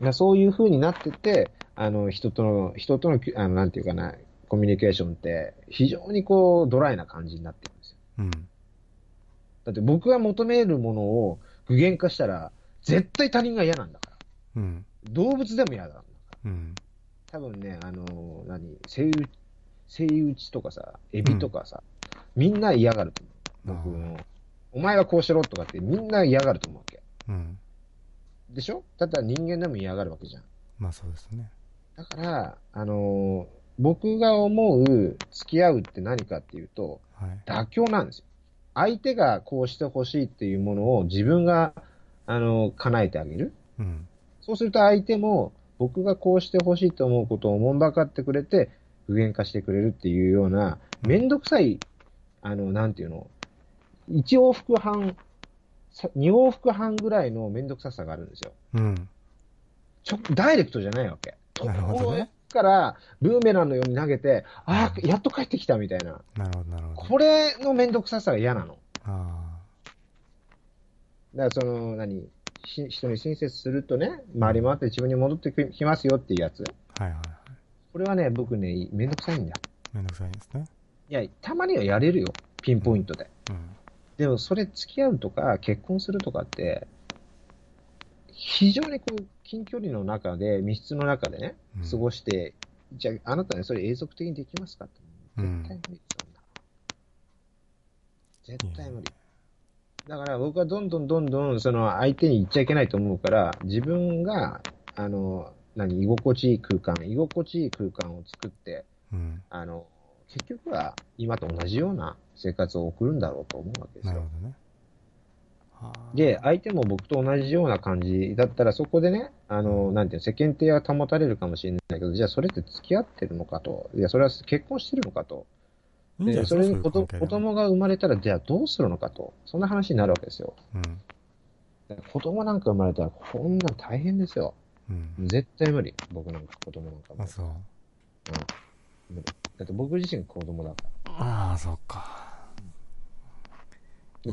だそういう風になってて、あの、人との、人との、あの、なんていうかな、コミュニケーションって、非常にこう、ドライな感じになってるんですよ。ーうん。だって僕が求めるものを具現化したら、絶対他人が嫌なんだから。うん。動物でも嫌なんだから。うん。多分ね、あのー何、セイウチ、セイウチとかさ、エビとかさ、みんな嫌がると思う。僕あの、お前はこうしろとかってみんな嫌がると思うわけ。うん。でしょ？だったら人間でも嫌がるわけじゃん。まあそうですね。だから、あのー僕が思う付き合うって何かっていうと、はい。妥協なんですよ。相手がこうしてほしいっていうものを自分が、あのー叶えてあげる。うん。そうすると相手も僕がこうしてほしいと思うことをおもんばかってくれて具現化してくれるっていうような、めんどくさい、あの、なんていうの、一往復半、さ二往復半ぐらいのめんどくささがあるんですよ。うん。ちょ、ダイレクトじゃないわけ。なるほどねからブーメランのように投げて、ああ、やっと帰ってきたみたいな。なるほど、なるほど。これのめんどくささが嫌なの。あだからその、何、し人に親切するとね、回り回って自分に戻ってきますよっていうやつ。あ。はいはいはい。これはね、僕ね、めんどくさいんだよ。めんどくさいですね。いや、たまにはやれるよ。ピンポイントで。うん。でも、それ付き合うとか、結婚するとかって、非常にこう、近距離の中で、密室の中でねうん、過ごして、じゃあ、あなたね、それ永続的にできますかって。うん絶対無理、そんな。絶対無理。だから僕はどんどんどんどん、その相手に言っちゃいけないと思うから、自分が、あの、何、居心地いい空間、居心地いい空間を作って、うん。あの、結局は今と同じような生活を送るんだろうと思うわけですよなるほ。どね。はあで、相手も僕と同じような感じだったら、そこでね、あの、なんていうの、世間体は保たれるかもしれないけど、じゃあそれって付き合ってるのかと。いや、それは結婚してるのかと。で、それに子子供が生まれたら、じゃあどうするのかと。そんな話になるわけですよ。うん。子供なんか生まれたら、こんなん大変ですよ。うん。絶対無理。僕なんか子供なんかもあ、。そう。無理だって僕自身が子供だから。ああ、そうか。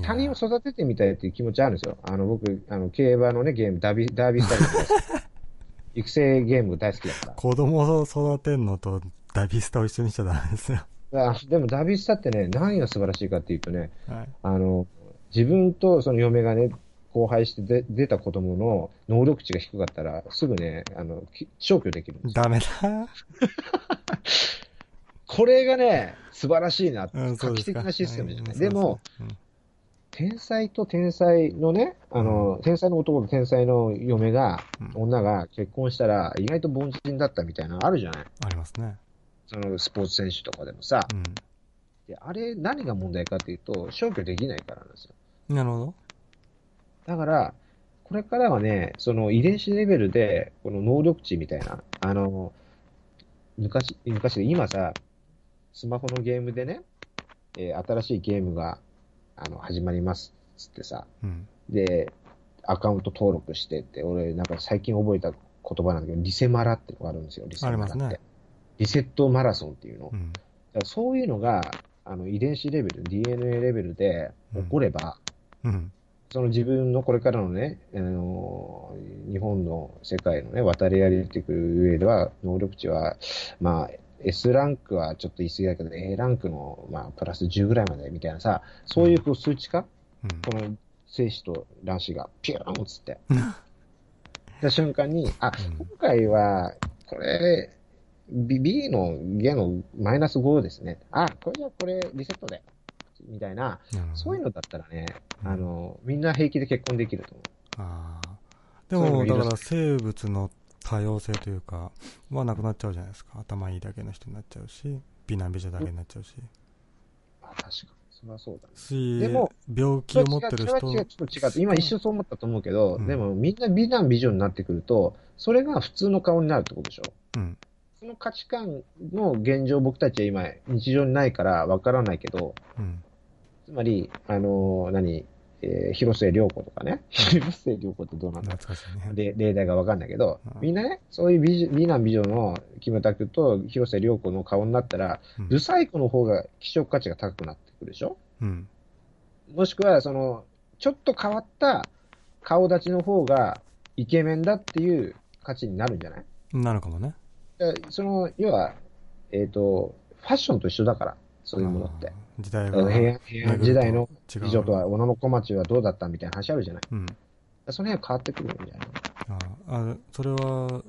他人を育ててみたいっていう気持ちあるんですよ。あの、僕、あの、競馬のね、ゲーム、ダービー、ダービースタイルとか 育成ゲーム大好きだから。子供を育てんのとダビスタを一緒にしちゃダメですよ。あでもダービースタってね、何が素晴らしいかっていうとね、はい。あの、自分とその嫁がね、交配してで出た子供の能力値が低かったら、すぐね、あの、き消去できるんですよ。ダメだ。これがね、素晴らしいな、うん、画期。的なシステムじゃない。うんでも、、そうそう天才と天才のね、あの、天才の男と天才の嫁が、うん女が結婚したら、意外と凡人だったみたいなのあるじゃないありますね。そのスポーツ選手とかでもさ。うであれ、何が問題かっていうと、消去できないからなんですよ。ん。なるほど。だから、これからはね、その遺伝子レベルで、この能力値みたいな、あの、昔、昔で今さ、スマホのゲームでね、えー新しいゲームが、あの、始まりますっつってさ、うん。で、アカウント登録してって、俺、なんか最近覚えた言葉なんだけど、リセマラってのがあるんですよ、リセマラって。ねリセットマラソンっていうの。だかうん。らそういうのが、あの、遺伝子レベル、DNA レベルで起これば、うん。その自分のこれからのね、あの日本の世界のね、渡り歩いていく上では、能力値は、まあ、S ランクはちょっと言い過ぎだけど、A ランクの、まあ、プラス10ぐらいまでみたいなさ、そういうこう数値化、うん。この精子と卵子がピューンっつって。た瞬間に、あ、うん今回は、これ、B, B のゲのマイナス5ですね。あ、これじゃこれリセットで。みたいな、そういうのだったらね、うんあの、みんな平気で結婚できると思ああ。でも、だから生物の多様性というか、はなくなっちゃうじゃないですか。頭いいだけの人になっちゃうし、美男美女だけになっちゃうし。う。あ、確かに。それはそうだね。し、でも病気を持ってる人それは違う、ちょっと違う。今一瞬そう思ったと思うけど、うんでもみんな美男美女になってくると、それが普通の顔になるってことでしょ？うん。その価値観の現状僕たちは今日常にないからわからないけど、うん。つまり、あのー何、えー広末涼子とかね。広末涼子ってどうなんだ？懐かしいね。で例題がわかんないけど、うんみんなね、そういう美女美男美女のキムタクと広瀬涼子の顔になったら、うんブサイクの方が希少価値が高くなってくるでしょ？うん。もしくは、その、ちょっと変わった顔立ちの方がイケメンだっていう価値になるんじゃない？なるかもね。その、要は、えっ、と、ファッションと一緒だから、そういうものって。時代あがの平安時代の美女とは、小野小町はどうだったみたいな話あるじゃないうん。その辺は変わってくるんじゃないあーあ、それは、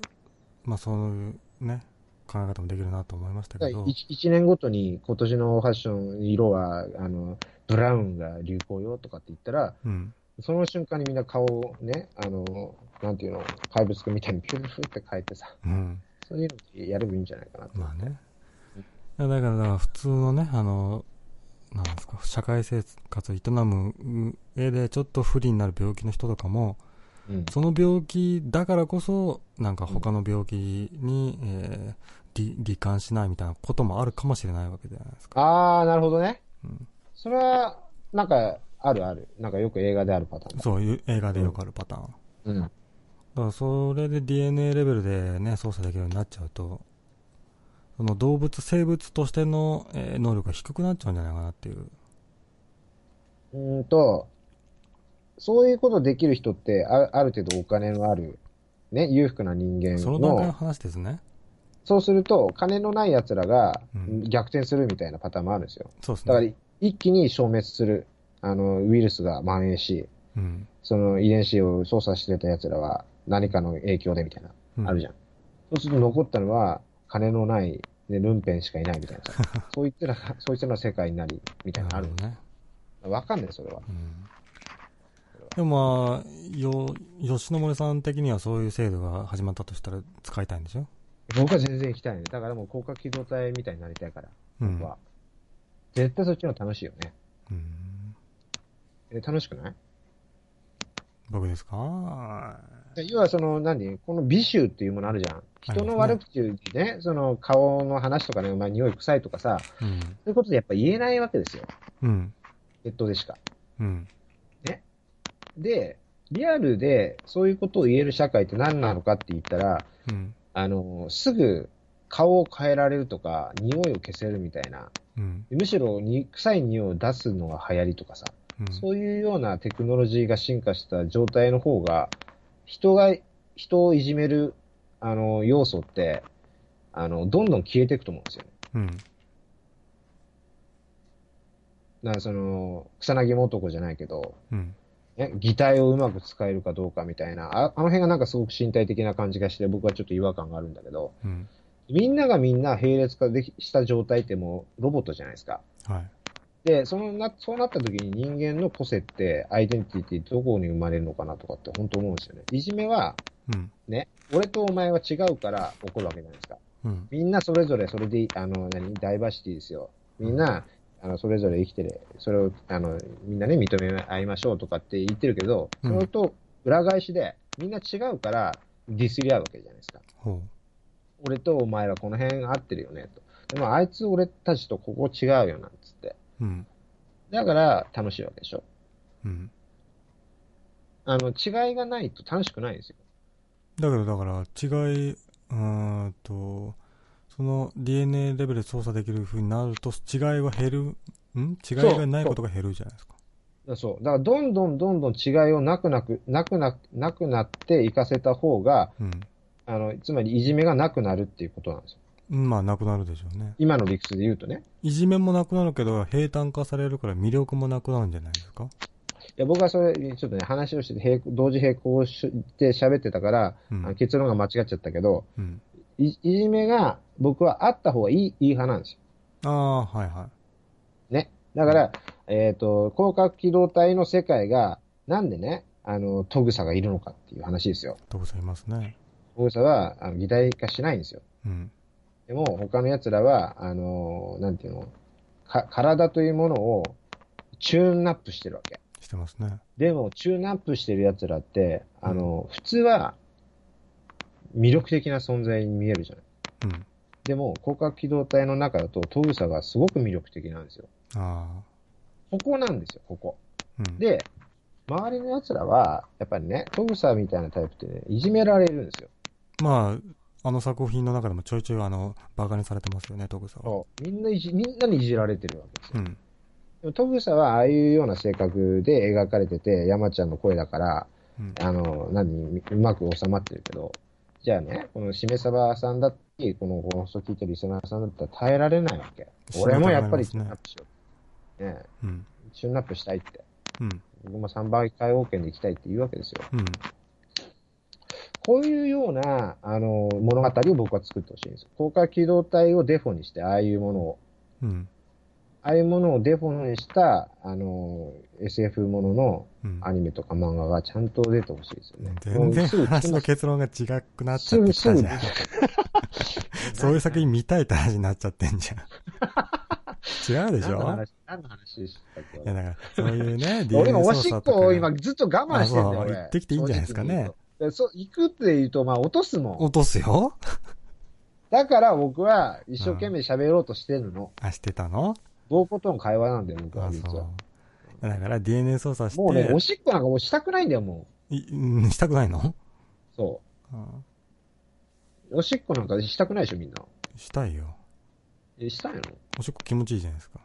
まあそういうね、考え方もできるなと思いましたけど。1, 年ごとに今年のファッション、色は、あの、ブラウンが流行よとかって言ったら、うん。その瞬間にみんな顔をね、あの、なんていうの、怪物くんみたいにピューフって変えてさ、うん。そういうのやればいいんじゃないかなと。まあね。だから普通のね、あの、なんですか、社会生活を営む上でちょっと不利になる病気の人とかも、うん。その病気だからこそ、なんか他の病気に、えー、り罹患しないみたいなこともあるかもしれないわけじゃないですか。あー、なるほどね。うん、それは、なんか、あるある。なんかよく映画であるパターンだ。そういう映画でよくあるパターン。うん。だからそれで DNA レベルでね、操作できるようになっちゃうと、その動物、生物としての、えー能力が低くなっちゃうんじゃないかなっていう。うーんと、そういうことできる人って、あある程度お金のある、ね、裕福な人間その段階のの、話ですね。そうすると、金のない奴らがうん逆転するみたいなパターンもあるんですよ。そうですだからね。、一気に消滅する、あの、ウイルスが蔓延し、うん。その遺伝子を操作してた奴らは何かの影響でみたいな、うんあるじゃん。そうすると残ったのは、金のない、ね、ルンペンしかいないみたいな さ。そういったら、そういったの世界になり、みたいなのあるなるほどね。わかんない、それは。うん。でもまあ、よ、吉野森さん的にはそういう制度が始まったとしたら使いたいんでしょ？僕は全然行きたいね。だからもう高架機動隊みたいになりたいから、うん。僕は。絶対そっちの方が楽しいよね。うん。え楽しくない？僕ですか？要はその、何？この美臭っていうものあるじゃん。人の悪口でね、その顔の話とかね、お前匂い臭いとかさ、うん。そういうことでやっぱ言えないわけですよ。うん。ネットでしか。うん。で、リアルでそういうことを言える社会って何なのかって言ったら、うん。あの、すぐ顔を変えられるとか、匂いを消せるみたいな。うん。むしろに臭い匂いを出すのが流行りとかさ、うんそういうようなテクノロジーが進化した状態の方が、人が、人をいじめる、あの、要素って、あの、どんどん消えていくと思うんですよね。うん。だからその、草薙素子じゃないけど、うん。ね、擬態をうまく使えるかどうかみたいな、ああの辺がなんかすごく身体的な感じがして、僕はちょっと違和感があるんだけど、うん。みんながみんな並列化できした状態ってもうロボットじゃないですか。はい。で、そのな、そうなった時に人間の個性って、アイデンティティどこに生まれるのかなとかって本当思うんですよね。いじめは、うん。ね、俺とお前は違うから起こるわけじゃないですか。うん。みんなそれぞれそれであの、何、ダイバーシティですよ。みんな、あの、それぞれ生きてる。それを、あの、みんなね、認め合いましょうとかって言ってるけど、うんそれと裏返しで、みんな違うからディスり合うわけじゃないですか。ほ俺とお前はこの辺合ってるよね、と。でもあいつ俺たちとここ違うよ、なんて。う。うん。だから楽しいわけでしょ。うん。あの、違いがないと楽しくないんですよ。だけど、だから、違い、うーんと、その DNA レベルで操作できる風になると、違いは減る、ん？違いがないことが減るじゃないですか。そう。だからどんどんどんどん違いをなくなく、なくな、なくなっていかせた方が、うん。あの、つまりいじめがなくなるっていうことなんですよ。うんまあ、なくなるでしょうね。今の理屈で言うとね。いじめもなくなるけど、平坦化されるから魅力もなくなるんじゃないですか？いや、僕はそれ、ちょっとね、話をして同時並行して喋ってたから、うん結論が間違っちゃったけど、うん。いいじめが僕はあった方がいい、いい派なんですよ。ああ、はいはね。だから、えっ、と、広角機動隊の世界が、なんでね、あの、トグサがいるのかっていう話ですよ。い。トグさんいますね。トグサは、あの、擬態化しないんですよ。うん。でも、他の奴らは、あの、なんていうの、か、体というものをチューンアップしてるわけ。してますね。でも、チューンアップしてる奴らって、あの、普通は、魅力的な存在に見えるじゃない。うん。でも、広角機動隊の中だと、トグサがすごく魅力的なんですよ。あここなんですよ、ここ。あ。うん。で、周りの奴らは、やっぱりね、トグサみたいなタイプってね、いじめられるんですよ。まあ、あの作品の中でもちょいちょいあの、バカにされてますよね、トグサは。みんないじ、みんなにいじられてるわけですよ。うん。でもトグサはああいうような性格で描かれてて、山ちゃんの声だから、うん。あの、何、うまく収まってるけど、じゃあね、このしめさばさんだって、この放送聞いてるリスナーさんだったら耐えられないわけ。俺もやっぱりチューンアップしよう。ねうん。チューンアップしたいって。うん。僕も3倍解放権で行きたいって言うわけですよ。うん。こういうような、あの、物語を僕は作ってほしいんですよ。高架機動隊をデフォにして、ああいうものを、うん。ああいうものをデフォにした、あの、SF もののうん。アニメとか漫画がちゃんと出てほしいですよね。全然話の結論が違くなっちゃってきたじゃん。そういう作品見たいって話になっちゃってんじゃん。違うでしょ？何の話何の話でしたっけいや、だから、そういうね、俺今、おしっこを今ずっと我慢してんだよ。行ってきていいんじゃないですかね。でそう、行くって言うと、まあ、落とすもん。落とすよだから僕は一生懸命喋ろうとしてるの。あ、してたの？同行との会話なんだよ、僕はあ、そう実は。。だから DNA 操作して、もうね、おしっこなんかもうしたくないんだよ、もいうんしたくないの？う。そうんう。おしっこなんかしたくないでしょ、みんな。したいよ。え、したいの？おしっこ気持ちいいじゃないですか。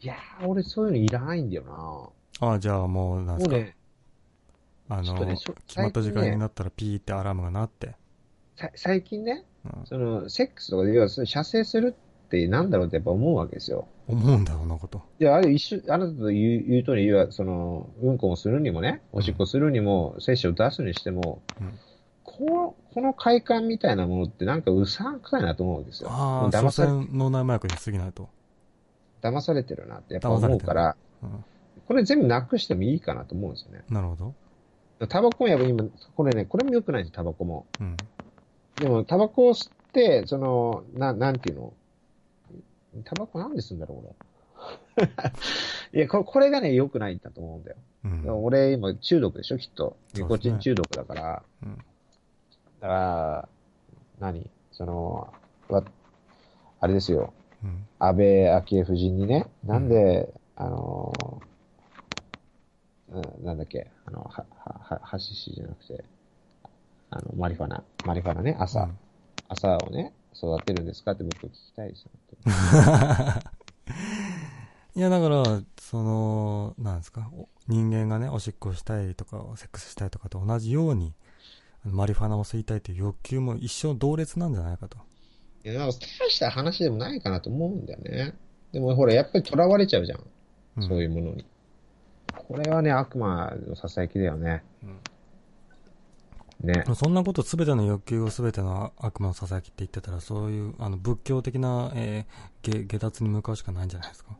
いやー、俺そういうのいらないんだよなあじゃあもう、なんですか？もうね、あの、ね決まった時間になったらピーってアラームが鳴って。さ最近ね、うんその、セックスとかで、要は、射精するってなんだろうってやっぱ思うわけですよ。思うんだ、そんなこと。いや、あれ一緒、あなたと言う言う通り、要は、その、うんこをするにもね、おしっこするにも、精子を出すにしても、うんこの、この快感みたいなものってなんかうさんくさいなと思うんですよ。もああ、う騙され、脳内麻薬に過ぎないと。騙されてるなってやっぱ思うから、うん。これ全部なくしてもいいかなと思うんですよね。なるほど。タバコもやっぱ今、これね、これも良くないんですタバコも。うん。でも、タバコを吸って、その、な、なんていうの？タバコなんで吸うんだろう、俺。いや、これ、これがね、良くないんだと思うんだよ。うん。俺、今、中毒でしょ、きっと。ニコチン中毒だから。うんだから、何？その、わあれですよ。うん。安倍昭恵夫人にね、なんで、あの、うんなんだっけ、あの、は、は、は、ハシシじゃなくて、あの、マリファナ、マリファナね、朝、うん朝をね、育てるんですかって僕聞きたいですよ。いや、だから、その、なんですか、お人間がね、おしっこしたいとか、セックスしたいとかと同じように、マリファナを吸いたいという欲求も一生同列なんじゃないかと。いや、大した話でもないかなと思うんだよね。でもほら、やっぱり囚われちゃうじゃんそういうものに。これはね、悪魔の囁きだよね。ね。そんなことすべての欲求をすべての悪魔のささやきって言ってたら、そういう、あの、仏教的な、えー、下下脱に向かうしかないんじゃないですか？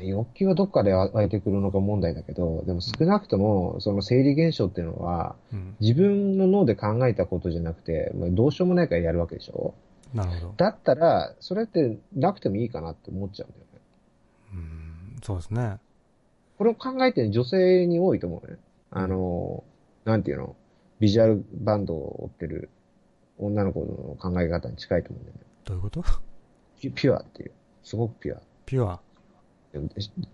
欲求はどっかで湧いてくるのか問題だけど、でも少なくとも、その生理現象っていうのは、うん。自分の脳で考えたことじゃなくて、まあどうしようもないからやるわけでしょ？なるほど。だったら、それってなくてもいいかなって思っちゃうんだよね。うん、そうですね。これを考えてる女性に多いと思うね。あの、なんていうの？ビジュアルバンドを追ってる女の子の考え方に近いと思うんだよね。どういうこと？ピュアっていう。すごくピュア。ピュア？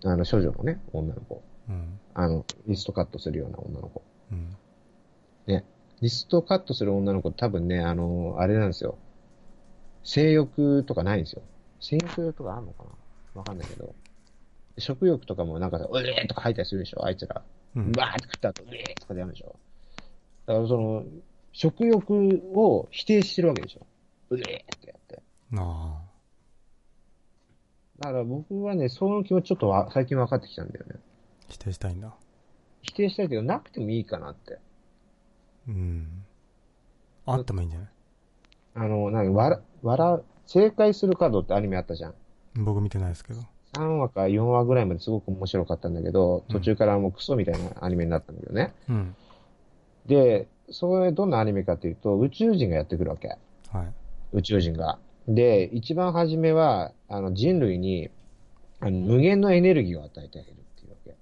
あの、少女のね、女の子。うん。あの、リストカットするような女の子。うん。リストカットする女の子多分ね、あの、あれなんですよ。性欲とかないんですよ。性欲とかあるのかな？わかんないけど。食欲とかもなんかさ、うえーとか吐いたりするでしょ？あいつら。うん。バーって食った後、うえーとかでやるでしょ？だからその、食欲を否定してるわけでしょうえーってやって。あだから僕はね、その気持ちちょっとわ最近分かってきたんだよね。あ、否定したいんだ。否定したいけど、なくてもいいかなって。うん。あってもいいんじゃない？あの、なんか、わら、わら、正解するカードってアニメあったじゃん。僕見てないですけど。3話か4話ぐらいまですごく面白かったんだけど、途中からもうクソみたいなアニメになったんだけどね。うん。で、それどんなアニメかっていうと、宇宙人がやってくるわけ。はい。宇宙人が。で、一番初めは、あの、人類に、あの無限のエネルギーを与えてあげるっていうわけ。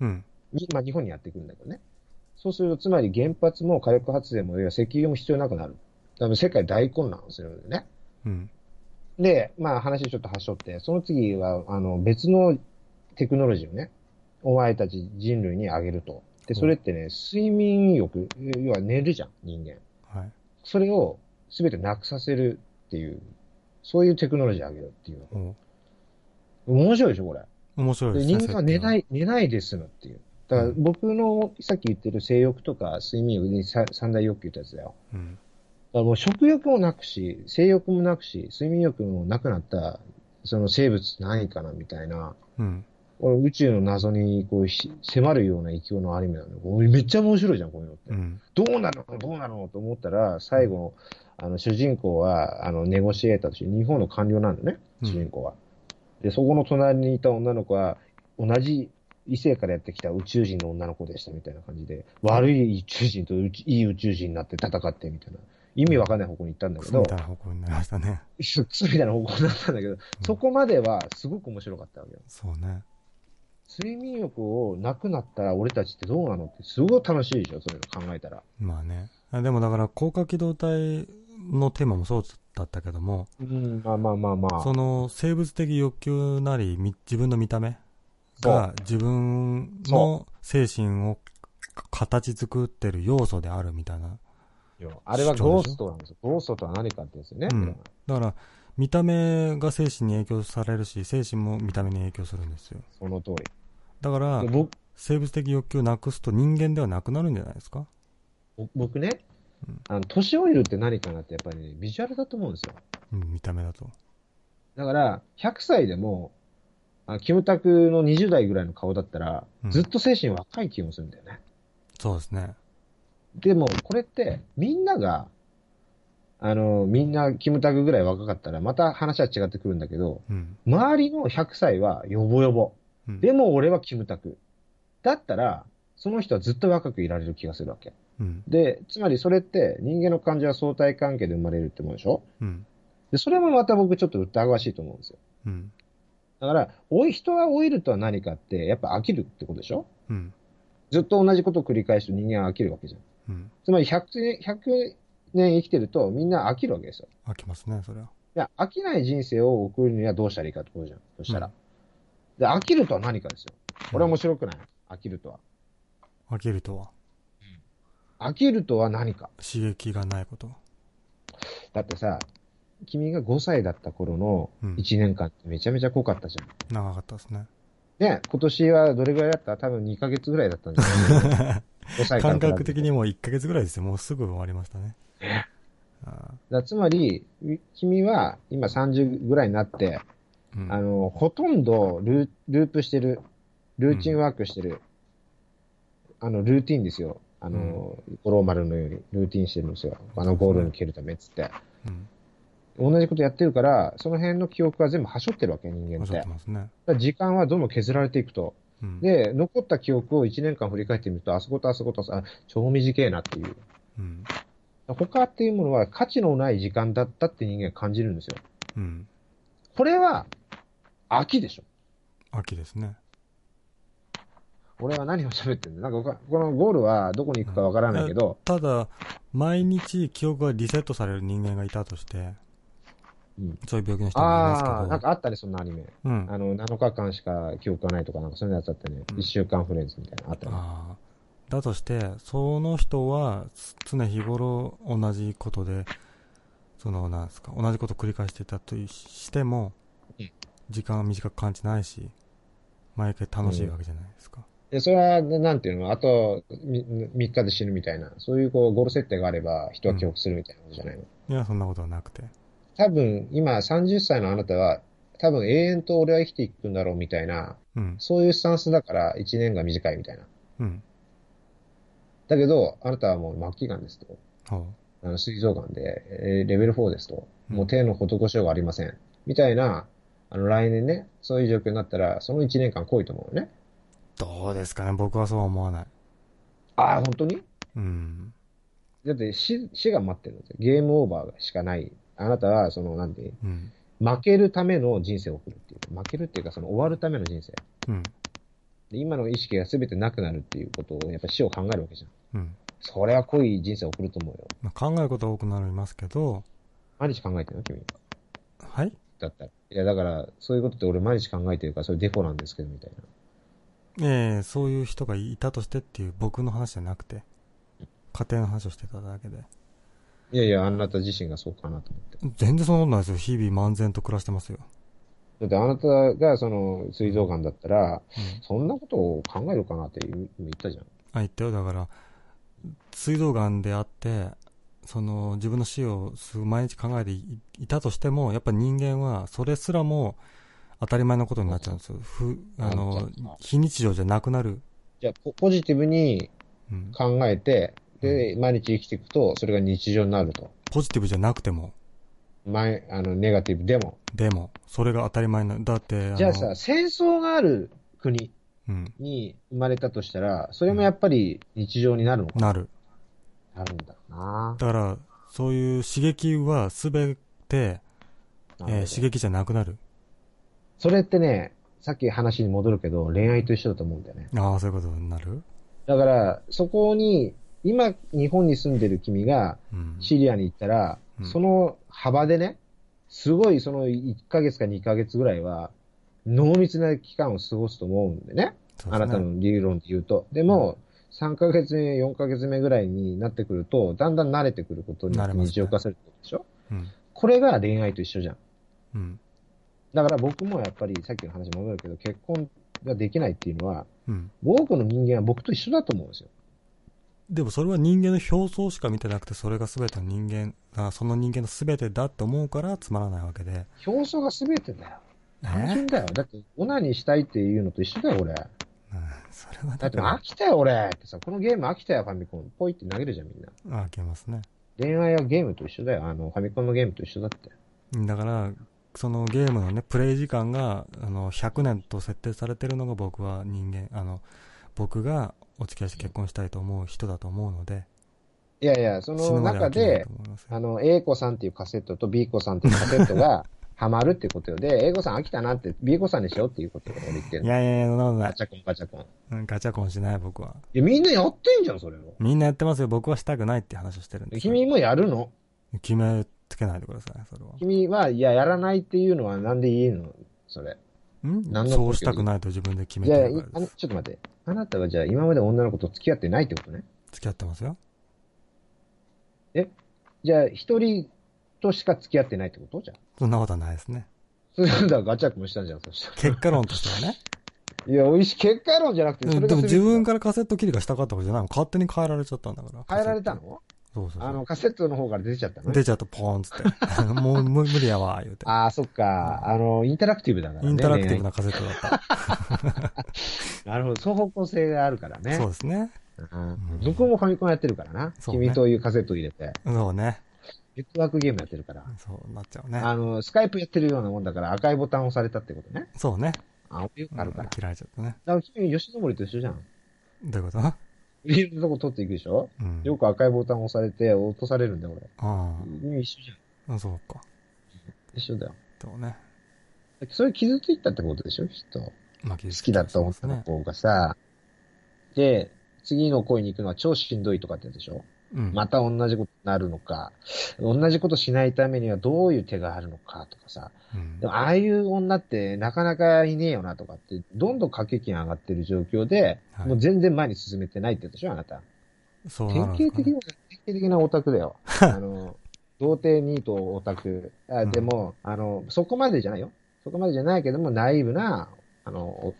うん。にまあ、日本にやってくるんだけどね。そうすると、つまり原発も火力発電も、いや石油も必要なくなる。多分世界大混乱するんだよね。うん。で、まあ話ちょっと端折って、その次は、あの、別のテクノロジーをね、お前たち人類にあげると。で、それってね、睡眠欲、要は寝るじゃん、人間。はい。それを全てなくさせるっていう、そういうテクノロジーあげるっていうの。お面白いでしょ、これ。で面白いですね。。人間は寝ないい、寝ないで済むっていう。だから僕のさっき言ってる性欲とか睡眠欲にさ三大欲求ってやつだよ。うん。らもう食欲もなくし、性欲もなくし、睡眠欲もなくなった、その生物何かなみたいな、うん。俺宇宙の謎にこうひ迫るような勢いのアニメなんだよ。これめっちゃ面白いじゃん、こういうのって。うん。どうなのどうなのと思ったら、最後、あの、主人公は、あの、ネゴシエーターとして日本の官僚なんだね、うん主人公は。で、そこの隣にいた女の子は、同じ異性からやってきた宇宙人の女の子でしたみたいな感じで、悪い宇宙人といい宇宙人になって戦ってみたいな。意味わかんない方向に行ったんだけどみ、たいな方向になりましたね。クソみたいな方向になったんだけど、そこまではすごく面白かったわけよ。そうね。睡眠欲をなくなったら俺たちってどうなのってすごい楽しいでしょ、そういうの考えたら。まあね。あでもだから、高架機動隊のテーマもそうだったけども、うん、まあまあまあまあ。その生物的欲求なり、み自分の見た目が自分の精神を形作ってる要素であるみたいな。あれはゴーストなんですよ。ゴーストとは何かってですよね。うんだから、見た目が精神に影響されるし、精神も見た目に影響するんですよ。その通り。だから生物的欲求をなくすと人間ではなくなるんじゃないですか？僕ねうん、あの、年老いるって何かなってやっぱりね、ビジュアルだと思うんですよ。うん、見た目だと。だから、100歳でも、あキムタクの20代ぐらいの顔だったら、うんずっと精神若い気もするんだよね。そうですね。でも、これって、みんなが、あの、みんな、キムタクぐらい若かったら、また話は違ってくるんだけど、うん。周りの100歳はヨボヨボ。うん、でも俺はキムタク。だったら、その人はずっと若くいられる気がするわけ。うん。で、つまりそれって人間の感情は相対関係で生まれるってものでしょ？うん。で、それもまた僕ちょっと疑わしいと思うんですよ。うん。だから、老い、人が老いるとは何かって、やっぱ飽きるってことでしょ？うん。ずっと同じことを繰り返すと人間は飽きるわけじゃん。うん。つまり100年、100年生きてるとみんな飽きるわけですよ。飽きますね、それは。いや、飽きない人生を送るにはどうしたらいいかってことじゃん。そしたら。で、飽きるとは何かですよ。これは面白くない？飽きるとは。飽きるとは、飽きるとは何か？刺激がないこと。だってさ、君が5歳だった頃のうん1年間ってめちゃめちゃ濃かったじゃん。長かったですね。ね、今年はどれぐらいだった？多分2ヶ月ぐらいだったんじゃない ?5 歳から感覚的にもう1ヶ月ぐらいですよ。もうすぐ終わりましたね。あだつまり、君は今30ぐらいになって、ーうんあの、ほとんどルーループしてる、ルーチンワークしてる、あの、ルーティンですよ。あの、五郎丸のようにルーティンしてるんですよ。あのゴールに蹴るためっつって。うん。同じことやってるから、その辺の記憶は全部はしょってるわけ、人間って。おっね。ら時間はどんどん削られていくと。うん。で、残った記憶を1年間振り返ってみると、あそことあそことあ超短いなっていう。うん。他っていうものは価値のない時間だったって人間は感じるんですよ。うん。これは、秋でしょ。秋ですね。俺は何を喋ってんのなんかこのゴールはどこに行くかわからないけど、ただ、毎日記憶がリセットされる人間がいたとして、うんそういう病気の人もいますけど。ああ、なんかあったね、そんなアニメ。うん。あの、7日間しか記憶がないとか、なんかそういうのやつあったね。うん1週間フレンズみたいなのあったね。ああ。だとして、その人は常日頃同じことで、その、なんですか、同じことを繰り返していたとしてもうん、時間は短く感じないし、毎回楽しいわけじゃないですか。で、それは、ななんていうの？あと、み3日で死ぬみたいな、そういうこう、ゴール設定があれば、人は記憶するみたいなことじゃないの、いや、そんなことはなくて。多分、今30歳のあなたは、多分永遠と俺は生きていくんだろうみたいな、うん。そういうスタンスだから1年が短いみたいな。うん。だけど、あなたはもう末期癌ですと。ほあの、膵臓癌で、えーレベル4ですと。うんもう手の施しようがありません。みたいな、あの、来年ね、そういう状況になったら、その1年間濃いと思うよね。う。どうですかね、僕はそうは思わない。ああ、本当に？うん。だって死、死が待ってるんですよ。ゲームオーバーしかない。あなたは、その、なんてう？ん。負けるための人生を送るっていう。負けるっていうか、その終わるための人生。うん。で今の意識が全てなくなるっていうことを、やっぱ死を考えるわけじゃん。うん。それは濃い人生を送ると思うよ。まあ、考えることは多くなりますけど、毎日考えてるの？君。はい？だったら。いや、だから、そういうことって俺毎日考えてるから、それデフォなんですけど、みたいな。ええそういう人がいたとしてっていう僕の話じゃなくて、家庭の話をしてただけで。いやいや、あなた自身がそうかなと思って。全然そんなことないですよ。日々漫然と暮らしてますよ。だってあなたが、その、膵臓癌だったら、うん。そんなことを考えるかなって言ったじゃん。あ、言ったよ。だから、膵臓癌であって、その自分の死をす毎日考えていいたとしても、やっぱ人間はそれすらも当たり前のことになっちゃうんですよ。ふあのあ、非日常じゃなくなる。じゃあポ、ポジティブにうん、考えて、で、毎日生きていくと、それが日常になると。ポジティブじゃなくても、前、あの、ネガティブでも。でも、それが当たり前な、だって、のじゃあさ、、戦争がある国うん、に生まれたとしたら、それもやっぱり日常になるのか？なる。なるんだろうなだから、そういう刺激はすべて、えー刺激じゃなくなる。それってね、さっき話に戻るけど、恋愛と一緒だと思うんだよね。ああ、そういうことになるだから、そこに、今、日本に住んでる君が、うん。シリアに行ったら、うんその幅でね、すごいその1ヶ月か2ヶ月ぐらいは、濃密な期間を過ごすと思うんでね。ねあなたの理論で言うと。でも、3ヶ月目、4ヶ月目ぐらいになってくると、だんだん慣れてくることに日常化するってことでしょ？うん。これが恋愛と一緒じゃん。うん。だから僕もやっぱりさっきの話戻るけど、結婚ができないっていうのは、うん。多くの人間は僕と一緒だと思うんですよ。でもそれは人間の表層しか見てなくて、それが全ての人間、あその人間の全てだって思うからつまらないわけで。表層が全てだよ。単え純だよ。だって、オナニーしたいっていうのと一緒だよ、俺。うんそれはだって飽きたよ、俺ってさ、このゲーム飽きたよ、ファミコン。ポイって投げるじゃん、みんな。あ開けますね。恋愛はゲームと一緒だよ。あの、ファミコンのゲームと一緒だって。だから、そのゲームのね、プレイ時間が、あの、100年と設定されてるのが僕は人間、あの、僕がお付き合いして結婚したいと思う人だと思うので、いやいや、そ死の中であの、A 子さんっていうカセットと B 子さんっていうカセットが ハマるってことよ。で、A 子さん飽きたなって、B 子さんにしようっていうことを俺言ってるい。やいやいや、そんなことないガチャコンガチャコン。うん。ガチャコンしない、僕は。いや、みんなやってんじゃん、それを。みんなやってますよ。僕はしたくないって話をしてるんですよ君もやるの？決めつけないでください、それは。君は、いや、やらないっていうのはなんでいいの？それ。ん？そうしたくないと自分で決めてるから。ちょっと待って。あなたはじゃあ今まで女の子と付き合ってないってことね？付き合ってますよ。じゃあ一人としか付き合ってないってこと？じゃん。そんなことはないですね。それだガチャックもしたんじゃん、そしたら。結果論としてはね。いや、美味しい。結果論じゃなくて、それがでも自分かからカセット切りがしたかったわけじゃないの。勝手に変えられちゃったんだから。変えられたの？そうそうそう。あの、カセットの方から出ちゃったの出ちゃった、ポーンっつって。もう無無理やわ、言うて。ああ、そっか。あの、インタラクティブだからね。インタラクティブ恋なカセットだった。愛 なるほど。双方向性があるからね。そうですね。うん僕もファミコンやってるからな。そうね君というカセット入れて。そうね。ネットワークゲームやってるから。そうなっちゃうね。あの、スカイプやってるようなもんだから赤いボタンを押されたってことね。そうね。あ、よくあるから。だか切られちゃったね。ら君、吉野森と一緒じゃん。どういうこと？いろんなとこ取っていくでしょ？うん。よく赤いボタン押されて落とされるんだよ、俺。あ君一緒じゃん。あ、そうか。一緒だよ。そうね。それ傷ついたってことでしょ？きっと。好まあ、好きだった女の子がさ、で、次の恋に行くのは超しんどいとかってやつでしょ？うん。また同じことになるのか、同じことしないためにはどういう手があるのかとかさ、うんでもああいう女ってなかなかいねえよなとかって、どんどん掛け金上がってる状況で、はいもう全然前に進めてないって言うでしょあなた？そう典型的な、典型的なオタクだよ。あの、童貞ニートオタク。あうんでも、あの、そこまでじゃないよ。そこまでじゃないけども、ナイーブな、あの、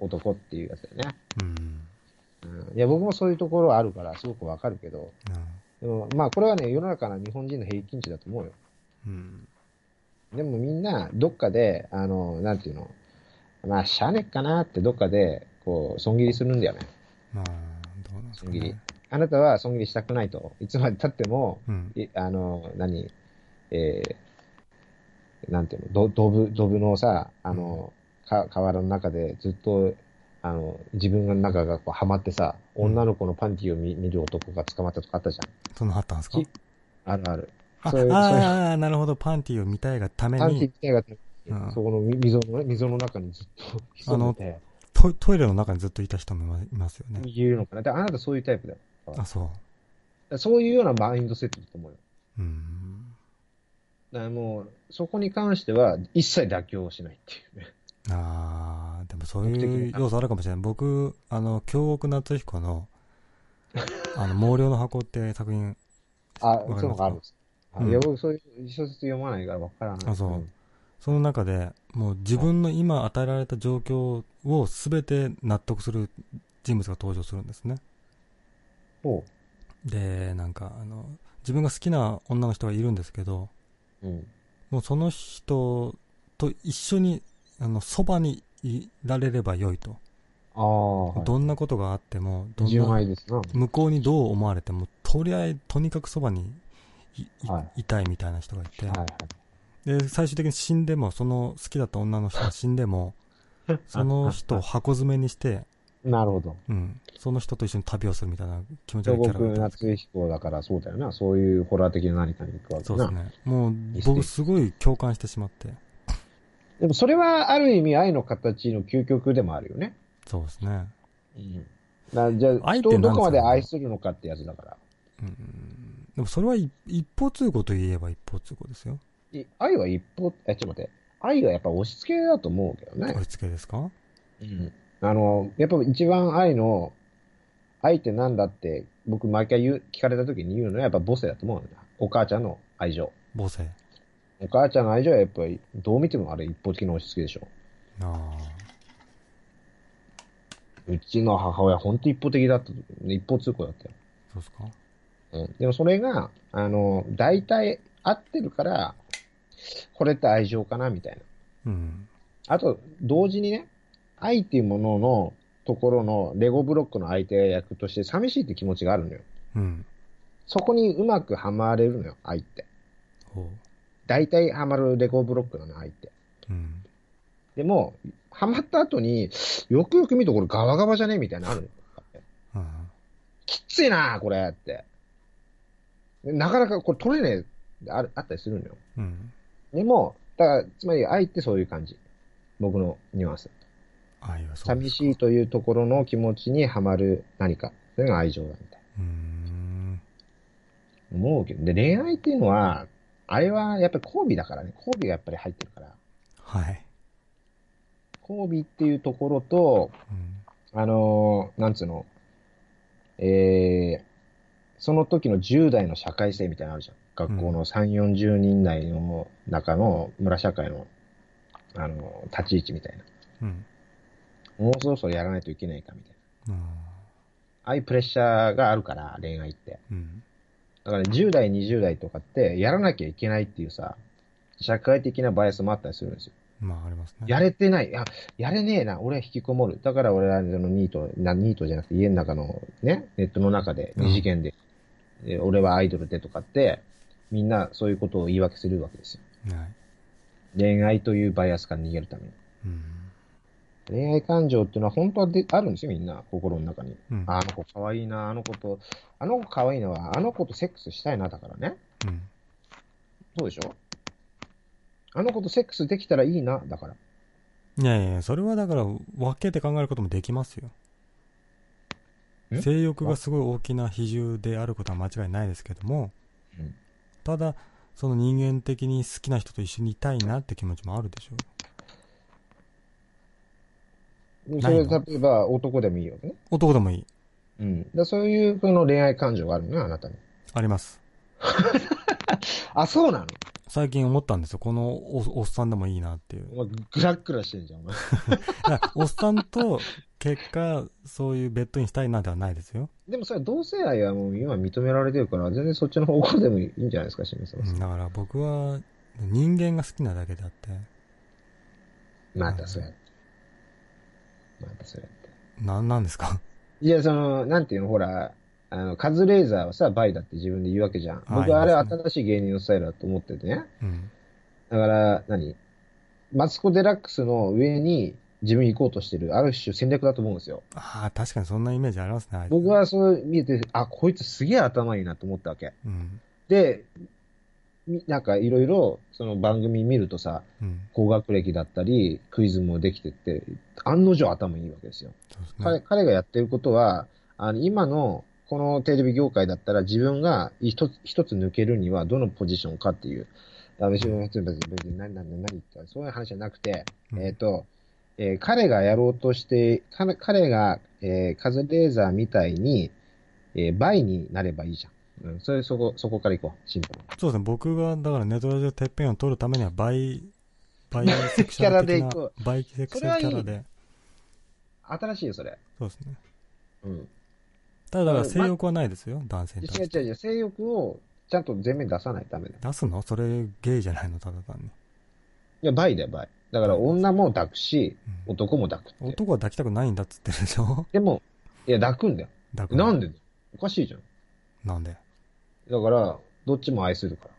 男っていうやつだよね。うん。うん、いや、僕もそういうところはあるから、すごくわかるけど、でも、まあ、これはね、世の中の日本人の平均値だと思うよ。うん。でもみんな、どっかで、あの、なんていうの、まあ、しゃあねっかなってどっかで、こう、損切りするんだよね。まあ、どうなんですか損切りね。。あなたは損切りしたくないと。いつまで経っても、うん。いあの、何、えー、なんていうの、ど、ドブ、ドブのさ、あの、か、河原の中でずっと、あの、自分の中がこう、はまってさ、うん女の子のパンティを見見る男が捕まったとかあったじゃん。そんなのあったんですか？きあるある。あそういうあー、なるほど。パンティを見たいがためパンティに、みたいが、うんそこの溝のね、溝の中にずっと潜んでトトイレの中にずっといた人もいますよて、ね。言うのかな。であなたそういうタイプだよ。あ、そそういうようなマインドセットだと思うよ。う。うん。だからもう、そこに関しては一切妥協をしないっていうね。あー、でもそういう要素あるかもしれない。僕、あの、京極夏彦の、あの、毛量の箱って作品、あ、そういうのがあるんです。あうんいや、僕そういう小説読まないからわからない。あそうんその中で、もう自分の今与えられた状況を全て納得する人物が登場するんですね。ほで、なんか、あの、自分が好きな女の人がいるんですけど、う。うん。もうその人と一緒に、あの、そばにいられればよいと。ああ、はい。どんなことがあっても、どん純な、愛ですな。向こうにどう思われても、とりあえず、とにかくそばにいいはいたいみたいな人がいて、はいはい。で、最終的に死んでも、その好きだった女の人が死んでも、その人を箱詰めにして、なるほど。うん、その人と一緒に旅をするみたいな気持ち悪いキャラだったんですけ夏彦だからそうだよな。そういうホラー的な何かに行くわど。けな。そうですね。もう僕すごい共感してしまって。でもそれはある意味愛の形の究極でもあるよね。そうですね。うん。だじゃあ、人をどこまで愛するのかってやつだから。うん。でもそれは一一方通行といえば一方通行ですよ。い愛は一方、え、ちょっと待って。愛はやっぱ押し付けだと思うけどね押。し付けですか？うん。あの、やっぱ一番愛の、愛ってなんだって、僕毎回言う、聞かれた時に言うのはやっぱ母性だと思うんだ。お母ちゃんの愛情。母性。お母ちゃんの愛情はやっぱり、どう見てもあれ一方的な押し付けでしょ。あうちの母親ほんと一方的だった。一方通行だったよ。あ、そうですか？うん。でもそれが、あの、大体合ってるから、これって愛情かなみたいな。うん。あと、同時にね、愛っていうもののところのレゴブロックの相手役として寂しいって気持ちがあるのよ。うん。そこにうまくはまれるのよ、愛って。ほう。大体はまるレゴブロックなの、愛って。うん。でも、はまった後に、よくよく見るとこれガバガバじゃねみたいなのあるのよ。うん。きついなこれって。なかなかこれ取れねえ、あるあったりするのよ。うん。でも、だから、つまり愛ってそういう感じ。僕のニュアンス。愛はそう寂しいというところの気持ちにはまる何か。それが愛情だみたいうーん。な。思うけど。で、恋愛っていうのは、あれはやっぱり交尾だからね。交尾がやっぱり入ってるから。はい。交尾っていうところと、うん。あのーなんつうの、えー、その時の10代の社会性みたいなのあるじゃん。学校の3、40人内の中の村社会の、あの、立ち位置みたいな。うん。もうそろそろやらないといけないかみたいな。あああいうプレッシャーがあるから、恋愛って。ーうん。だから、ね、10代、20代とかって、やらなきゃいけないっていうさ、社会的なバイアスもあったりするんですよ。まあ、ありますね。やれてない。あ、やれねえな。俺は引きこもる。だから俺はそのニート、な、ニートじゃなくて家の中のね、ネットの中でうん二次元で、え俺はアイドルでとかって、みんなそういうことを言い訳するわけですよ。はい。恋愛というバイアスから逃げるために。うん。恋愛感情っていうのは本当はであるんですよ、みんな。心の中に。うん。ああの子可愛いな、あの子と、あの子可愛いのは、あの子とセックスしたいな、だからね。うん。そうでしょあの子とセックスできたらいいな、だから。いやいやそれはだから分けて考えることもできますよ。ん？性欲がすごい大きな比重であることは間違いないですけども、うんただ、その人間的に好きな人と一緒にいたいなって気持ちもあるでしょそれ、例えば男でもいいわけね。男でもいい。うん。だそういうその恋愛感情があるのよ、あなたに。あります。あ、そうなの？最近思ったんですよ。このおおっさんでもいいなっていう。お前、グラッグラしてんじゃん、お前。おっさんと結果、そういうベッドにしたいなではないですよ。でもそれ同性愛はもう今認められてるから、全然そっちの方向でもいいんじゃないですか、清水さん。うんだから僕は人間が好きなだけであって、またそうやって。またそうやって。なんなんですか？いや、その、なんていうの、ほら、あの、カズレーザーはさ、バイだって自分で言うわけじゃん。僕あれあいますね新しい芸人のスタイルだと思っててね。うん。だから、何？マツコ・デラックスの上に自分行こうとしてる、ある種戦略だと思うんですよ。ああ、確かにそんなイメージありますね。僕はそう見えて、あ、こいつすげえ頭いいなと思ったわけ。うん。で、みなんかいろいろその番組見るとさ、うん。高学歴だったり、クイズもできてって、案の定頭いいわけですよ。す彼ね。彼がやってることは、あの今のこのテレビ業界だったら自分が一つ一つ抜けるにはどのポジションかっていう。あ別に別に何何何言ったそういう話じゃなくて、うんえっ、と、えー彼がやろうとして、彼彼が、えーカズレーザーみたいに、えー倍になればいいじゃん。うん、それ、そこ、そこから行こう。シンプルに。そうですね。僕が、だからネトラジオてっぺんを取るためには、バイ、バイセクシャル的なキャラでいこ、バイセクシャルキャラで。新しいよ、それ。そうですね。うん。ただ、だからうん性欲はないですよ。男性に対して。違う違う違う、性欲をちゃんと前面に出さないとダメだよ。出すの？それ、ゲイじゃないの？ただ単に。いや、倍だよ、倍。だから女も抱くし、うん男も抱くって。男は抱きたくないんだっつってるでしょ？でも、いや、抱くんだよ。抱くなんでおかしいじゃん。なんで？だから、どっちも愛するから。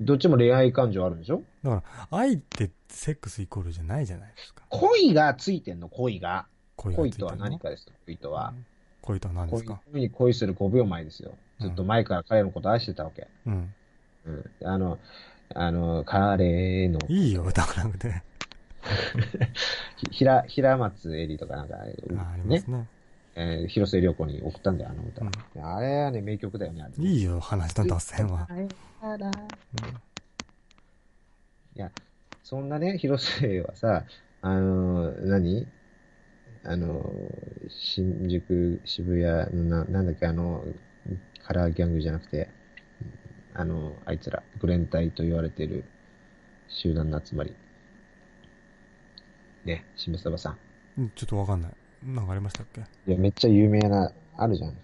どっちも恋愛感情あるんでしょ？だから、愛ってセックスイコールじゃないじゃないですか。恋がついてんの、恋が。恋とは恋がついてるの？何かですか恋とは。うん恋とは何で恋すか？に恋する5秒前ですよ。ずっと前から彼のこと愛してたわけ。うん。うん。あの、あの、彼の、いいよ、歌わなくて。ひひら、平松絵里とかなんか、あありまねす、ね。えー広末涼子に送ったんだよ、あの歌。うんあれはね、名曲だよね、あれ。いいよ、話の脱線は。うんいや、そんなね、広末はさ、あのー、何？あのー、新宿、渋谷のな、なんだっけ、あの、カラーギャングじゃなくて、あの、あいつら、グレン隊と言われている集団の集まり。ね、しめさばさん。うんちょっとわかんない。なんかありましたっけ？いや、めっちゃ有名な、あるじゃん。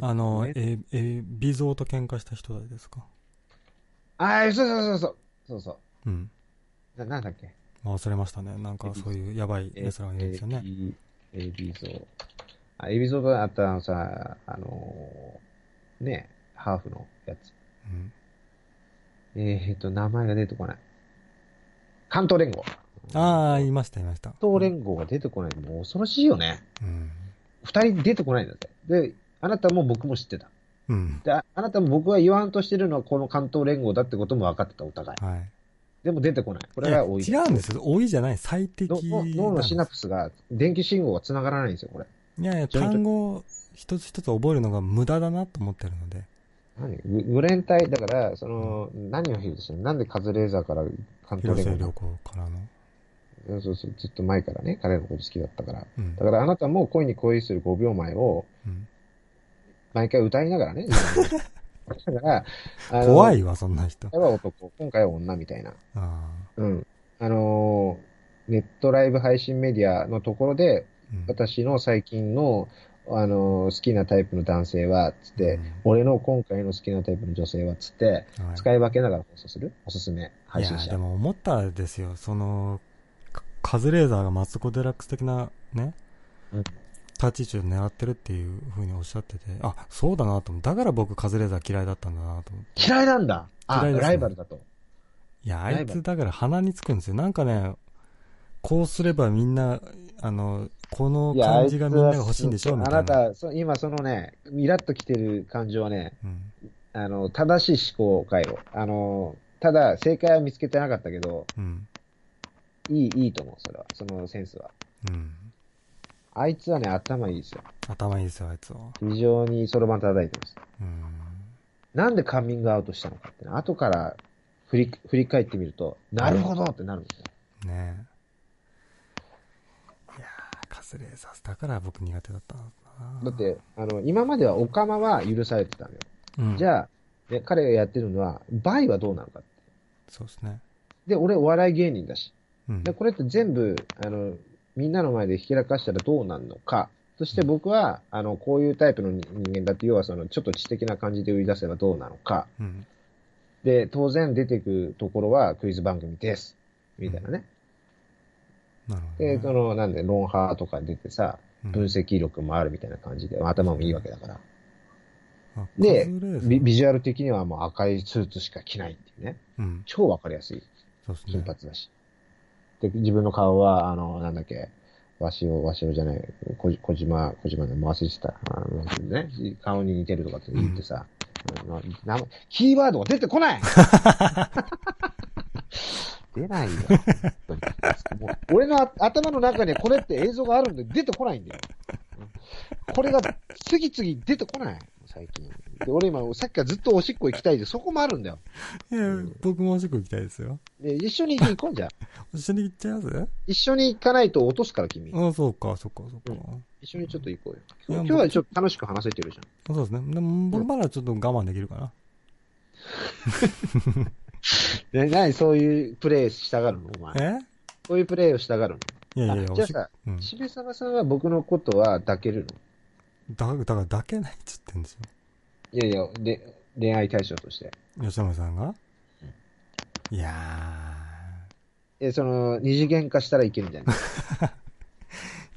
あの、え、え、微増と喧嘩した人誰ですか？ああ、そうそうそうそう。そうそうん。う。な、なんだっけ？忘れましたね。なんかそういうやばいレスラーがいるんですよね。エビ、エビゾウ。あ、エビゾウがあったのさ、あのーね、ハーフのやつ。うん。えー、っと、名前が出てこない。関東連合。ああ、言いました、言いました。関東連合が出てこない。もう恐ろしいよね。うん。二人出てこないんだって。で、あなたも僕も知ってた。うん。で、ああなたも僕が言わんとしてるのはこの関東連合だってことも分かってた、お互い。はい。でも出てこない。これが多い。違うんですよ。多いじゃない。最適脳のシナプスが、電気信号が繋がらないんですよ、これ。いやいや、単語一つ一つ覚えるのが無駄だなと思ってるので。何？ググレン隊、だから、その、何を言うとしたのなんでカズレーザーから関東連合子からの。そうそうずっと前からね、彼のこと好きだったから。うんだ。からあなたも恋に恋する5秒前を、うん。毎回歌いながらね。だから、怖いわ、そんな人。今回は男、今回は女みたいな。あうん。あのーネットライブ配信メディアのところで、ーうん私の最近の、あのー好きなタイプの男性は、つって、うん俺の今回の好きなタイプの女性は、つって、はい使い分けながら放送するおすすめ配信いや、者で。も思ったですよ。その、かカズレーザーがマツコ・デラックス的なね、うん立ち位置を狙ってるっていう風におっしゃってて、あ、そうだなと思う。だから僕カズレーザー嫌いだったんだなと思って。嫌いなんだあ、嫌いですねライバルだと。いや、あいつだから鼻につくんですよ。なんかね、こうすればみんな、あの、このいや、感じがみんなが欲しいんでしょあみたいな。あなた、そ今そのね、イラッときてる感情はね、うん。あの、正しい思考回路。あの、ただ、正解は見つけてなかったけど、うん。いい、いいと思う、それは。そのセンスは。うん。あいつはね、頭いいですよ。頭いいですよ、あいつは。非常にそろばん叩いてます。うん。なんでカミングアウトしたのかってね、後から振り、振り返ってみると、なるほどってなるんですよ。ねえ。いやー、カズレーザー、だから僕苦手だった。だって、あの、今まではオカマは許されてたのよ。うん、じゃあ、ね、彼がやってるのは、バイはどうなのかって。そうですね。で、俺お笑い芸人だし。うん。で、これって全部、あの、みんなの前でひけらかしたらどうなるのか。そして僕は、あの、こういうタイプの人間だって、要はその、ちょっと知的な感じで売り出せばどうなのか。うん。で、当然出てくところはクイズ番組です。みたいなね。なるほど、ね。で、その、なんで、ロンハーとか出てさ、うん分析力もあるみたいな感じで、頭もいいわけだから。あでビビジュアル的にはもう赤いスーツしか着ないっていうね。うん。超わかりやすい。そうですね。金髪だし。で、自分の顔は、あの、なんだっけ、わしお、わしおじゃない、こ小島、小島で回してた、あの、ね、顔に似てるとかって言ってさ、あの名前キーワードが出てこない 出ないよ。もう俺のあ頭の中にこれって映像があるんで出てこないんだよ。これが次々出てこない。最近。で、俺今、さっきからずっとおしっこ行きたいで、そこもあるんだよ。いや、僕もおしっこ行きたいですよ。で、一緒に行こうじゃん。一緒に行っちゃいます？一緒に行かないと落とすから、君。あそうか、そうか、そうか。一緒にちょっと行こうよ。今日はちょっと楽しく話せてるじそうですね。でも僕まだちょっと我慢できるかな。何そういうプレイしたがるの？お前。え？そういうプレイをしたがるの？いやいやじゃあさ、うん。しめさまさんは僕のことは抱けるだ、だから抱けないっつってんですよ。のいやいや、で、恋愛対象として。吉野さんが？いやえ、その、二次元化したらいけるんじゃない？ー。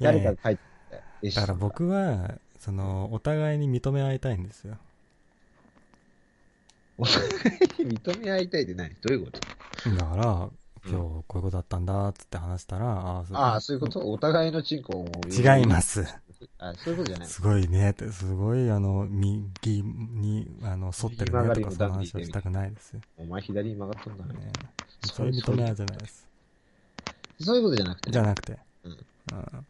いやいや誰かが書いてだから僕は、その、お互いに認め合いたいんですよ。認め合いたいって何？どういうこと？だから、今日こういうことだったんだっつって話したら、ああ、ああ、そういうこと？お互いのチンコを。違います。あそういうことじゃないすごいねって、すごい、あの、右に、あの、沿ってるねとか、その話をしたくないですよ。お前左に曲がっとんだね。ねそそういう認め合いじゃないです。そういうことじゃなくて？ね。じゃなくて。うんうん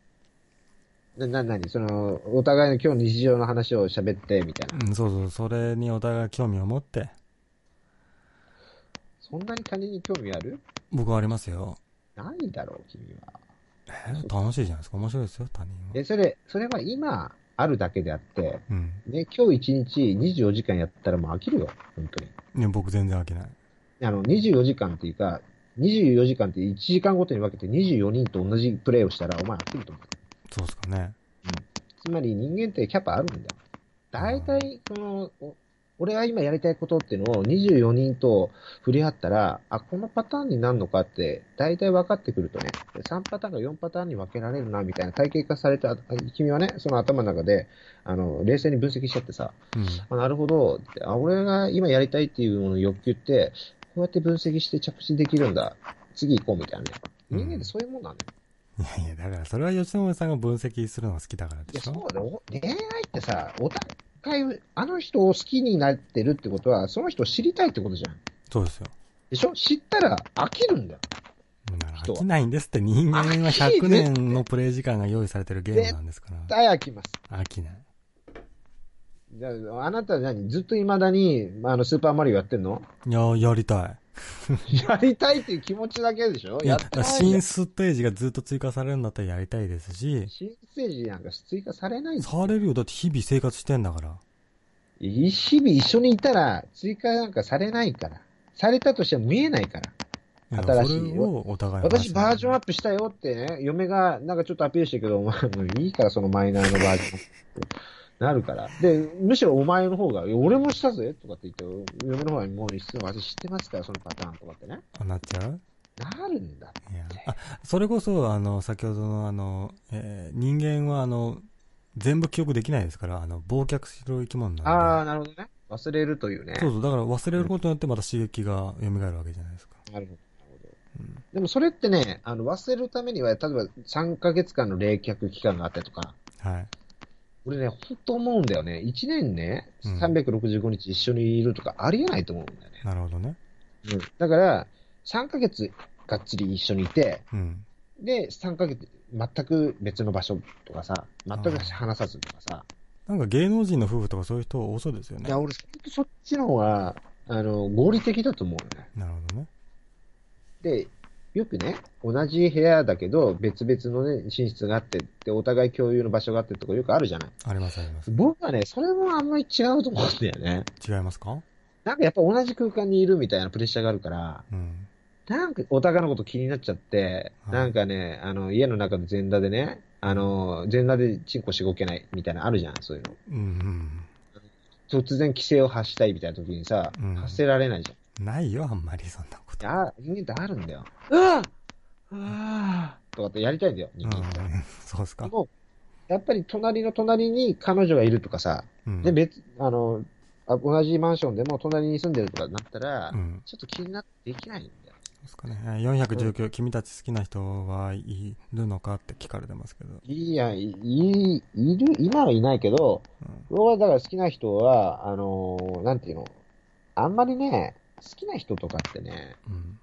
な、な、なにその、お互いの今日日常の話を喋って、みたいな。うん、そうそう、それにお互い興味を持って、そんなに他人に興味ある？僕はありますよ。ないだろう、君は。えー楽しいじゃないですか。面白いですよ、他人は。え、それ、それは今、あるだけであって、うん。ね、今日一日24時間やったらもう飽きるよ、本当に。ね、僕全然飽きない。あの、24時間っていうか、24時間って1時間ごとに分けて24人と同じプレイをしたらお前飽きると思う。そうですかね。つまり人間ってキャパあるんだよ。大体、その、お俺が今やりたいことっていうのを24人と振り合ったら、あ、このパターンになるのかって、大体分かってくるとね、3パターンか4パターンに分けられるな、みたいな体系化された、あ君はね、その頭の中で、あの、冷静に分析しちゃってさ、うん。あなるほどあ、俺が今やりたいっていうものの欲求って、こうやって分析して着地できるんだ。次行こうみたいなね。うん人間ってそういうもんなんだよ。いやいや、だからそれは吉野さんが分析するのが好きだからいや、でしょそうだよ。恋愛ってさ、お互い、あの人を好きになってるってことは、その人を知りたいってことじゃん。そうですよ。でしょ？知ったら飽きるんだよ。飽きないんですって人間は100年のプレイ時間が用意されてるゲームなんですから。絶対飽きます。飽きない。じゃあ、あなたは何？ずっと未だに、あの、スーパーマリオやってんの？いや、やりた やりたいっていう気持ちだけでしょ？ややって、ないじゃん新ステージがずっと追加されるんだったらやりたいですし、新ステージなんか追加されないされるよ。だって日々生活してんだから。日々一緒にいたら追加なんかされないから。されたとしても見えないから。新しいお互い私バージョンアップ。プしたよってね、嫁がなんかちょっとアピールしてるけど、お前もういいからそのマイナーのバージョンなるから。で、むしろお前の方が、俺もしたぜとかって言って、嫁の方がもう一緒私知ってますから、そのパターンとかってね。あなっちゃう？なるんだって。いやあそれこそ、あの、先ほどの、あの、えー人間は、あの、全部記憶できないですから、あの、忘却する生き物なんで。ああ、なるほどね。忘れるというね。そうそう、だから忘れることによってまた刺激が蘇るわけじゃないですか。なるほど。なるほどうん。でもそれってね、あの、忘れるためには、例えば3ヶ月間の冷却期間があったりとか、はい。俺ね、ほんと思うんだよね。1年ね、うん365日一緒にいるとかありえないと思うんだよね。なるほどね。うん。だから、3ヶ月がっちり一緒にいて、うん。で、3ヶ月全く別の場所とかさ、全く話さずとかさ、なんか芸能人の夫婦とかそういう人多そうですよね。いや、俺、そっちの方が、あの、合理的だと思うよね。なるほどね。で、よくね、同じ部屋だけど、別々のね、寝室があって、で、お互い共有の場所があってとかよくあるじゃない。ありますあります。僕はね、それもあんまり違うと思うんだよね。違いますか？なんかやっぱ同じ空間にいるみたいなプレッシャーがあるから、うん。なんかお互いのこと気になっちゃって、はいなんかね、あの、家の中で全裸でね、あの、全裸でチンコしごけないみたいなのあるじゃん、そういうの。うんうん。突然規制を発したいみたいな時にさ、うん発せられないじゃん。ないよ、あんまりそんなこと。いや、人間ってあるんだよ。うわうわとかってやりたいんだよ、うん人間って。。そうですかで。も、やっぱり隣の隣に彼女がいるとかさ、うん。で、別、あの、あ同じマンションでも隣に住んでるとかなったら、うん。ちょっと気になってできないんだよ。そうですかね。えー419、君たち好きな人はいるのかって聞かれてますけど。いや、い、いいる、今はいないけど、うん。僕はだから好きな人は、あのーなんていうの、あんまりね、好きな人とかってね、うん。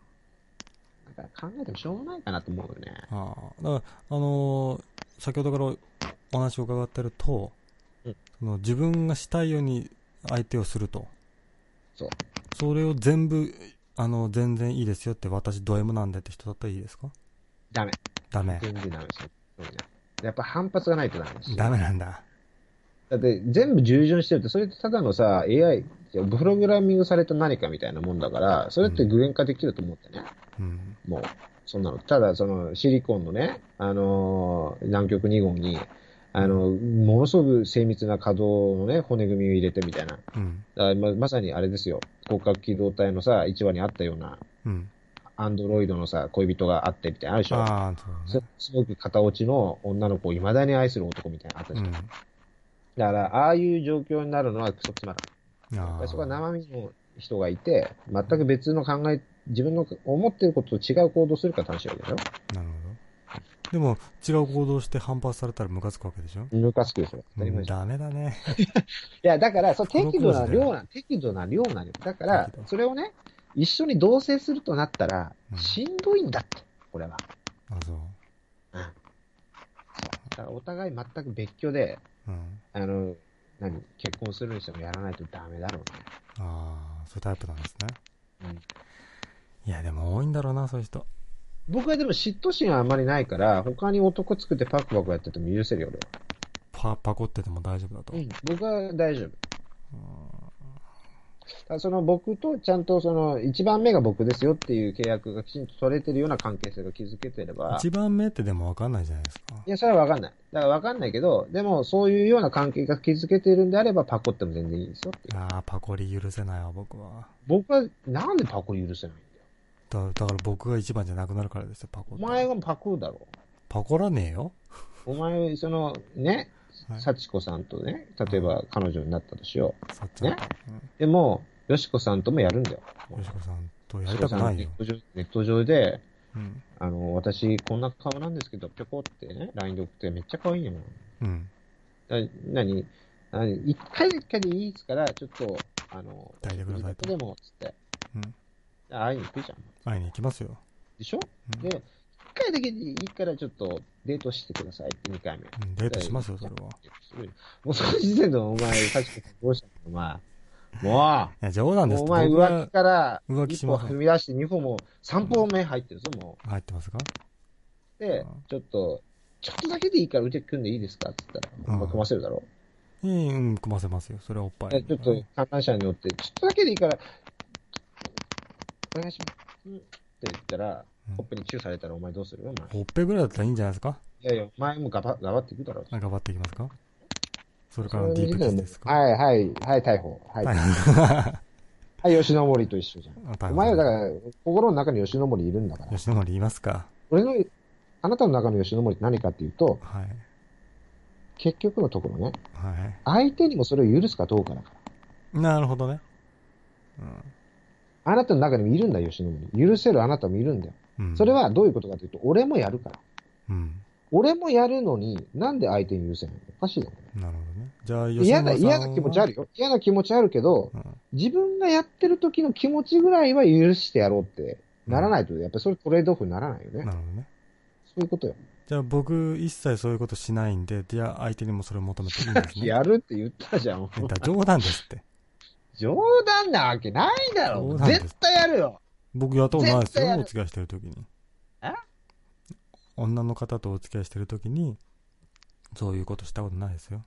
なんか考えてもしょうがないかなと思うよね。ああ。だから、あのー先ほどからお話を伺ってると、うんその自分がしたいように相手をすると。そう。それを全部、あの、全然いいですよって、私ド M なんでって人だったらいいですか？ダメ。ダメ。全然ダメですよ。そうねやっぱ反発がないとダメですよダメなんだ。だって全部従順してるって、それってただのさ、AI、プログラミングされた何かみたいなもんだから、それって具現化できると思ってね。うん。もう、そんなの。ただ、その、シリコンのね、あのー南極2号に、あの、ものすごく精密な可動のね、骨組みを入れてみたいな。うん。だままさにあれですよ。広角機動隊のさ、1話にあったような、うん。アンドロイドのさ、恋人があってみたいな、あるでしょ。ああ、そうだね。すすごく片落ちの女の子を未だに愛する男みたいなのあった。うん。だから、ああいう状況になるのはクソつまらん。やっあぱりそこはあ。生身の人がいて、全く別の考え、自分の思ってることと違う行動するから楽しいわけだよ。なるほど。でも、違う行動して反発されたらムカつくわけでしょ？ムカつくでしょ。当たり前じゃん。ダメだね。いや、だから、そう、適度な量な、適度な量なのよ。だからそれをね、一緒に同棲するとなったらう、んしんどいんだって、これは。あ、そう。だからお互い全く別居で、うん。あの、何、結婚するにしてもやらないとダメだろうね。ああ、そういうタイプなんですね。うんいや、でも多いんだろうな、そういう人。僕はでも嫉妬心はあんまりないから、他に男作ってパクパクやってても許せるよ、俺は。パ、パコってても大丈夫だと。うん、僕は大丈夫。うんその僕とちゃんとその一番目が僕ですよっていう契約がきちんと取れてるような関係性が築けてれば、一番目ってでも分かんないじゃないですか。いや、それはわかんない。だからわかんないけど、でもそういうような関係が築けているんであればパコっても全然いいですよ。ああ、パコリ許せないわ、僕は。僕はなんでパコ許せないんだよ。だだから僕が一番じゃなくなるからですよ、パコ。お前がパコだろ。パコらねえよ。お前、そのねは、い幸子さんとね、例えば彼女になったとしよさっちゃん。ねう。でも、よしこさんともやるんだよ。うん。よしこさんとやりたくないよネッ。ト上ネット上で、うん。あの、私、こんな顔なんですけど、ぴょこってね、LINE で送ってめっちゃ可愛いよ。うん。だ何何一回だけでいいですから、ちょっと、あの、抱いてくださいとでも、つって。うん。会いに行くじゃん。会いに行きますよ。でしょ？うんで、一回だけでいいから、ちょっとデートしてくださいって、二回目。うんデートしますよ、それは。もうその時点でお前、幸子さんどうしたの？お前。もいや、冗談う、ですお前浮気から、浮気一歩踏み出して二歩も、三歩目入ってるぞ、も入ってますか？う。でうん、ちょっと、ちょっとだけでいいから腕組んでいいですか？って言ったら、お前組ませるだろ。うん、うん、組ませますよ。それはおっぱい。えちょっと観覧車に乗って、ちょっとだけでいいから、お願いします。うんって言ったら、うんほっぺにチューされたらお前どうする？お前。ほっぺぐらいだったらいいんじゃないですか？いやいや、お前も頑張頑張っていくだろう。あ頑張っていきますか？それからディープキスですか？はいはい、はい、逮捕。はい。はいはい、吉野森と一緒じゃん。お前はだから、心の中に吉野森いるんだから。吉野森言いますか？俺の、あなたの中の吉野森って何かっていうと、はい。結局のところね、はい。相手にもそれを許すかどうかだから。なるほどね。あなたの中にもいるんだよ、吉野森。許せるあなたもいるんだよ。それ、はどういうことかというと、俺もやるから。うん。俺もやるのに、なんで相手に許せないのおかしいだろ。なるほどね。じゃあ、嫌だ、森さんは嫌な気持ちあるよ。嫌な気持ちあるけど、うん。自分がやってる時の気持ちぐらいは許してやろうってならないと、やっぱりそれトレードオフにならないよね。なるほどね。そういうことよ。じゃあ僕、一切そういうことしないんで、じゃあ相手にもそれを求めていいんですね。やるって言ったじゃん。冗談ですって。冗談なわけないだろ絶対やるよ。僕やったことないですよ、お付き合いしてる時に。え？女の方とお付き合いしてる時に、そういうことしたことないですよ。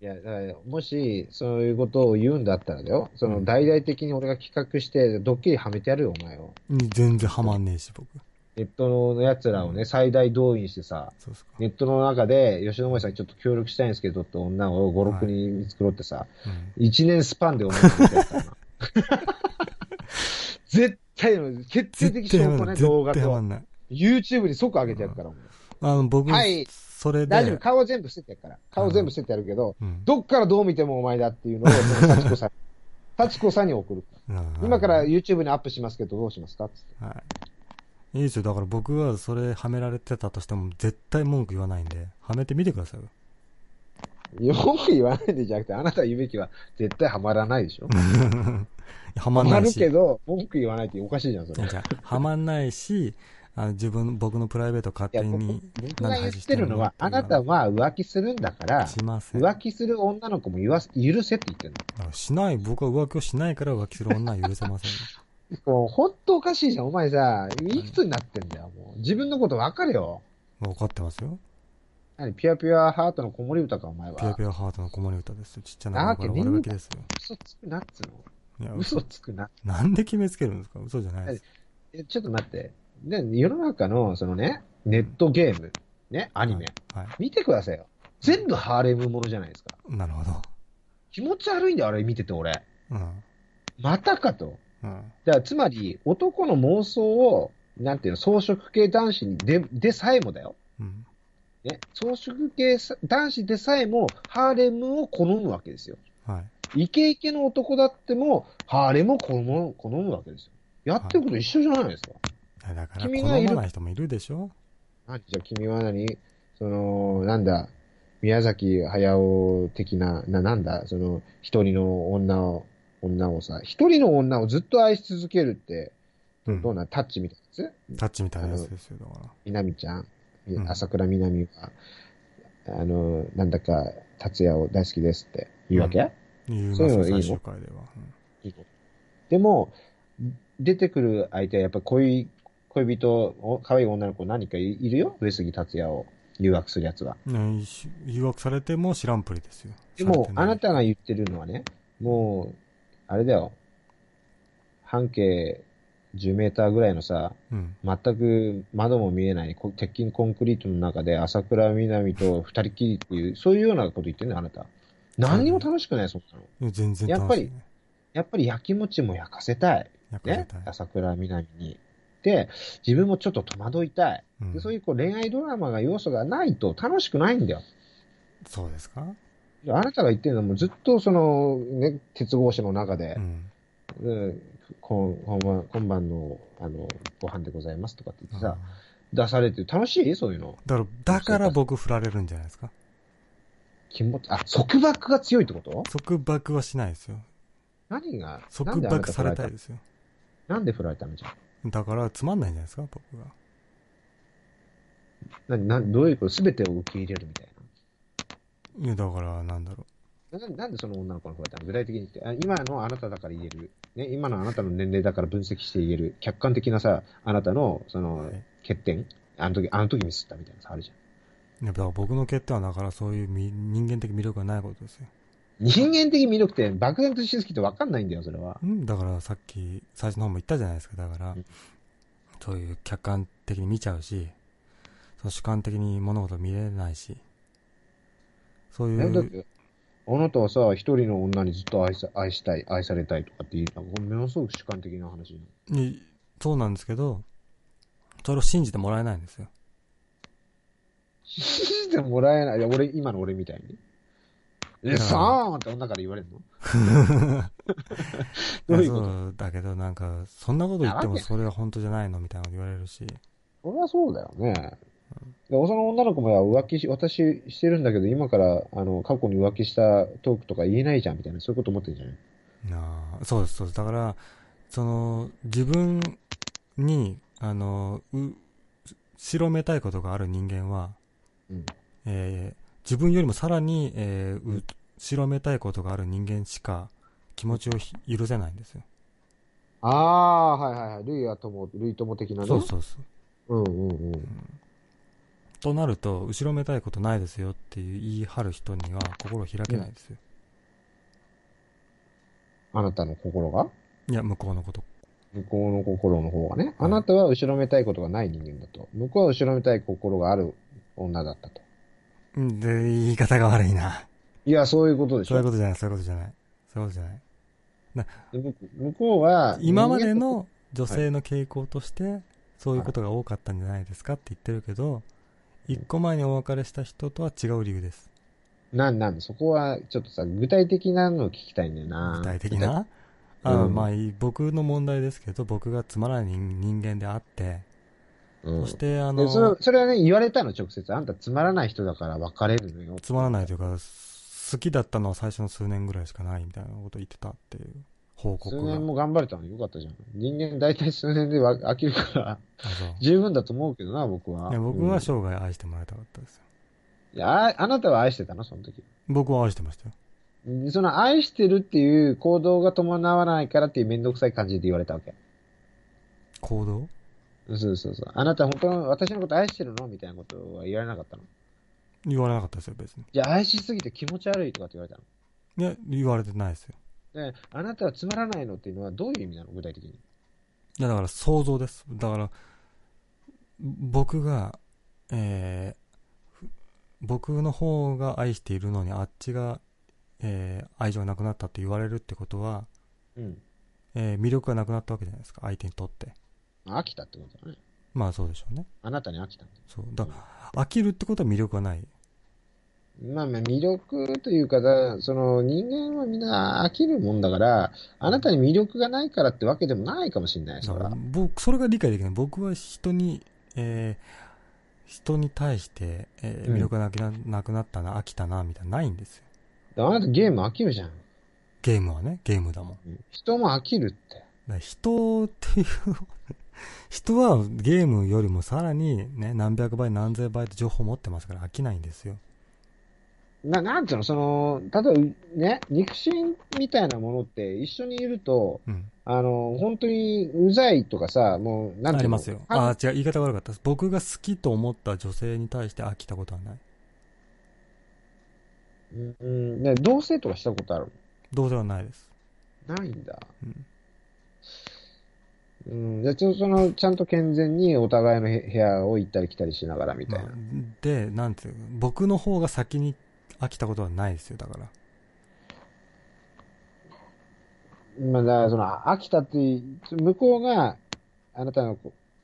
いや、だからもし、そういうことを言うんだったらだよ。そうんの、大々的に俺が企画して、ドッキリはめてやるよ、お前を。全然ハマんねえし、僕。ネットの奴らをね、最大動員してさ。ネットの中で、吉野森さんにちょっと協力したいんですけどって女を5、6人見繕ってさ、うん。1年スパンで思いついたや つだな。絶対の、決定的証拠ね。動画と。YouTube に即上げてやるから、お前あの、僕、はいそれで、大丈夫、顔全部捨ててやるから。顔全部捨ててやるけど、うん。どっからどう見てもお前だっていうのを、幸子さん、幸子さんに送る。うん今から YouTube にアップしますけど、どうしますかつって。はい。いいですよ。だから僕はそれはめられてたとしても絶対文句言わないんで、はめてみてくださいよ。文句言わないでじゃなくて、あなた言うべきは絶対ハマらないでしょ。はハマんないし。けど、文句言わないっておかしいじゃん、それ。じゃあはまんないし、あの自分、僕のプライベート勝手に僕が言ってるのは、あなたは浮気するんだから。浮気する女の子も言わす許せって言ってるだからしない、僕は浮気をしないから浮気する女は許せません。もう、ほんとおかしいじゃん。お前さ、いくつになってんだよ、もう。自分のこと分かるよ。分かってますよ。何、ピュアピュアハートの子守歌か、お前は。ピュアピュアハートの子守歌ですよ。ちっちゃななわけ？ねえんだ悪ガキですよ。嘘つくなっつういやの。嘘つくな。なんで決めつけるんですか？嘘じゃないです。えちょっと待って。で、世の中の、そのね、ネットゲーム、ね、アニメ、はい。見てくださいよ。全部ハーレムものじゃないですか。なるほど。気持ち悪いんだよ、あれ見てて俺。うん。またかと。うん。だから、つまり、男の妄想を、なんていうの、装飾系男子にで、でさえもだよ。うん。ね、装飾系さ男子でさえも、ハーレムを好むわけですよ。はい。イケイケの男だっても、ハーレムを好む、好むわけですよ。やってること一緒じゃないですか。いやだから、君がいるない人もいるでしょ何じゃあ君は何？その、なんだ、宮崎駿的な、な、なんだ、その、一人の女を、女をさ、一人の女をずっと愛し続けるって、どうんどうなん、タッチみたいなやつ？タッチみたいなやつですよ、だから。みなみちゃん朝倉みなみは、あの、なんだか、達也を大好きですって言うわけ、言いますよ、そういうのいいの？最終回では。いいのでも、出てくる相手はやっぱ恋、恋人、お可愛い女の子何かいいるよ？上杉達也を。誘惑するやつは。誘惑されても知らんぷりですよ。でも、あなた、たが言ってるのはね、もう、あれだよ。半径10メーターぐらいのさ、うん。全く窓も見えないこ鉄筋コンクリートの中で朝倉みなみと二人きりっていう、そういうようなこと言ってんねあなた。何にも楽しくない、そんなの。全然やっぱり楽しいね。やっぱり焼きもちも焼かせたい。ね焼かせたい。。朝倉みなみに。で、自分もちょっと戸惑いたい。うんでそういうこう恋愛ドラマが要素がないと楽しくないんだよ。そうですか？あなたが言ってるのはもうずっとその、ね、鉄格子の中でう、ん。うんこ今晩今晩のあのご飯でございますとかって言ってさ、あ出されて楽しい？そういうの。ーだから、だから僕振られるんじゃないですか？気持ち、あ、束縛が強いってこと？束縛はしないですよ。何が？束縛されたいいですよ。なんで振られたの？じゃん。だからつまんないんじゃないですか、僕が。な、な、どういうこと？すべてを受け入れるみたいいや、だから、なんだろな。ななんでその女の子に振られたの？具体的に言ってあ、今のあなただから言える。ね、今のあなたの年齢だから分析して言える。客観的なさ、あなたの、その、はい欠点あの時、あの時ミスったみたいなさ、あるじゃん。う。いや、だから僕の欠点は、だからそういうみ人間的魅力がないことですよ。人間的魅力って漠然としすぎて分かんないんだよ、それは。うん、だからさっき最初の方も言ったじゃないですか。だからうん、そういう客観的に見ちゃうし、その主観的に物事見れないし、そういう、て、あなたはさ、一人の女にずっと愛さ愛したい、愛されたいとかって言うのは、これものすごく主観的な話。に、そうなんですけど、それを信じてもらえないんですよ。信じてもらえない？いや、俺、今の俺みたいに？え、さーんって女から言われるの？どういうこと？だけどなんか、そんなこと言ってもそれは本当じゃないの？みたいなこと言われるし、それはそうだよね。で、その女の子も浮気し、私してるんだけど、今から、あの、過去に浮気したトークとか言えないじゃん、みたいな、そういうこと思ってるんじゃない？なあそうです、そうです。だから、その、自分に、あの、う、白めたいことがある人間は、うん。えー自分よりもさらに、えーう白めたいことがある人間しか気持ちをひ許せないんですよ。ああ、はいはいはい。ルイア友、ルイ友的なね。そうそうそう。うんうんうん。となると、後ろめたいことないですよっていう言い張る人には心を開けないですよ。あなたの心が？いや、向こうのこと。向こうの心の方がね。はいあなたは後ろめたいことがない人間だと。向こうは後ろめたい心がある女だったと。んで、言い方が悪いな。いや、そういうことでしょ。そういうことじゃない、そういうことじゃない。そういうことじゃない。で向向こうは、今までの女性の傾向として、そういうことが多かったんじゃないですかって言ってるけど、一個前にお別れした人とは違う理由です。となんなんそこは、ちょっとさ、具体的なのを聞きたいんだよな。具体的な？あうんまあ、僕の問題ですけど、僕がつまらない人人間であって、うん。そして、あでそれの、それはね、言われたの、直接。あんたつまらない人だから別れるのよ。つまらないというか、好きだったのは最初の数年ぐらいしかないみたいなこと言ってたっていう報告が。数年も頑張れたのよかったじゃん。人間大体数年でわ飽きるから、十分だと思うけどな、僕は。いや僕はうん生涯愛してもらいたかったですよ。いやああなたは愛してたの？その時。僕は愛してましたよ。その愛してるっていう行動が伴わないからっていうめんどくさい感じで言われたわけ。行動？そうそうそう。あなた本当の私のこと愛してるの？みたいなことは言われなかったの。言われなかったですよ、別に。じゃあ愛しすぎて気持ち悪いとかって言われたの？いや、言われてないですよ。で、あなたはつまらないのっていうのはどういう意味なの具体的に？いや、だから想像です。だから、僕が、えーふ僕の方が愛しているのにあっちが、えー愛情がなくなったって言われるってことは、うん。えー魅力がなくなったわけじゃないですか、相手にとって。飽きたってことだね。まあそうでしょうね。あなたに飽きた。そう。だから、飽きるってことは魅力がない。まあまあ魅力というかだ、その人間はみんな飽きるもんだから、あなたに魅力がないからってわけでもないかもしれない、そらだから。僕、それが理解できない。僕は人に、えー人に対して、えーうん魅力がなくななくなったな、飽きたな、みたいな、ないんですよ。あなたゲーム飽きるじゃん。ゲームはね、ゲームだもん。人も飽きるって。人っていう 人はゲームよりもさらにね、何百倍何千倍と情報持ってますから飽きないんですよ。な、なんていうの、その、例えばね、肉親みたいなものって一緒にいると、うん。あの、本当にうざいとかさ、もう、なんてありますよ。ああ、違う、言い方が悪かったです。僕が好きと思った女性に対して飽きたことはない。うんうん、ね、同棲とかしたことある？どうではないです。ないんだ。うん。うん、じゃあちょその、ちゃんと健全にお互いの部屋を行ったり来たりしながらみたいな。まあで、なんていうの僕の方が先に飽きたことはないですよ、だから。まあ、だからその、飽きたっていう、向こうが、あなたの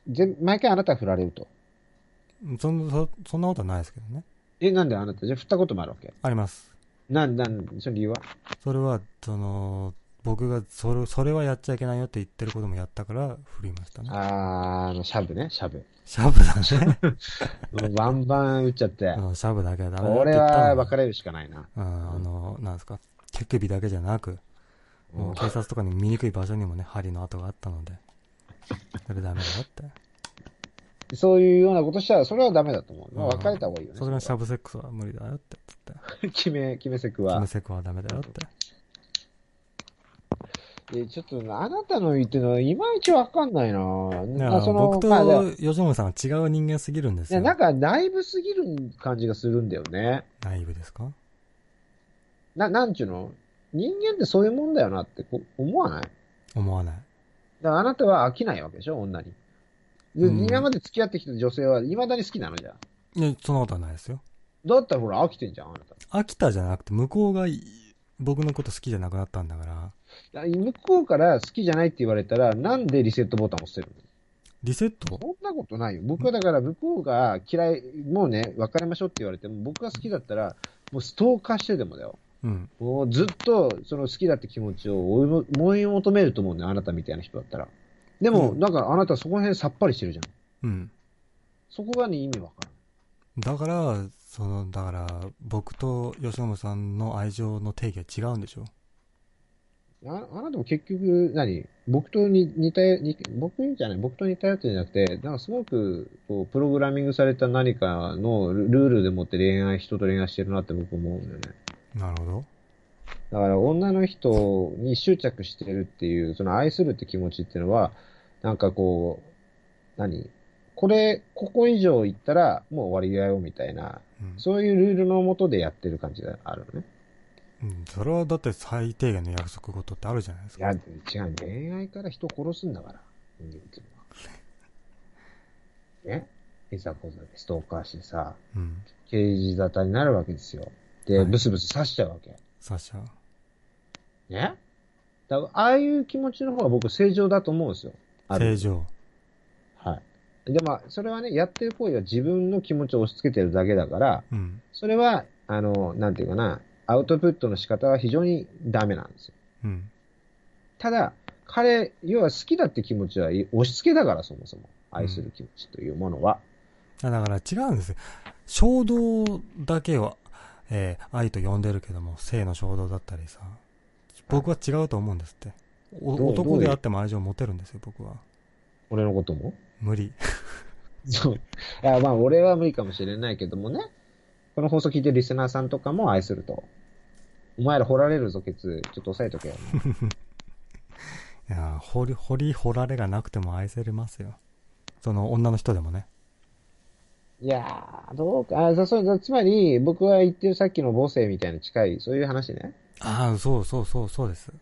全毎回あなたが振られると。うんそんそそんなことはないですけどね。え、なんであなた？じゃあ振ったこともあるわけ？あります。なん、なん、その理由は？それは、その、僕がそれ、それはやっちゃいけないよって言ってることもやったから振りましたね。あー、シャブね、シャブ。シャブだね。バンバン打っちゃって。うんシャブだけはダメだって俺は別れるしかないな。うん、あの、なんですか、手首だけじゃなく、もう警察とかに見にくい場所にもね、針の跡があったので、それダメだよって。そういうようなことしたら、それはダメだと思う。まあうん別れた方がいいよね。それがシャブセックスは無理だよって、つって。決め、決めセクはキム。セクはダメだよって。え、ちょっと、あなたの言ってるのは、いまいちわかんないなだからあその僕まあだと吉野さんは違う人間すぎるんですいや、よ。なんか、ナイブすぎる感じがするんだよね。ナイブですか？な、なんちゅうの？人間ってそういうもんだよなってこ思わない？だか思わない。らあなたは飽きないわけでしょ？女に。で、うん今まで付き合ってきた女性は未だに好きなのじゃん。いや、そんなことはないですよ。だったらほら飽きてんじゃん、あなた。飽きたじゃなくて、向こうがい僕のこと好きじゃなくなったんだから向こうから好きじゃないって言われたら、なんでリセットボタンを押してるの？リセット？そんなことないよ。僕はだから向こうが嫌い、もうね、別れましょうって言われても、僕が好きだったら、もうストーカーしてでもだよ。うん。もうずっとその好きだって気持ちを追い求めると思うんだよ、あなたみたいな人だったら。でも、うんなんかあなたそこら辺さっぱりしてるじゃん。うん。そこがね、意味わからん。だから、その、だから、僕と吉野さんの愛情の定義は違うんでしょ？ああなたも結局何、僕とに似たよ、似僕じゃない、僕と似たやつじゃなくて、なんかすごく、こう、プログラミングされた何かのルルールでもって恋愛、人と恋愛してるなって僕思うんだよね。なるほど。だから女の人に執着してるっていう、その愛するって気持ちっていうのは、なんかこう、何？これ、ここ以上行ったらもう終わりだよみたいな、うん。そういうルールのもとでやってる感じがあるのね。うん、それはだって最低限の約束事ってあるじゃないですか。いや、違う、恋愛から人を殺すんだから、人間っていうのは。ねいざこざでストーカーしてさ、うん。刑事沙汰になるわけですよ。で、はいブスブス刺しちゃうわけ。サシャ。ねだから、ああいう気持ちの方が僕正常だと思うんですよ。正常。はい。で、まあ、それはね、やってる行為は自分の気持ちを押し付けてるだけだから、うん。それは、あの、なんていうかな、アウトプットの仕方は非常にダメなんですよ。うん。ただ、彼、要は好きだって気持ちは押し付けだから、そもそも。愛する気持ちというものは。だから違うんですよ。衝動だけは、えー愛と呼んでるけども、性の衝動だったりさ、僕は違うと思うんですって。男であっても愛情を持てるんですよ、僕は。俺のことも？無理。そう。いや、まあ、俺は無理かもしれないけどもね。この放送聞いてるリスナーさんとかも愛すると。お前ら掘られるぞ、ケツ。ちょっと押さえとけよ。いやー掘り、掘り、掘られがなくても愛せれますよ。その女の人でもね。いやー、どうか、あ、そうつまり、僕は言ってるさっきの母性みたいな近い、そういう話ね。ああ、そうそうそう、そうです。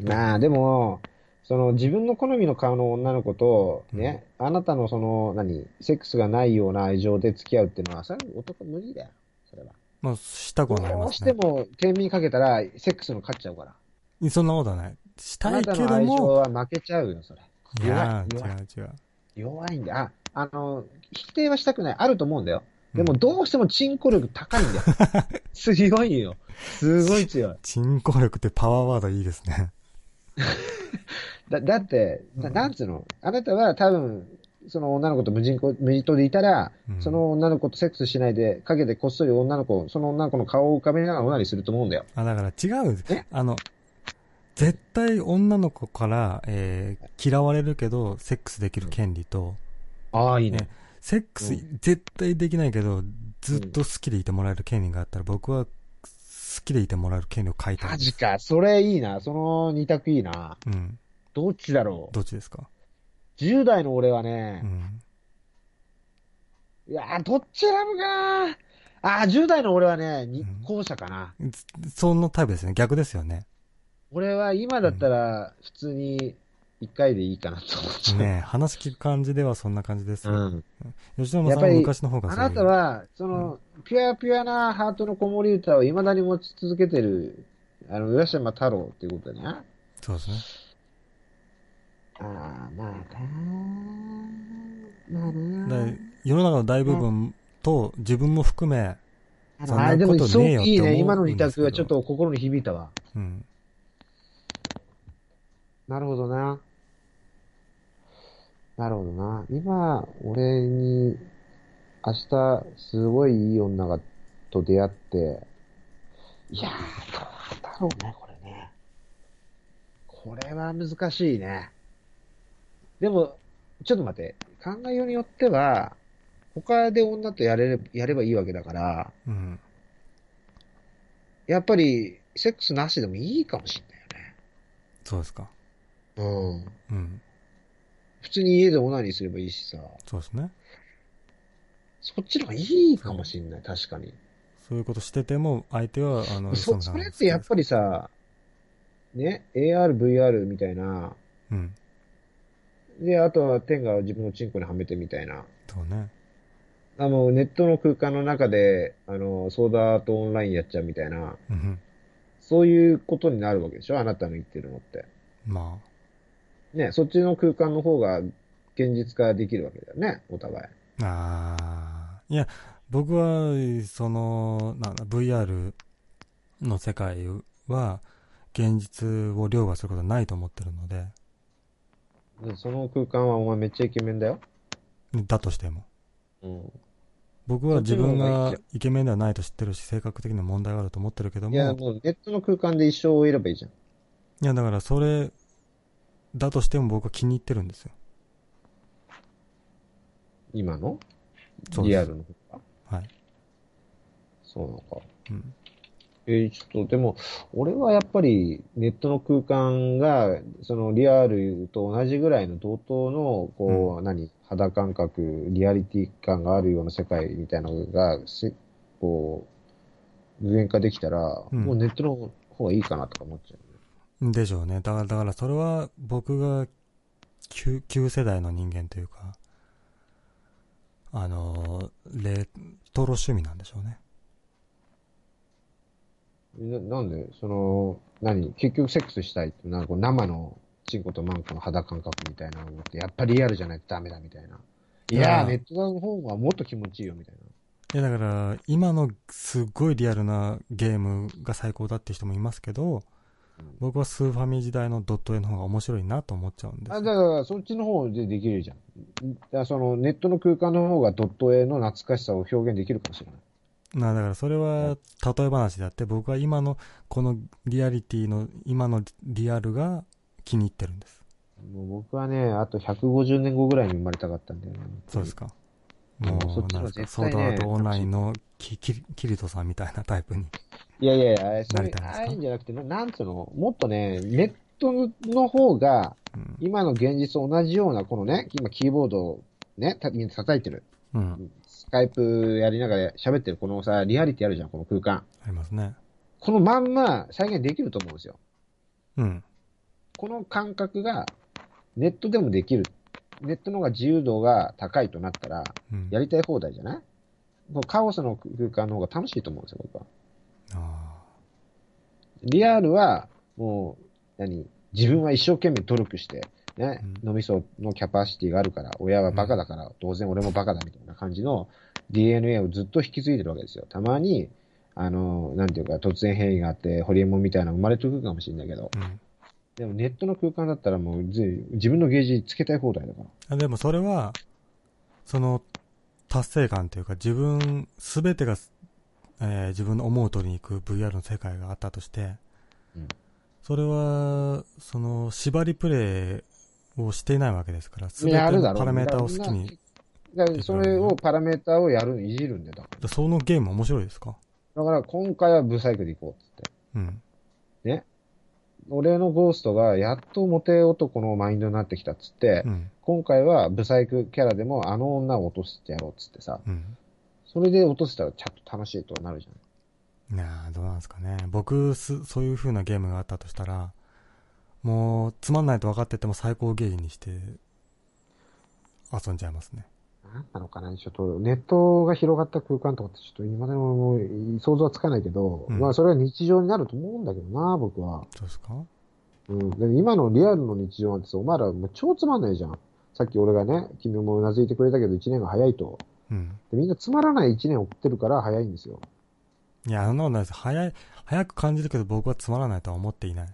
まあ、でも、その自分の好みの顔の女の子と、ね、あなたのその、何、セックスがないような愛情で付き合うっていうのは、それは男無理だよ。それは。まあ、したくはなりどうますね。しても、天秤かけたら、セックスの勝っちゃうから。そんなことはない。したあないけどたの愛情も、は負けちゃうよ、それ。いやー、弱い違う違う。弱いんだよ。あ、あの、否定はしたくない。あると思うんだよ。でも、どうしてもチンコ力高いんだよ。強いよ。すごい強い。チンコ力ってパワーワードいいですね。だ、だって、ななんつうの？あなたは多分、その女の子と無人こ無人島でいたら、うんその女の子とセックスしないで、陰でこっそり女の子、その女の子の顔を浮かべながらオナニーすると思うんだよ。あ、だから違う。あの、絶対女の子から、えー嫌われるけど、セックスできる権利と、ああ、いいねね。セックスうん絶対できないけど、ずっと好きでいてもらえる権利があったら、僕は好きでいてもらえる権利を書いてるんです。マジか。それいいな。その二択いいな。うん。どっちだろう？どっちですか？10代の俺はねう、ん。いやーどっち選ぶかなああ、10代の俺はね、にうん後者かな。そのタイプですね。逆ですよね。俺は今だったら、普通に1回でいいかなと思っちゃう。ね話聞く感じではそんな感じですよ。うん。吉野さんは昔の方があなたは、その、ピュアピュアなハートの子守歌を未だに持ち続けてる、あの、浦島太郎っていうことだね。そうですね。ああ、まあなまあなで世の中の大部分と自分も含め、あそんなあれでもことねえよって思うんいいね。今の二ですけど択はちょっと心に響いたわ。うん。なるほどな。なるほどな。今、俺に、明日、すごいいい女が、と出会って、いやー、どうだろうね、これね。これは難しいね。でも、ちょっと待って。考えようによっては、他で女とやれれやればいいわけだから、うん。やっぱり、セックスなしでもいいかもしんないそうですか。よね。うん。うん。普通に家でオナニーすればいいしさ。そうですね。そっちの方がいいかもしんない、確かに。そういうことしてても、相手は、あの、そ、それってやっぱりさ、ね、AR、VR みたいな、うん。で、あとは天が自分のチンコにはめてみたいな。そうね。あの、ネットの空間の中で、あの、ソーダアートオンラインやっちゃうみたいな、うん。そういうことになるわけでしょ？あなたの言ってるのって。まね、そっちの空間の方が現実化できるわけだよね、お互い。あ、ああ。いや、僕は、その、な VR の世界は、現実を凌駕することはないと思ってるので、でその空間はお前めっちゃイケメンだよ。だとしても。うん。僕は自分がイケメンではないと知ってるし、性格的な問題があると思ってるけども、いや、いもうネットの空間で一生をいればいいじゃん。や、だからそれ、だとしても僕は気に入ってるんですよ。今の？リアルの方が？はい。そうなのか。うん。えーちょっと、でも、俺はやっぱりネットの空間が、そのリアルと同じぐらいの同等の、こう、何、肌感覚、リアリティ感があるような世界みたいなのが、せこう、具現化できたら、うんもうネットの方がいいかなとか思っちゃうね。でしょうね。だから、だからそれは僕が旧、旧世代の人間というか、あの、レトロ趣味なんでしょうね。ななんで、その、何、結局セックスしたいって、なんかこう生のチンコとマンコの肌感覚みたいなのって、やっぱりリアルじゃないとダメだみたいな。いやー、ネットの方がもっと気持ちいいよみたいな。いや、だから、今のすっごいリアルなゲームが最高だって人もいますけど、うん僕はスーファミ時代のドット絵の方が面白いなと思っちゃうんですあ、よ。だから、そっちの方でできるじゃん。だからその、ネットの空間の方がドット絵の懐かしさを表現できるかもしれない。なだからそれは例え話であって、僕は今のこのリアリティの、今のリアルが気に入ってるんです。もう僕はね、あと150年後ぐらいに生まれたかったんだよね。そうですか。うんもう、そっちのソードアートオンラインのキキリキリトさんみたいなタイプに。いやいやいや、それああいうんじゃなくて、ななんつうの、もっとね、ネットの方が、うん。今の現実と同じような、このね、今キーボードをね、たみんな叩いてる。うん。スカイプやりながら喋ってるこのさ、リアリティあるじゃん、この空間。ありますね。このまんま再現できると思うんですよ。うん。この感覚がネットでもできる。ネットの方が自由度が高いとなったら、うん。やりたい放題じゃない？このカオスの空間の方が楽しいと思うんですよ、僕は。あリアルは、もう、何？自分は一生懸命努力して、ね、うん脳みそのキャパシティがあるから、親はバカだから、当然俺もバカだみたいな感じの DNA をずっと引き継いでるわけですよ。たまに、あの、なんていうか、突然変異があって、ホリエモンみたいなの生まれてくるかもしれないけど、あ。うん。でもネットの空間だったらもうず自分のゲージつけたい放題だから。あでもそれは、その、達成感というか、自分、すべてが、えー自分の思う通りに行く VR の世界があったとして、うんそれは、その、縛りプレイをしていないわけですから、すべてのパラメータを好きに。だそれをパラメータをやる、いじるんだよ。だからそのゲーム面白いですか？だから今回はブサイクでいこうっつって。うん。ね。俺のゴーストがやっとモテ男のマインドになってきたっつって、うん。今回はブサイクキャラでもあの女を落としてやろうっつってさ、うん。それで落とせたらちゃんと楽しいとなるじゃん。いやーどうなんですかね。僕、すそういう風なゲームがあったとしたら、もう、つまんないと分かってても最高ゲージにして、遊んじゃいますね。なんなのかなちょっと、ネットが広がった空間とかってちょっと今までのもう想像はつかないけど、うんまあそれは日常になると思うんだけどな、僕は。そうですか？うん。で今のリアルの日常なんてさ、お前らもう超つまんないじゃん。さっき俺がね、君もうなずいてくれたけど1年が早いと。うん。でみんなつまらない1年を送ってるから早いんですよ。いや、あんなことないです。早い、早く感じるけど僕はつまらないとは思っていない。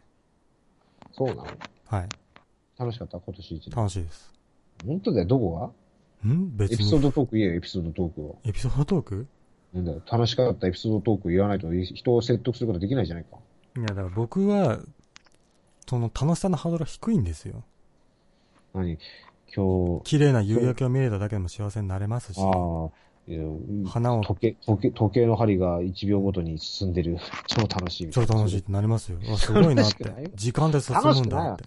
そうなの？はい。楽しかった？今年1年。楽しいです。本当だよ、どこん？別に。がエピソードトーク言えよ、エピソードトークを。エピソードトーク？なんだよ、楽しかったエピソードトーク言わないと人を説得することできないじゃないか。いや、だから僕は、その楽しさのハードルが低いんですよ。何？今日、綺麗な夕焼けを見れただけでも幸せになれますし、ああ、花を時計、時計、時計の針が1秒ごとに進んでる。超楽しいみたいな。超楽しいってなりますよ。あすごいなって。時間で進むんだって。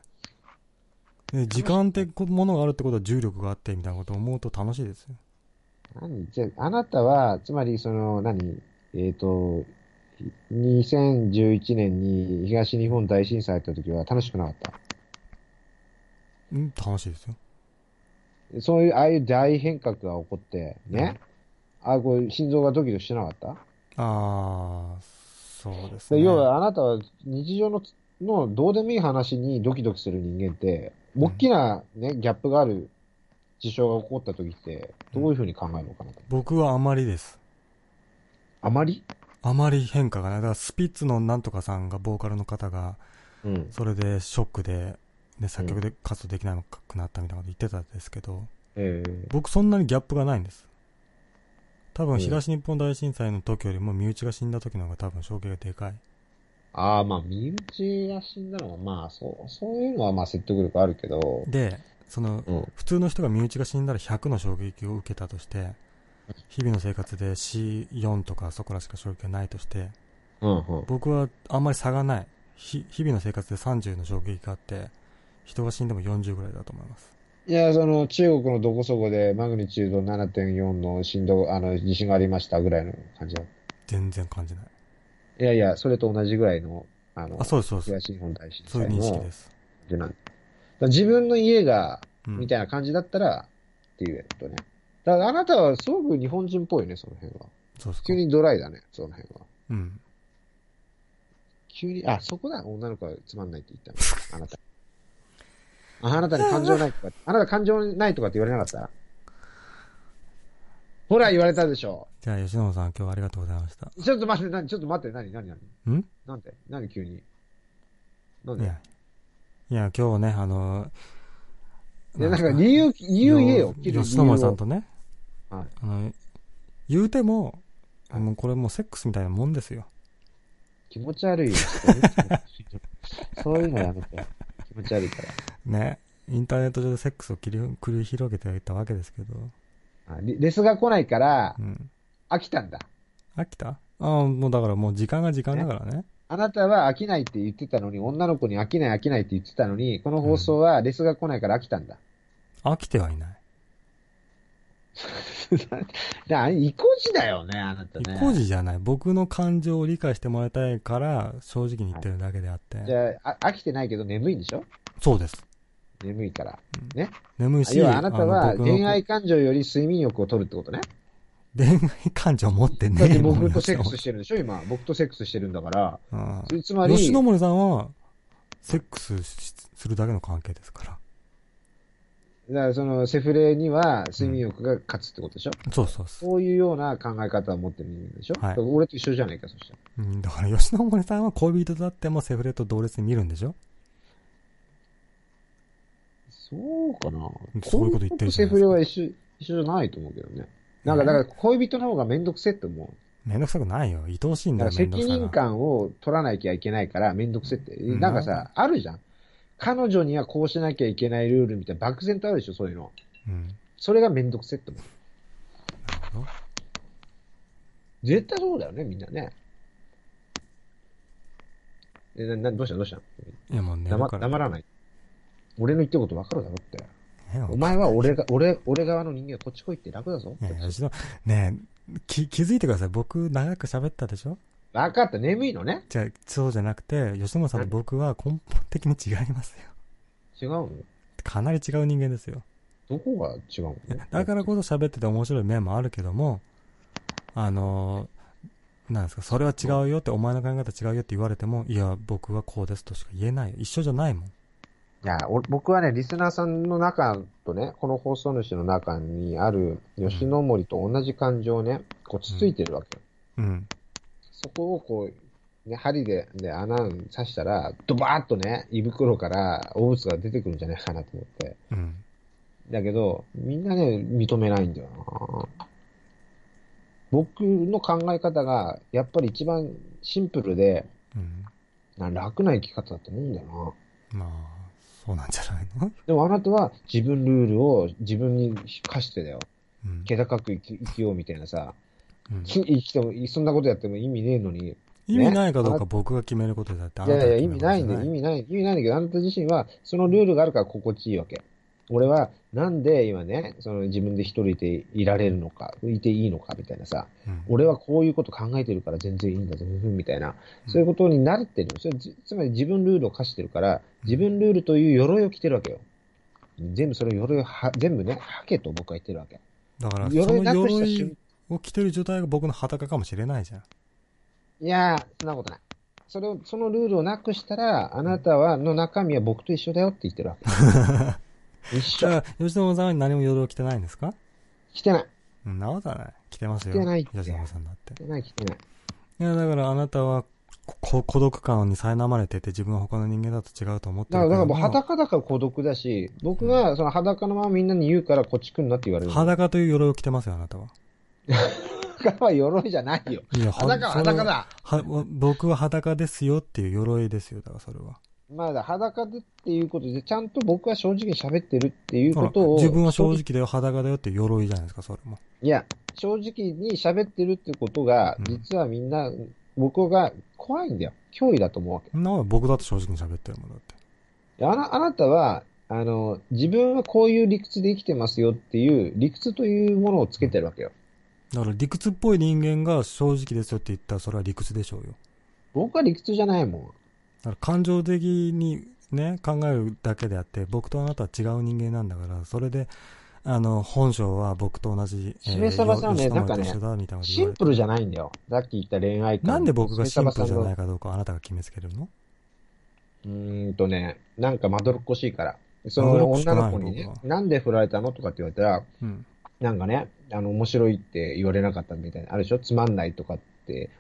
で時間ってこものがあるってことは重力があってみたいなことを思うと楽しいですよ。何じゃあ、あなたは、つまりその、何？えっ、と、2011年に東日本大震災あった時は楽しくなかった？うん、楽しいですよ。そういう、ああいう大変革が起こって、ね？あこう心臓がドキドキしてなかった、あー、そうですね。で要は、あなたは日常ののどうでもいい話にドキドキする人間って、大きなね、ギャップがある事象が起こった時って、どういうふうに考えるのかなと。僕はあまりです。あまり？あまり変化がない。だからスピッツのなんとかさんが、ボーカルの方が、うん。それでショックで、ね、作曲で活動できなくなったみたいなこと言ってたんですけど、ええ僕そんなにギャップがないんです。多分うん東日本大震災の時よりも身内が死んだ時の方が多分衝撃がでかい。ああ、まあ、身内が死んだのは、まあ、そう、そういうのはまあ説得力あるけど、で、その、うん。普通の人が身内が死んだら100の衝撃を受けたとして、日々の生活で C4 とかそこらしか衝撃がないとして、うん、うん。僕はあんまり差がない。ひ日々の生活で30の衝撃があって、人が死んでも40ぐらいだと思います。いや、その、中国のどこそこでマグニチュード7.4の震度、あの、地震がありましたぐらいの感じだ。全然感じない。いやいや、それと同じぐらいの、あの、あ、そうです、そうです。東日本大震そういう認識です。でなんだから自分の家が、うんみたいな感じだったら、っていうことね。だからあなたはすごく日本人っぽいね、その辺は。そうですか急。にドライだね、その辺は。うん。急に、あ、そこだ、女の子はつまんないって言ったの。あなた。ああなたに感情ないとか、あなた感情ないとかって言われなかった？ほら、言われたでしょ。じゃあ、吉野さん、今日はありがとうございました。ちょっと待って、なにちょっと待って、なになになにん？なんで？なんで急に？なんで？いや、いや、今日ね、あの、いや、なんか理由、理由言えよ。吉野森さんとね、はいあの、言うても、はいもうこれもうセックスみたいなもんですよ。気持ち悪いよ。そういうのやめて。気持ち悪いから。ね。インターネット上でセックスを切り繰り広げていったわけですけど、あレレスが来ないからう、ん。飽きたんだ。飽きた？ああ、もうだからもう時間が時間だからね。あなたは飽きないって言ってたのに、女の子に飽きない飽きないって言ってたのに、この放送はレスが来ないから飽きたんだ。飽きてはいない。だ意固地だよね、あなたね。意固地じゃない。僕の感情を理解してもらいたいから、正直に言ってるだけであって。じゃあ、あ飽きてないけど眠いんでしょ？そうです。眠いから。眠いし、要はあなたは恋愛感情より睡眠欲を取るってことね。恋愛感情持ってねだって僕とセックスしてるでしょ、今。僕とセックスしてるんだから。うんつまり、吉野森さんは、セックスしするだけの関係ですから。だからそのセフレには睡眠欲が勝つってことでしょ、そうそうそそういうような考え方を持ってる人間でしょ、はい俺と一緒じゃないか、そしたら。う。うん、だから吉野森さんは恋人だってもセフレと同列に見るんでしょ？そうかなそういうこと言ってるセフレは一緒、一緒じゃないと思うけどね。なんか、だから恋人の方がめんどくせって思う。めんどくさくないよ。愛おしいんだよ、責。任感を取らなきゃいけないからめんどくせって。んなんかさ、あるじゃん。彼女にはこうしなきゃいけないルールみたいな漠然とあるでしょ、そういうの。うん。それがめんどくせって思う。なるほど。絶対そうだよね、みんなね。え、な、な、どうしたどうした？いやもう寝る黙から。黙らない。俺の言ってること分かるだろって。ねお前は俺が、俺、俺側の人間こっち来いって楽だぞ。いや吉野、ねえ、き、気づいてください。僕、長く喋ったでしょ？分かった、眠いのね。じゃあ、そうじゃなくて、吉野さんと僕は根本的に違いますよ。違うの？かなり違う人間ですよ。どこが違うの？だからこそ喋ってて面白い面もあるけども、あのーなんですか、それは違うよって、お前の考え方違うよって言われても、いや、僕はこうですとしか言えないよ。一緒じゃないもん。いや、お僕はね、リスナーさんの中とね、この放送主の中にある吉野森と同じ感情をね、こうつついてるわけよ。うん。そこをこう、ね、針でで穴を刺したら、ドバーッとね、胃袋から汚物が出てくるんじゃないかなと思って。うん。だけど、みんなね、認めないんだよな。僕の考え方が、やっぱり一番シンプルで、うん。な楽な生き方だと思うんだよな。まあ、そうなんじゃないの？でもあなたは自分ルールを自分に課してだよ。うん。気高く生き生きようみたいなさ、うんき生きても、そんなことやっても意味ねえのに。意味ないかどうねか僕が決めることだって、あいやいや、意味ないんだ意味ない、意味ないんだけど、あなた自身は、そのルールがあるから心地いいわけ。俺はなんで今ね、その自分で一人でいられるのか、いていいのかみたいなさ、うん俺はこういうこと考えてるから全然いいんだぞ、みたいな、そういうことになってるの。それじつまり自分ルールを課してるから、自分ルールという鎧を着てるわけよ。全部それを鎧をは、全部ね、はけと僕は言ってるわけ。だから、その鎧なくした瞬鎧を着てる状態が僕の裸かもしれないじゃん。いやー、そんなことない。それを、そのルールをなくしたら、あなたは、の中身は僕と一緒だよって言ってるわけ。一緒。じゃあ、吉野さんは何も鎧を着てないんですか？着てない。うんなことはない。着てますよ。着てない吉野さんだって。着てない、着てない。いや、だからあなたは、こ孤独感に苛まれてて自分は他の人間だと違うと思ってだから、るだからもう裸だから孤独だし、僕がその裸のままみんなに言うからこっち来んなって言われる。裸という鎧を着てますよ、あなたは。裸は鎧じゃないよ。いや、裸は裸だ。は、僕は裸ですよっていう鎧ですよ、だからそれは。まだ裸でっていうことで、ちゃんと僕は正直に喋ってるっていうことを。自分は正直だよ、裸だよって鎧じゃないですか、それも。いや、正直に喋ってるってことがうん、実はみんな、僕が怖いんだよ。脅威だと思うわけ。な僕だって正直に喋ってるもんだって。あなあなたは、あの、自分はこういう理屈で生きてますよっていう、理屈というものをつけてるわけよ。だから理屈っぽい人間が正直ですよって言ったらそれは理屈でしょうよ。僕は理屈じゃないもん。だから感情的にね、考えるだけであって、僕とあなたは違う人間なんだから、それで、あの、本性は僕と同じ、しめさばさんねよなんかねシンプルじゃないんだよ。さっき言った恋愛観。なんで僕がシンプルじゃないいかどうかあなたが決めつけるの？うーんとね、なんかまどろっこしいから。その女の子にねなんで振られたの？とかって言われたら、うん。なんかね、あの、面白いって言われなかったみたいな。あるでしょ？つまんないとかって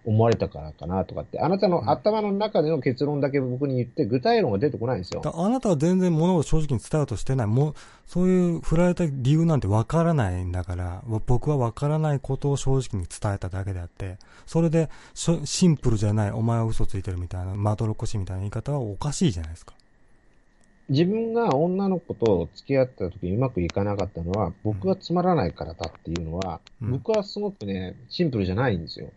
思われたからかなとかって。あなたうんの頭の中での結論だけ僕に言って、具体論が出てこないんですよ。だあなたは全然物を正直に伝えようとしてない。もう、そういう振られた理由なんてわからないんだから、わ僕はわからないことを正直に伝えただけであって、それでしょシンプルじゃない、お前は嘘ついてるみたいな、まどろっこしいみたいな言い方はおかしいじゃないですか。自分が女の子と付き合った時にうまくいかなかったのは、僕がつまらないからだっていうのは、うん僕はすごくね、シンプルじゃないんですよ。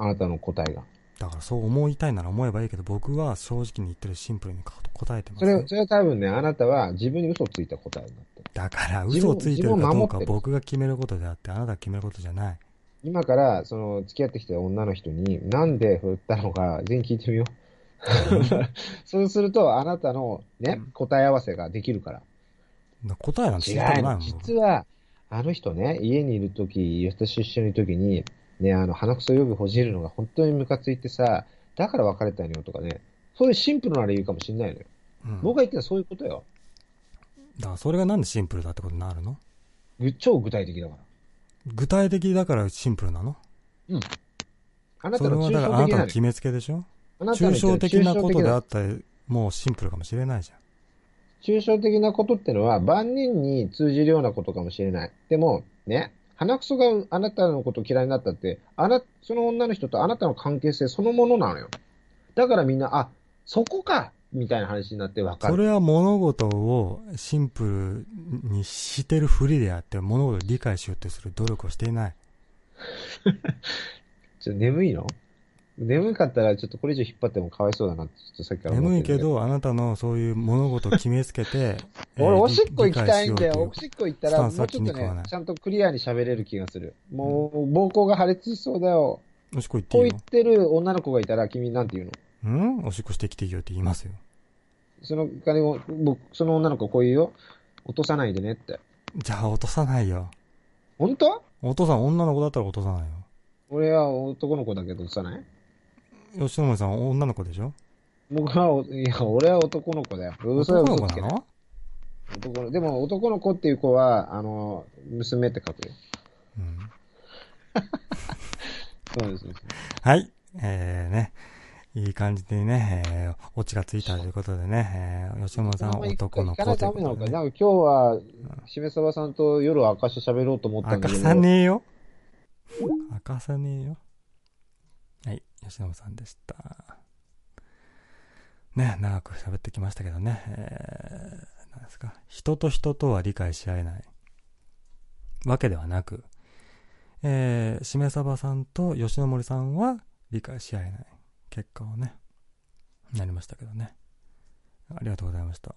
あなたの答えが。だからそう思いたいなら思えばいいけど、僕は正直に言ってるシンプルに答えてます、それ、それは多分ね、あなたは自分に嘘をついた答えになってる。だから嘘をついてるかどうか僕が決めることであって、あなたが決めることじゃない。今から、その、付き合ってきた女の人に、なんで振ったのか、全員聞いてみよう。そうすると、あなたのねうん、答え合わせができるから。答えなんて違知りた。ないもん。実は、あの人ね、家にいるとき、一緒にいるときに、ね、あの、鼻くそよくほじるのが本当にムカついてさ、だから別れたのよとかね、そういうシンプルな理由かもしれないのよ。うん僕が言ってるのはそういうことよ。だからそれがなんでシンプルだってことになるの？ぐ超具体的だから。具体的だからシンプルなの？あなたそれはだからあなたの決めつけでしょ？抽象的なことであったら、もうシンプルかもしれないじゃん。抽象的なことってのは万人に通じるようなことかもしれない。でも、ね、鼻くそがあなたのこと嫌いになったって、あな、その女の人とあなたの関係性そのものなのよ。だからみんな、あ、そこかみたいな話になってわかる。それは物事をシンプルにしてるふりであって、物事を理解しようとする努力をしていない。ちょっと眠いの？眠かったらちょっとこれ以上引っ張ってもかわいそうだなって、ちょっとさっきから思って眠いけど、あなたのそういう物事を決めつけて、えー俺、おしっこ行きたいんだよ。理おしっこ行ったら、もうちょっとねい、ちゃんとクリアに喋れる気がする。もう、膀胱が破裂しそうだよ。おしっこ行っていいこう言ってる女の子がいたら、君なんて言うの？ん？おしっこしてきていいよって言いますよ。その金を、僕、その女の子こう言うよ。落とさないでねって。じゃあ落とさないよ。本当？お父さん女の子だったら落とさないよ。俺は男の子だけど落とさない？吉野森さん女の子でしょ？僕はお、いや、俺は男の子だよ。嘘の嘘つけない。子なの男の、でも男の子っていう子は、あの、娘って書くよ。うん。そうです。そうですはい。えーね。いい感じでね、えー、オチがついたということでね、えー、吉野さんは男の子という行かないとダメなのか。な？んか今日は、しめさばさんと夜明かして喋ろうと思ったんだけど。明かさねえよ。明かさねえよ。はい。吉野さんでした。ね、長く喋ってきましたけどね。えー、なんですか。人と人とは理解し合えない。わけではなく、えー、しめさばさんと吉野森さんは理解し合えない結果をね、なりましたけどね。ありがとうございました。